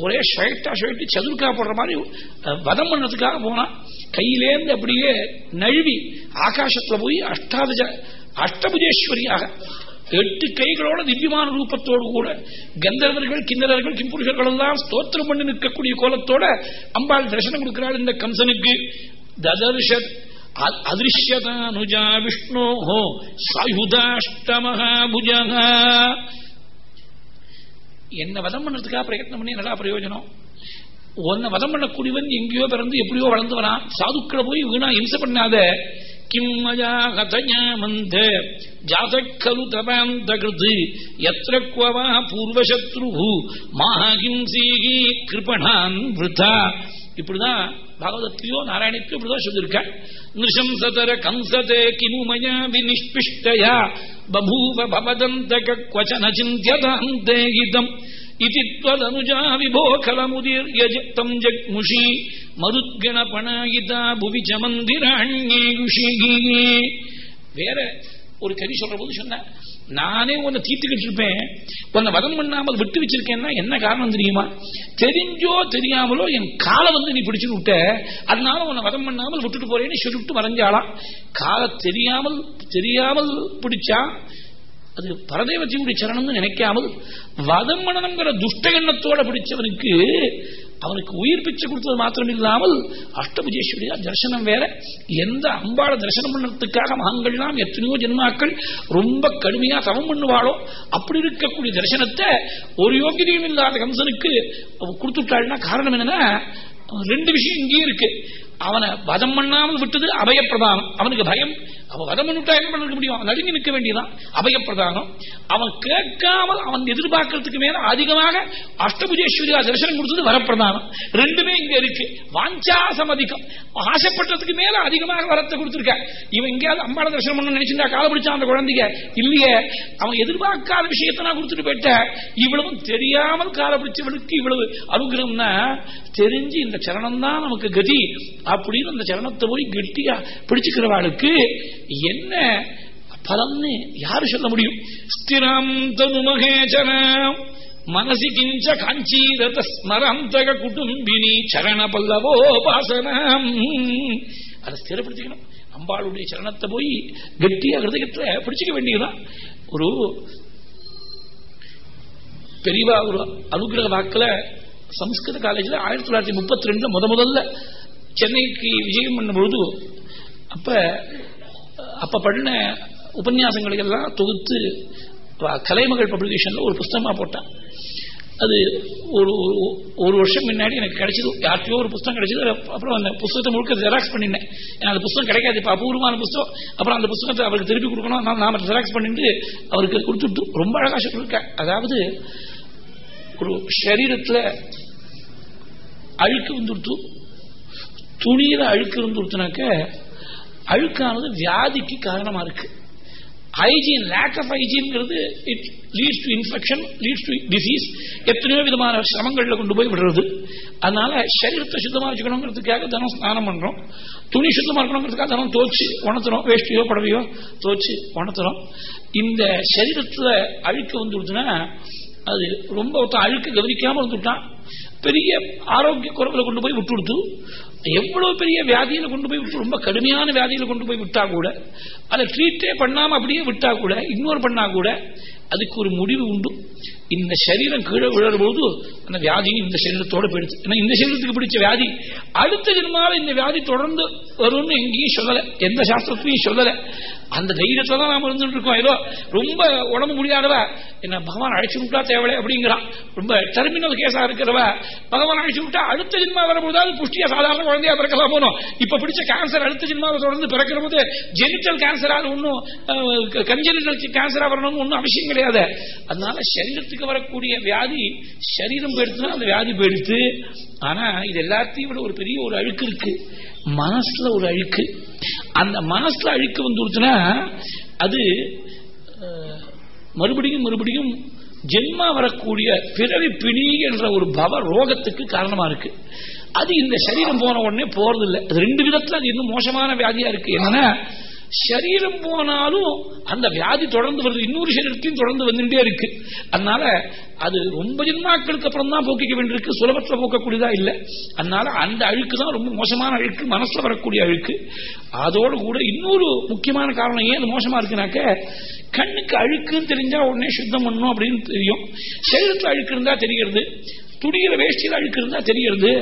ஒரே ஷர்ட்டா ஷர்ட்டு சதுர்க்கா போடுற மாதிரி வதம் பண்ணதுக்காக போனா கையிலேருந்து அப்படியே நழுவி ஆகாசத்துல போய் அஷ்டாதஜ அஷ்டபுஜேஸ்வரியாக எட்டு கைகளோட திவ்யமான ரூபத்தோடு கூட கந்தர்வர்கள் கிண்ணறர்கள் கிம்புருஷர்கள் எல்லாம் ஸ்தோத்திரம் பண்ணி நிற்கக்கூடிய கோலத்தோட அம்பாள் தரிசனம் கொடுக்கிறாள் இந்த கம்சனுக்கு. ததர்ஷத் அதிருஷ்யதானுஜா விஷ்ணோ சாயுதாஷ்டமகாபுஜா என்ன வதம் பண்ணதுக்காக பிரயத்னம் பண்ணி நல்லா பிரயோஜனம்? உன்னை வதம் பண்ணக்கூடியவன் எங்கேயோ பிறந்து எப்படியோ வளர்ந்து வரான் சாதுக்களை போய் வீணா இம்சை பண்ணாத. கிம் மயா ஹதஞாமந்த ஜாதக்கலு தவாந்தகிருத் எத்திர குவவா பூர்வசத்ருஹு மாஹிம்சீகி கிருபணான் விருதா இப்படிதான் பகவதத்தையோ நாராயணிக்கோ இப்படிதான் சொல்லியிருக்காள் நிருஷம்சதர கம்சதே கிமுமயா வினிஷ்பிஷ்டயா பபூவ பவதந்தக குவச்சன சிந்தியதாந்தே இதம் இதி த்வதனுஜா விபோ கலமுதிர் யஜத்தம் ஜக்முஷி மருத்கண பணாயிதா புவி ஜமந்திராண்யேயுஷி வேற ஒரு கவி சொல்ற போது சொன்ன நானே உன்னை தீர்த்துக்கிட்டு இருப்பேன் உன்னை வதம் பண்ணாமல் விட்டு வச்சிருக்கேன்னா என்ன காரணம் தெரியுமா தெரிஞ்சோ தெரியாமலோ என் காலை வந்து நீ பிடிச்சுன்னு விட்ட அதனால உன்னை வதம் பண்ணாமல் விட்டுட்டு போறேன்னு சொல்லிட்டு வரைஞ்சாலாம் காலை தெரியாமல் தெரியாமல் பிடிச்சா அது பரதேவத்தையுடைய சரணம்னு நினைக்காமல் வதம் மனநங்கிற துஷ்ட எண்ணத்தோட பிடிச்சவனுக்கு அவனுக்கு உயிர் பிச்சை கொடுத்தது மாத்திரம் இல்லாமல் அஷ்டபுஜேஸ்வரியா தரிசனம் வேற. எந்த அம்பாள தரிசனம் பண்ணத்துக்காக மகங்கள்லாம் எத்தனையோ ஜென்மாக்கள் ரொம்ப கடுமையா தவம் பண்ணுவாளோ? அப்படி இருக்கக்கூடிய தரிசனத்தை ஒரு யோகிதையும் இல்லாத கம்சனுக்கு கொடுத்துட்டாள்னா காரணம் என்னன்னா ரெண்டு விஷயம் இங்கேயும் இருக்கு. அவனை வதம் பண்ணாமல் விட்டது அபயப்பிரதானம். அவனுக்கு பயம். அவன் வதம் பண்ணிட்டா என்ன பண்ண முடியும்? அவன் நடுங்கி நிற்க வேண்டியதான் அபயப்பிரதானம். அவன் கேட்காமல் அவன் எதிர்பார்க்கறதுக்கு மேல அதிகமாக அஷ்டபுஜேஸ்வரியா தரிசனம் கொடுத்தது வரப்பிரதானம். ரெண்டுமே இங்க இருக்கு. வாஞ்சா சமதிக்கம் ஆசைப்பட்டதுக்கு மேல அதிகமாக வரத்தை கொடுத்திருக்க. இவன் எங்கேயாவது அம்பாட தரிசனம் பண்ண நினைச்சிருந்தா கால பிடிச்சா அந்த குழந்தைய. இல்லையே. அவன் எதிர்பார்க்காத விஷயத்தை நான் கொடுத்துட்டு போயிட்ட இவ்வளவும் தெரியாமல் கால பிடிச்சவனுக்கு இவ்வளவு. அனுகிரகம்னா தெரிஞ்சு இந்த சரணம் தான் நமக்கு கதி. அப்படின்னு அந்த சரணத்தை போய் கெட்டியா பிடிச்சுக்கிறவாளுக்கு என்ன? பலம்னு யாரு சொல்ல முடியும்? ஸ்திரம் தனுமகேச்சரம் மனசி கிஞ்ச காஞ்சீரத ஸ்மரந்தக குடும்பினி சரண பல்லவோபாசனம் அதை ஸ்திரப்படுத்திக்கணும். அம்பாளுடைய சரணத்தை போய் கெட்டியா ஹிருதயத்துல பிடிச்சிக்க வேண்டியதுதான் ஒரு பெரியவா ஒரு அனுகிரக வாக்குல சம்ஸ்கிருத காலேஜில் ஆயிரத்தி தொள்ளாயிரத்தி முப்பத்தி ரெண்டுல முத முதல்ல சென்னைக்கு விஜயம் பண்ணும் பொழுது அப்ப அப்ப பண்ண உபன்யாசங்களை எல்லாம் தொகுத்து கலைமகள் பப்ளிகேஷன்ல ஒரு புஸ்தகமா போட்டான். அது ஒரு ஒரு வருஷம் முன்னாடி எனக்கு கிடைச்சது. யார்கிட்டயோ ஒரு புத்தகம் கிடைச்சது. அப்புறம் அந்த புத்தகத்தை முழுக்க ஜெராக்ஸ் பண்ணினேன். அந்த புத்தகம் கிடைக்காது. இப்போ அபூர்வமான புத்தகம் அப்புறம் அந்த புத்தகத்தை அவருக்கு திருப்பி கொடுக்கணும். நாம ஜெராக்ஸ் பண்ணிட்டு அவருக்கு கொடுத்துட்டு ரொம்ப அழகா சொல்லியிருக்கேன் அதாவது ஒரு சரீரத்தில் அழுக்கு வந்துடுத்து துணியில அழுக்கு இருந்துடுத்துனாக்க அழுக்கானது வியாதிக்கு காரணமா இருக்கு. Hygiene lack of ஹைஜீன்ங்கிறது it leads to infection leads to disease எத்தனையோ விதமான சிரமங்களில் கொண்டு போய் விடுறது. அதனால சரீரத்தை சுத்தமாக வச்சுக்கணுங்கிறதுக்காக தினம் ஸ்நானம் பண்ணுறோம் துணி சுத்தமாக இருக்கணுங்கிறதுக்காக தினம் தோச்சு உணர்த்துறோம். வேஷ்டியோ புடவையோ தோச்சு உணர்த்துறோம். இந்த சரீரத்தில் அழுக்கு வந்துடுச்சுன்னா அது ரொம்ப ஒருத்தன் அழுக்கு கவனிக்காமல் வந்துட்டான் பெரிய ஆரோக்கிய குறைவில் கொண்டு போய் விட்டு கொடுத்து எவ்வளவு பெரிய வியாதியில கொண்டு போய் விட்டு ரொம்ப கடுமையான வியாதியில கொண்டு போய் விட்டா கூட அதை ட்ரீட்டே பண்ணாம அப்படியே விட்டா கூட இக்னோர் பண்ணா கூட அதுக்கு ஒரு முடிவு உண்டு. இந்த சரீரம் கீழே விழுற போது அந்த வியாதியும் இந்த சரீரத்தோட போயிடுச்சு ஏன்னா இந்த சரீரத்துக்கு பிடிச்ச வியாதி அடுத்த ஜென்மால இந்த வியாதி தொடர்ந்து வரும்னு எங்கேயும் சொல்லல. எந்த சாஸ்திரத்தையும் சொல்லல. அந்த தைரியத்துல தான் நாம இருந்துட்டு இருக்கோம் ஏதோ ரொம்ப உடம்பு முடியாதவ என்ன பகவான் அழைச்சு விட்டா தேவையில்லை அப்படிங்கிறான். ரொம்ப டெர்மினல் கேஸா இருக்கிறவ பகவான் அழைச்சு விட்டா அடுத்த ஜென்மா வரும்போதாவது புஷ்டியா சாதாரண குழந்தையா பிறக்கலாம் போனோம். இப்ப பிடிச்ச கேன்சர் அடுத்த ஜென்மாவை தொடர்ந்து பிறக்கிற போது ஜெனிட்டல் கேன்சரால் ஒன்றும் கன்ஜெனிட்டல் கேன்சரா வரணும்னு ஒன்றும் அவசியம் கிடையாது. அதனால சரீரத்துக்கு வரக்கூடிய வியாதி சரீரம் போயிடுத்துனா அந்த வியாதி போயிடுத்து ஆனா இது எல்லாத்தையும் விட ஒரு பெரிய ஒரு அழுக்கு இருக்கு. மனசுல ஒரு அழுக்கு. அந்த மனசுல அழுக்கு வந்துருச்சுன்னா அது மறுபடியும் மறுபடியும் ஜென்மா வரக்கூடிய பிறவி பிணி என்ற ஒரு பவ ரோகத்துக்கு காரணமா இருக்கு. அது இந்த சரீரம் போன உடனே போறது இல்லை அது ரெண்டு விதத்துல அது இன்னும் மோசமான வியாதியா இருக்கு. என்னன்னா சரீரம் போனாலும் அந்த வியாதி தொடர்ந்து வருது. இன்னொரு சரீரத்தையும் தொடர்ந்து வந்துட்டே இருக்கு. அதனால அது ரொம்ப ஜென்மாக்களுக்கு அப்புறம் தான் போக்கிக்க வேண்டியிருக்கு. சுலபத்தில் போக்கக்கூடியதா இல்லை. அதனால அந்த அழுக்கு தான் ரொம்ப மோசமான அழுக்கு. மனசுல வரக்கூடிய அழுக்கு. அதோடு கூட இன்னொரு முக்கியமான காரணம் ஏன் அது மோசமா இருக்குனாக்க கண்ணுக்கு அழுக்குன்னு தெரிஞ்சா உடனே சுத்தம் பண்ணும் அப்படின்னு தெரியும். சரீரத்தில் அழுக்கு இருந்தா தெரிகிறது. துணியில வேஷ்டியில் அழுக்கு இருந்தா தெரிகிறது.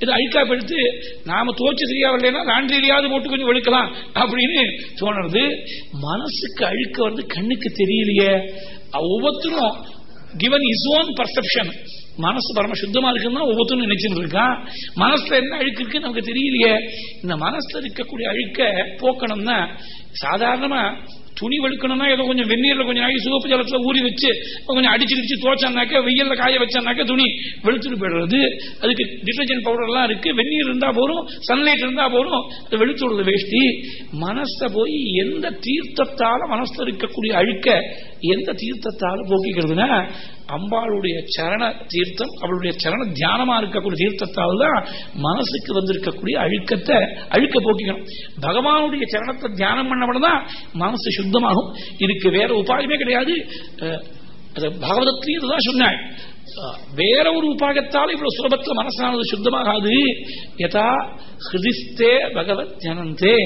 இது அழுக்கா படுத்து நாம துவச்சு தெரியாவில்லைன்னா லாண்டரியாவது போட்டு கொஞ்சம் வெளுக்கலாம் அப்படின்னு தோணுறது. மனசுக்கு அழுக்க வந்து கண்ணுக்கு தெரியலையே. ஒவ்வொருத்தரும் கிவன் இஸ் ஓன் பர்செப்ஷன் மனசு பரம சுத்தமா இருக்குன்னா ஒவ்வொருத்தரும் நினைச்சுட்டு இருக்கான். மனசுல என்ன அழுக்கு இருக்கு நமக்கு தெரியலையே. இந்த மனசுல இருக்கக்கூடிய அழுக்க போக்கணும்னா சாதாரணமா துணி வெளுக்கணும்னா ஏதோ கொஞ்சம் வெந்நீர்ல கொஞ்சம் ஆகி சிவப்பு ஜலத்துல ஊறி வச்சு கொஞ்சம் அடிச்சு அடிச்சு துவச்சானாக்க வெயில்ல காய வச்சானாக்க துணி வெளுத்துட்டு போயிடுறது. அதுக்கு டிட்டர்ஜென்ட் பவுடர் எல்லாம் இருக்கு. வெந்நீர் இருந்தா போறோம் சன்லைட் இருந்தா போறோம் அது வெளுத்து விடுறது வேஷ்டி மனச போய் எந்த தீர்த்தத்தால மனசுல இருக்கக்கூடிய அழுக்க எந்த தீர்த்தத்தாலும் போக்கிக்கிறதுனா அம்பாளுடைய சரண தீர்த்தம் அவளுடைய சரண தியானமா இருக்கக்கூடிய தீர்த்தத்தால் தான் மனசுக்கு வந்திருக்கக்கூடிய அழுக்கத்தை அழுக்க போக்கிக்கணும். பகவானுடைய சரணத்தை தியானம் பண்ணப்படதான் மனசு சுத்தமாகும். இதுக்கு வேற உபாயமே கிடையாது. பாகவதத்திலையும் இதுதான் சொன்னாள். வேற ஒரு உபாயத்தால் இவ்வளவு சுலபத்தில் மனசானது சுத்தமாகாது. யதா ஹிருதிஸ்தே பகவத் ஜனந்தே.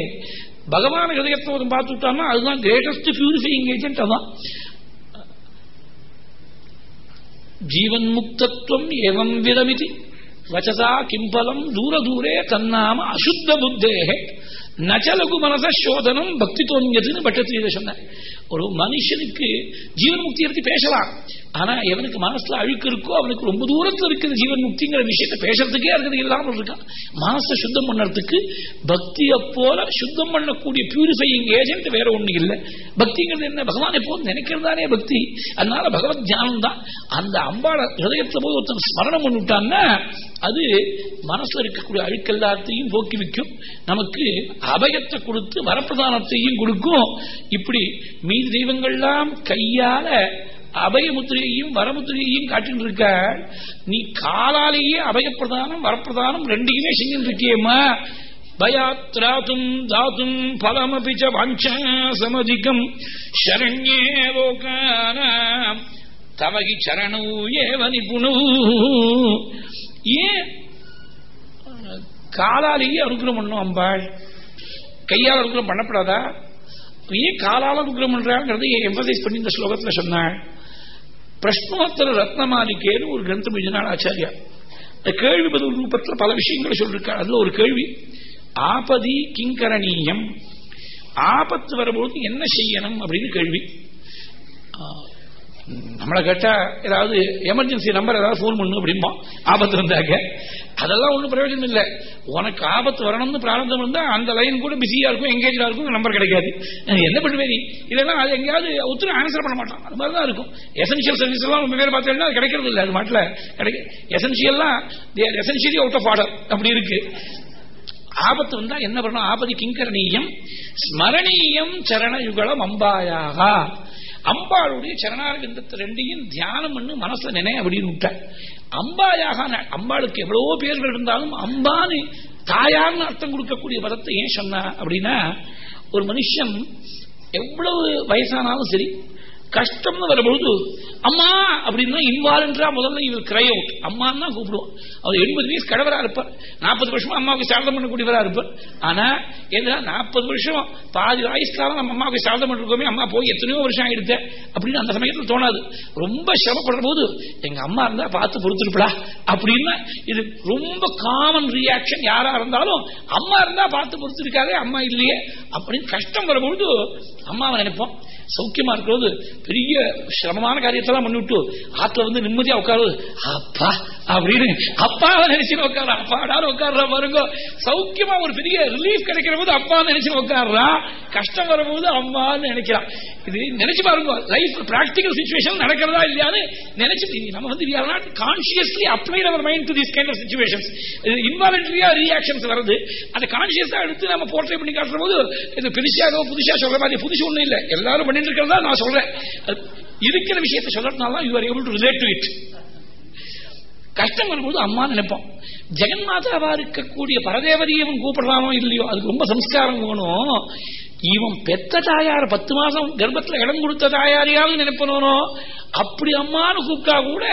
பகவான ஹதயத்தை ஒரு பார்த்துட்டோம்னா அதுதான் கிரேட்டஸ்ட் பியூரிஃபையிங் ஏஜென்ட் அதான் ஜீவன் முக்தத்துவம் ஏவம் விதமிதி. வச்சதா கிம்பலம் தூர தூரே தன்னாம அசுத்த புத்தேகே. நச்சலகு மனச சோதனம் பக்தி தோன்யதுன்னு பட்டத்திரியில சொன்னார். ஒரு மனுஷனுக்கு ஜீவன் முக்தி எடுத்து பேசலாம். ஆனா எவனுக்கு மனசுல அழுக்கு இருக்கோ அவனுக்கு ரொம்ப தூரத்துல இருக்கிற ஜீவன் முக்திங்கிற விஷயத்தை பேசுறதுக்கே இருக்கிறது இல்லாமல் இருக்கான். மனசை சுத்தம் பண்ணறதுக்கு பக்தியை போல சுத்தம் பண்ணக்கூடிய பியூரிஃபையிங் ஏஜென்ட் வேற ஒண்ணு இல்லை. பக்திங்கிறது என்ன? பகவான் போல் நினைக்கிறதானே பக்தி. அதனால பகவத் ஜானம் தான். அந்த அம்பாள ஹதயத்துல போய் ஒருத்தன் ஸ்மரணம் பண்ணிவிட்டான்னா அது மனசுல இருக்கக்கூடிய அழுக்கு எல்லாத்தையும் போக்கி வைக்கும். நமக்கு அபயத்தை கொடுத்து வரப்பிரதானத்தையும் கொடுக்கும். இப்படி மீதி தெய்வங்கள்லாம் கையால அபயமுத்திரையையும் வரமுத்திரையையும் காட்டிட்டு இருக்க. நீ காலாலேயே அபயப்பிரதானம் வரப்பிரதானம் ரெண்டையுமே செஞ்சுட்டு இருக்கியம்மா. பயாத்ராத்தும் தாத்தும் பலமபி வாஞ்சா சமதிகம் சரண்யே லோகானாம். தவகி சரணு ஏவ நிபுணு ஏன்? காலாலேயே அனுகிரம் பண்ணும் அம்பாள். கையால் அனுகிரம் பண்ணப்படாதா? ஏன் காலால அனுகிரம் பண்றாங்கிறது எம்பசைஸ் பண்ணி இந்த ஸ்லோகத்தில் சொன்னாள்? பிரஷ்னோத்தர ரத்னமாலிகேன்னு ஒரு கிரந்தம் எழுதினாள் ஆச்சாரியா. இந்த கேள்வி பதில் ரூபத்தில் பல விஷயங்களை சொல்லிருக்காள். அதுல ஒரு கேள்வி ஆபதி கிங்கரணீயம் ஆபத்து வரும்போது என்ன செய்யணும்? அப்படின்னு கேள்வி. நம்மளை கேட்டா ஏதாவது எமர்ஜென்சி நம்பர் ஏதாவது ஃபோன் பண்ணு அப்படிம்பா. ஆபத்து இருந்தாங்க அதெல்லாம் ஒன்றும் பிரயோஜனம் இல்லை. உனக்கு ஆபத்து வரணும்னு பிராரந்தம் இருந்தா அந்த லைன் கூட பிஸியா இருக்கும் எங்கேஜா இருக்கும் நம்பர் கிடைக்காது. என்ன பண்ணுவே நீ? இல்லைன்னா அது எங்கேயாவது ஒத்துரு ஆன்சர் பண்ண மாட்டான். அது மாதிரி தான் இருக்கும். எசென்சியல் சர்வீஸ் எல்லாம் ரொம்ப பேர் பார்த்தீங்கன்னா அது கிடைக்கிறது இல்லை அது மாட்டில் கிடைக்க. எசென்சியல்லாம் எசென்சியலி அவுட் ஆஃப் ஆர்டர் அப்படி இருக்கு. ஆபத்து வந்தா என்ன பண்ணணும்? ஆபதி கிங்கரணீயம் ஸ்மரணீயம் சரணயுகலம் அம்பாயாக. அம்பாளுடைய சரணாரவிந்தத்தை ரெண்டையும் தியானம் பண்ணு மனசுல நினை அப்படின்னு விட்ட அம்பாயாக அம்பாளுக்கு எவ்வளவோ பேர்கள் இருந்தாலும் அம்பான்னு தாயான்னு அர்த்தம் கொடுக்கக்கூடிய பதத்தை ஏன் சொன்ன அப்படின்னா ஒரு மனுஷன் எவ்வளவு வயசானாலும் சரி கஷ்டம்னு வரும்பொழுது அம்மா அப்படின்னா இன்வாலண்டரா முதல்ல இவர் கிரை அவுட் அம்மான்னு தான் கூப்பிடுவோம் அவர் எண்பது வயசு கடவரா இருப்பார். நாற்பது வருஷமா அம்மாவுக்கு சாதம் பண்ணக்கூடியவரா இருப்பார். ஆனா ஏன்னா நாற்பது வருஷம் பாதி வயசுக்காக நம்ம அம்மாவுக்கு சாதம் பண்ணிருக்கோமே அம்மா போய் எத்தனையோ வருஷம் ஆகிடுது அப்படின்னு அந்த சமயத்தில் தோணாது. ரொம்ப சிரமப்படுற போது எங்க அம்மா இருந்தா பார்த்து பொறுத்திருப்படா அப்படின்னா இது ரொம்ப காமன் ரியாக்ஷன் யாரா இருந்தாலும் அம்மா இருந்தா பார்த்து பொறுத்திருக்காதே அம்மா இல்லையே அப்படின்னு கஷ்டம் வரும்பொழுது அம்மாவை நினைப்போம். சௌக்கியமா இருக்கிறது. பெரிய சிரமமான காரியத்தெல்லாம் பண்ணிவிட்டு ஆத்துல வந்து நிம்மதியா உட்காரு. அப்பா அப்படின்னு அப்பாவை நினைச்சு உட்கார? அப்பாடாலும் உட்கார்றா பாருங்க. சௌக்கியமா ஒரு பெரிய ரிலீஃப் கிடைக்கிற போது அப்பா நினைச்சு உட்கார்றா. கஷ்டம் வரும்போது அம்மான்னு நினைக்கிறான். இது நினைச்சு பாருங்க. லைஃப் பிராக்டிகல் சுச்சுவேஷன் நடக்கிறதா இல்லையான்னு நினைச்சு நம்ம வந்து consciously applied our mind to this kind of situations இன்வாலண்டரியா reactions வருது. அதை கான்சியஸா எடுத்து நம்ம போர்ட்ரே பண்ணி காட்டுற போது இது பெருசாக புதுசா சொல்ற மாதிரி புதுசு ஒன்றும் இல்லை. எல்லாரும் பண்ணிட்டு இருக்கிறதா நான் சொல்றேன். இருக்கிற விஷயத்தை சொல்றதுனால you are able to relate to it கஷ்டம் வரும்போது அம்மா நினைப்போம். ஜெகன் மாதாவா இருக்கக்கூடிய பரதேவதியவன் கூப்பிடலாமோ இல்லையோ? அதுக்கு ரொம்ப சம்ஸ்காரம் வேணும். இவன் பெத்த தாயார் பத்து மாசம் கர்ப்பத்தில் இடம் கொடுத்த தாயாரியாவது நினைப்பனோ அப்படி அம்மானு கூப்பிட்டா கூட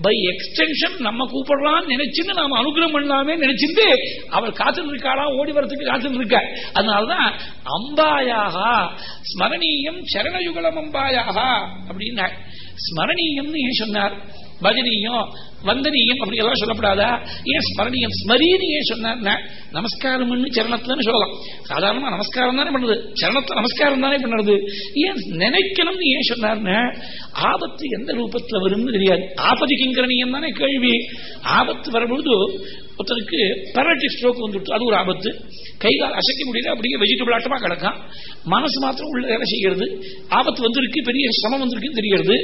பை எக்ஸ்டென்ஷன் நம்ம கூப்பிடலாம் நினைச்சுன்னு நாம அனுகிரகம் பண்ணலாமே நினைச்சிருந்து அவள் காத்துட்டு இருக்காளா ஓடி வரத்துக்கு காத்துட்டு இருக்க அதனாலதான் அம்பாயாக ஸ்மரணீயம் சரணயுகலம் அம்பாயாக அப்படின்னா ஸ்மரணீயம்னு சொன்னார்? பஜனீயம் வந்தனீயம் அப்படி எல்லாம் சொல்லப்படாதா? ஏன் ஸ்மரணீயம் ஸ்மரீனியே ஏன் சொன்னார் நமஸ்காரம் சரணத்துலன்னு சொல்லலாம். சாதாரணமா நமஸ்காரம் தானே பண்ணுது. சரணத்தை நமஸ்காரம் தானே பண்ணுறது ஏன் நினைக்கணும்னு ஏன் சொன்னார்னு ஆபத்து எந்த ரூபத்தில் வரும்னு தெரியாது. ஆபதி கிங்கரணியம் தானே கேள்வி. ஆபத்து வரும்பொழுது ஒருத்தருக்கு பேரட்டிக் ஸ்ட்ரோக் வந்துட்டு அது ஒரு ஆபத்து. கைகால் அசைக்க முடியல அப்படியே வெஜிடபிள் ஆட்டமா கிடக்கும் மனசு மாத்திரம் உள்ள வேலை செய்கிறது. ஆபத்து வந்திருக்கு பெரிய சிரமம் வந்திருக்குன்னு தெரிகிறது.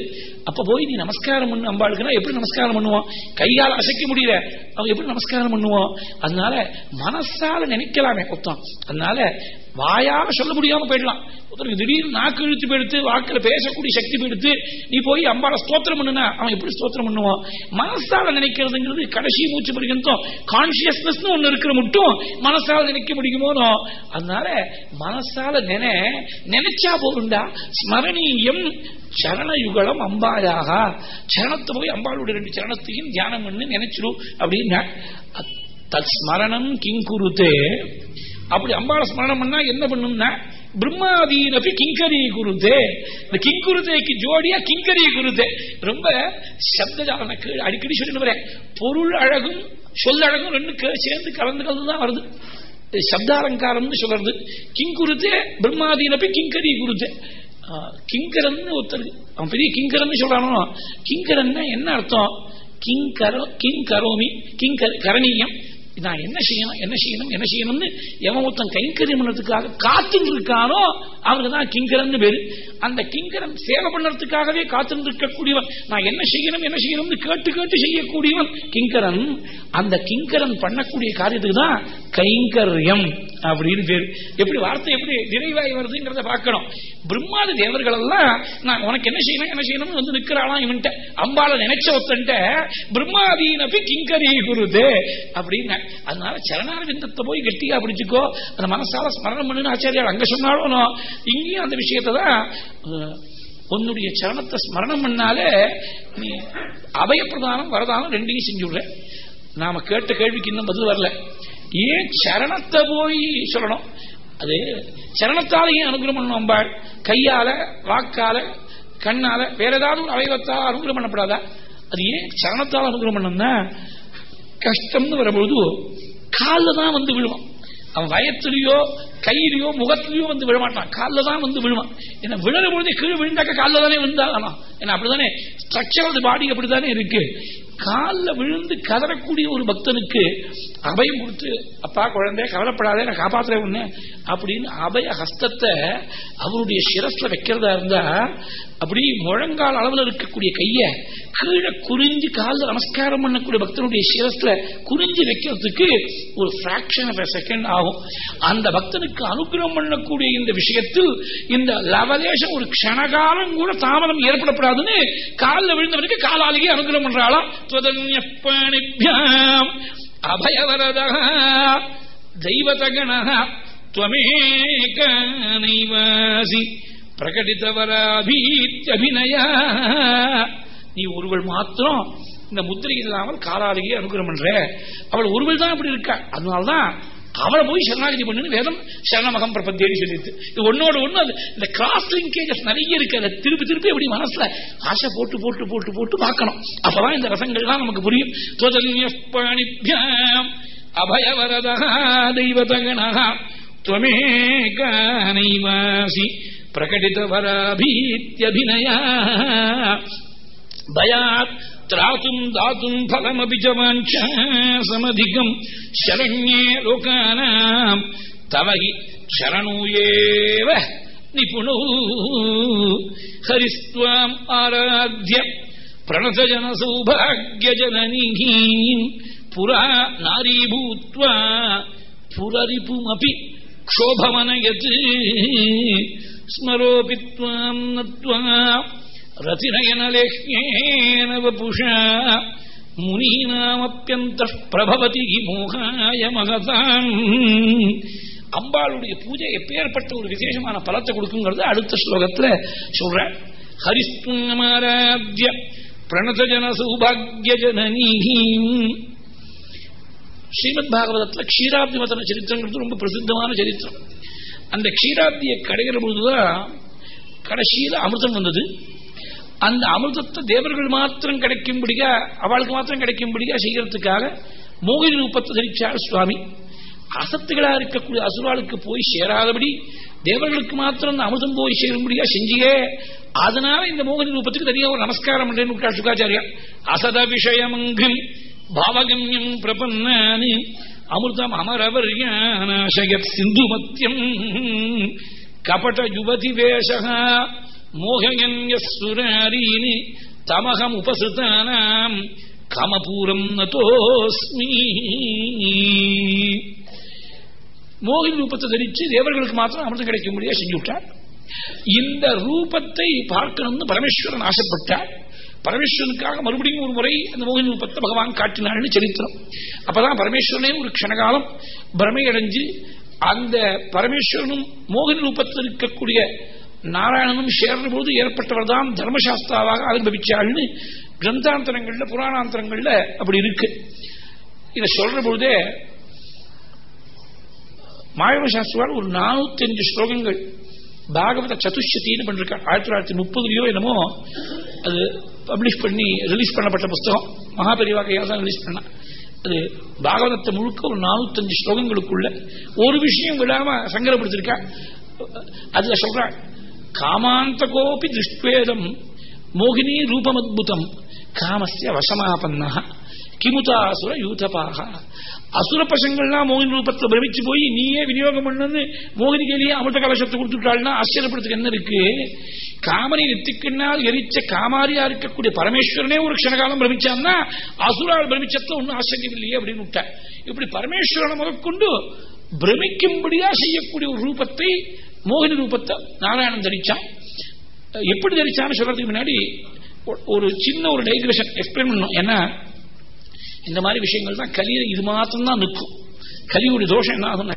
அப்ப போய் நீ நமஸ்காரம் பண்ணு அம்பாளுக்குன்னா எப்படி நமஸ்காரம் பண்ணுவோம் கையால் அசைக்க முடியல. அவன் எப்படி நமஸ்காரம் பண்ணுவோம் அதனால மனசால நினைக்கலாமே மொத்தம். அதனால வாயால சொல்ல முடியாம போயிடலாம். ஒருத்தருக்கு திடீர்னு நாக்கு இழுத்து போயிடுத்து வாக்கில் பேசக்கூடிய சக்தி போயிடுத்து நீ போய் அம்பால ஸ்தோத்திரம் பண்ணுனா அவன் எப்படி ஸ்தோத்திரம் பண்ணுவான்? மனசால நினைக்கிறதுங்கிறது கடைசி மூச்சு பிடிக்கணும் கான்சியஸ்னஸ் ஒண்ணு இருக்கிற மட்டும் மனசால நினைக்க முடியுமோனோ அதனால மனசால நினை நினைச்சா போகுண்டா ஸ்மரணீயம் சரணயுகலம் அம்பாயாக. சரணத்தை போய் அம்பாளுடைய ரெண்டு சரணத்தையும் தியானம் பண்ணு நினைச்சிடும் அப்படின்னா தத் ஸ்மரணம் கிங்குருத்தே அப்படி அம்பாள ஸ்மரணம் பண்ணா என்ன பண்ணும்னா பிரம்மாதீனபி கிங்கரி குருதே. இந்த கிங்குருதேக்கு ஜோடியா கிங்கரி குருதே. ரொம்ப சப்தஜாலன அடிக்கடி சொல்லி வரேன். பொருள் அழகும் சொல்லழகும் ரெண்டு சேர்ந்து கலந்து கலந்து தான் வருது. சப்தாலங்காரம்னு சொல்றது. கிங்குருதே பிரம்மாதீனபி கிங்கரி குருதே. கிங்கரன் ஒருத்தர் அவன் பெரிய கிங்கரன் சொல்றானோ கிங்கரன் என்ன அர்த்தம்? கிங்கரோ கிங் கரோமி கிங் கரணீயம். நான் என்ன செய்யணும் என்ன செய்யணும் என்ன செய்யணும்னு எவன் ஒருத்தன் கைங்கரியம் பண்ணதுக்காக காத்துட்டு இருக்கானோ அவனுக்கு தான் கிங்கரன் பேரு. அந்த கிங்கரன் சேவை பண்ணுறதுக்காகவே காத்துட்டு இருக்கக்கூடியவன் நான் என்ன செய்யணும் என்ன செய்யணும்னு கேட்டு கேட்டு செய்யக்கூடியவன் கிங்கரன். அந்த கிங்கரன் பண்ணக்கூடிய காரியத்துக்கு தான் கைங்கரியம். அப்படின்னு பேரு. எப்படி வார்த்தை எப்படி நிறைவாகி வருதுங்கிறத பார்க்கணும். பிரம்மாதி தேவர்கள் எல்லாம் நான் உனக்கு என்ன செய்யணும் என்ன செய்யணும்னு வந்து நிக்கிறாளாம் இவன்ட்ட. அம்பால நினைச்ச ஒத்தன்ட்ட பிரம்மாதீனபி கிங்கரி குருது அப்படின்னு. அதனால சரணாரவிந்தத்தை போய் கெட்டியா பிடிச்சுக்கோ. அந்த மனசால ஸ்மரணம் பண்ணுன்னு ஆச்சாரியால் அங்க சொன்னாலும் இங்கேயும் அந்த விஷயத்தை தான் உன்னுடைய சரணத்தை ஸ்மரணம் பண்ணாலே நீ அபயப்பிரதானம் வரதானம் ரெண்டையும் செஞ்சுடுற நாம கேட்ட கேள்விக்கு இன்னும் பதில் வரல. ஏன் சரணத்தை போய் சொல்லணும். அது சரணத்தாலேயே அனுகிரம் பண்ணணும் அம்பாள்? கையால வாக்கால கண்ணால வேற ஏதாவது ஒரு அவயவத்தால் அனுகிரம் பண்ணப்படாதா? அது ஏன் சரணத்தால் அனுகிரம் பண்ணணும்னா கஷ்டம்னு வரும்பொழுது காலில் தான் வந்து விழுவான். அவன் வயத்திலையோ கையிலையோ முகத்திலையோ வந்து விழமாட்டான். காலில் தான் வந்து விழுவான். ஏன்னா விழுற பொழுது கீழே விழுந்தாக்க காலில் தானே விழுந்தாகலாம் ஏன்னா அப்படிதானே ஸ்ட்ரக்சர் பாடி அப்படித்தானே இருக்கு. காலில் விழுந்து கதறக்கூடிய ஒரு பக்தனுக்கு அபயம் கொடுத்து அப்பா குழந்தை கவலைப்படாதே நான் காப்பாத்துறேன் ஒண்ணு அப்படின்னு அபய ஹஸ்தத்தை அவருடைய சிரஸ்ல வைக்கிறதா இருந்தா அப்படி முழங்கால் அளவில் இருக்கக்கூடிய கைய கீழே குறிஞ்சு காலில் நமஸ்காரம் பண்ணக்கூடிய பக்தனுடைய சிரஸ்ல குறிஞ்சு வைக்கிறதுக்கு ஒரு பிராக்ஷன் ஆஃப் செகண்ட் ஆகும். அந்த பக்தனுக்கு அனுகிரகம் பண்ணக்கூடிய இந்த விஷயத்தில் இந்த லவலேஷம் ஒரு க்ஷணகாலம் கூட தாமதம் ஏற்படப்படாதுன்னு காலில் விழுந்தவனுக்கு காலாலேயே அனுகிரகம் பண்றாளாம். त्वदन्यपाणिभ्याम् अभयवरदः दैवतगणः त्वमेकनैवासि பிரகடித்தவராபீத்யபினயா நீ ஒருவள் மாத்திரம் இந்த முத்திரை இல்லாமல் காலாலேயே அனுகிரம் பண்ற அவள் ஒருவள் தான் இப்படி இருக்கா அதனால்தான் அவளை போய் சரணாகதி பண்ணுன்னு வேதம் சரணமகம் பிரபந்தேன்னு சொல்லிட்டு. இது ஒன்னோட ஒண்ணு அது இந்த கிராஸ் லிங்கேஜஸ் நிறைய இருக்கு. அதை திருப்பி திருப்பி எப்படி மனசுல ஆசை போட்டு போட்டு போட்டு போட்டு பார்க்கணும். அப்பதான் இந்த ரசங்கள் ரசங்கள்லாம் நமக்கு புரியும். அபயவரதா தெய்வதகணா துவமேகாசி பிரகடிதவராபீத்தியபினயா பயாத் திராத்தும் தாத்தும் பலமபிஜவாஞ்சமதிகம் சரண்யே லோகானாம் தவகி சரணூயேவ நிபுணோ ஹரிஸ்வாம் ஆராத்திய பிரணதஜன சௌபாகியஜனீம் புரா நாரீபூத்வா புரரிபுமபி க்ஷோபமனயத் ஸ்மரோபி நத்வா ரத்தினயனலக்ஷ்மேன வபுஷா முனீனாமப்பியந்தஷ் பிரபவதி மோகாய மகதான் அம்பாளுடைய பூஜை எப்பேற்பட்ட ஒரு விசேஷமான பலத்தை கொடுக்குங்கிறது அடுத்த ஸ்லோகத்துல சொல்ற. ஹரிஸ்புண்ணமாராத்ய பிரணதஜன சௌபாகிய ஜனனீ ஸ்ரீமத் பாகவதத்துல க்ஷீராப்தி மதன சரித்திரங்கிறது ரொம்ப பிரசித்தமான சரித்திரம். அந்த க்ஷீராப்தியை கடைகிற பொழுதுதான் கடைசியில் அமிர்தம் வந்தது. அந்த அமிர்தத்தை தேவர்கள் மாத்திரம் கிடைக்கும்படியா அவளுக்கு மாத்திரம் கிடைக்கும்படியா செய்யறதுக்காக மோகினி ரூபத்தை தரிச்சார் சுவாமி. அசத்துகளா இருக்கக்கூடிய அசுராளுக்கு போய் சேராதபடி தேவர்களுக்கு மாத்திரம் அந்த அமிர்தம் போய் சேரும்படியா செஞ்சியே அதனால இந்த மோகினி ரூபத்துக்கு தனியாக ஒரு நமஸ்காரம் பண்றேன்னு சுகாச்சாரியா அசத விஷயமங்கும் பாவகம்யம் பிரபன்னானி அமிர்தம் சிந்து மத்தியம் கபட யுவதி வேஷகா மோகயன்யசுராரீனி தமகம் உபசிருத்தானாம் கமபூரம் நதோஸ்மி. மோகினி ரூபத்தை தரிச்சு தேவர்களுக்கு மாத்திரம் அமிர்தம் முடியாது செஞ்சு விட்டார் இந்த ரூபத்தை பார்க்கணும்னு பரமேஸ்வரன் ஆசைப்பட்டார். பரமேஸ்வரனுக்காக மறுபடியும் ஒரு முறை அந்த மோகினி ரூபத்தை பகவான் காட்டினாள்னு சரித்திரம். அப்பதான் பரமேஸ்வரனே ஒரு க்ஷணகாலம் பிரமையடைஞ்சு அந்த பரமேஸ்வரனும் மோகினி ரூபத்தில் இருக்கக்கூடிய நாராயணனும் சேர்ந்த போது ஏற்பட்டவர் தான் தர்மசாஸ்திராவாக ஆரம்பிச்சாள்னு கிரந்தாந்தரங்கள்ல புராணாந்தரங்கள்ல அப்படி இருக்கு. இதை சொல்ற பொழுதே மாயவ சாஸ்திரியால் ஒரு நானூத்தி அஞ்சு ஸ்லோகங்கள் பாகவத சதுஷத்தின்னு பண்ணிருக்காங்க ஆயிரத்தி தொள்ளாயிரத்தி முப்பதுலயோ என்னமோ அது பப்ளிஷ் பண்ணி ரிலீஸ் பண்ணப்பட்ட புஸ்தகம். மகாபெரிவாகையாக தான் ரிலீஸ் பண்ண அது பாகவதத்தை முழுக்க ஒரு நானூத்தஞ்சு ஸ்லோகங்களுக்குள்ள ஒரு விஷயம் விடாம சங்கரப்படுத்திருக்கா அதுல சொல்றான் காமாந்தகோபி திருஷ்வேதம் மோகினி ரூபமத்புதம் காமஸ்ய வசமாபன்னா கிமுதாசுர யூதபாக அசுர பசங்கள்லாம் மோகினி ரூபத்தில் பிரமிச்சு போய் நீயே விநியோகம் பண்ணுன்னு மோகினி கேலியே அமிர்த கலசத்தை கொடுத்துட்டாள்னா ஆச்சரியப்படுறதுக்கு என்ன இருக்கு? காமனை நெத்திக்கினால் எரிச்ச காமாரியா இருக்கக்கூடிய பரமேஸ்வரனே ஒரு க்ஷணகாலம் பிரமிச்சான்னா அசுரால் பிரமிச்சத்தை ஒன்றும் ஆச்சரியம் இல்லையே அப்படின்னு விட்டார். இப்படி பரமேஸ்வரனை முதற்கொண்டு பிரமிக்கும்படியா செய்யக்கூடிய ஒரு ரூபத்தை மோகினி ரூபத்தை நாராயணன் தரிச்சான் எப்படி தரிச்சான்னு சொல்றதுக்கு முன்னாடி ஒரு சின்ன ஒரு டைக்ரேஷன் எக்ஸ்பிளைன் பண்ணும் ஏன்னா இந்த மாதிரி விஷயங்கள் தான் கலியில இது மாத்திரம் தான் நிற்கும். கலியுடைய தோஷம் என்ன ஆகும்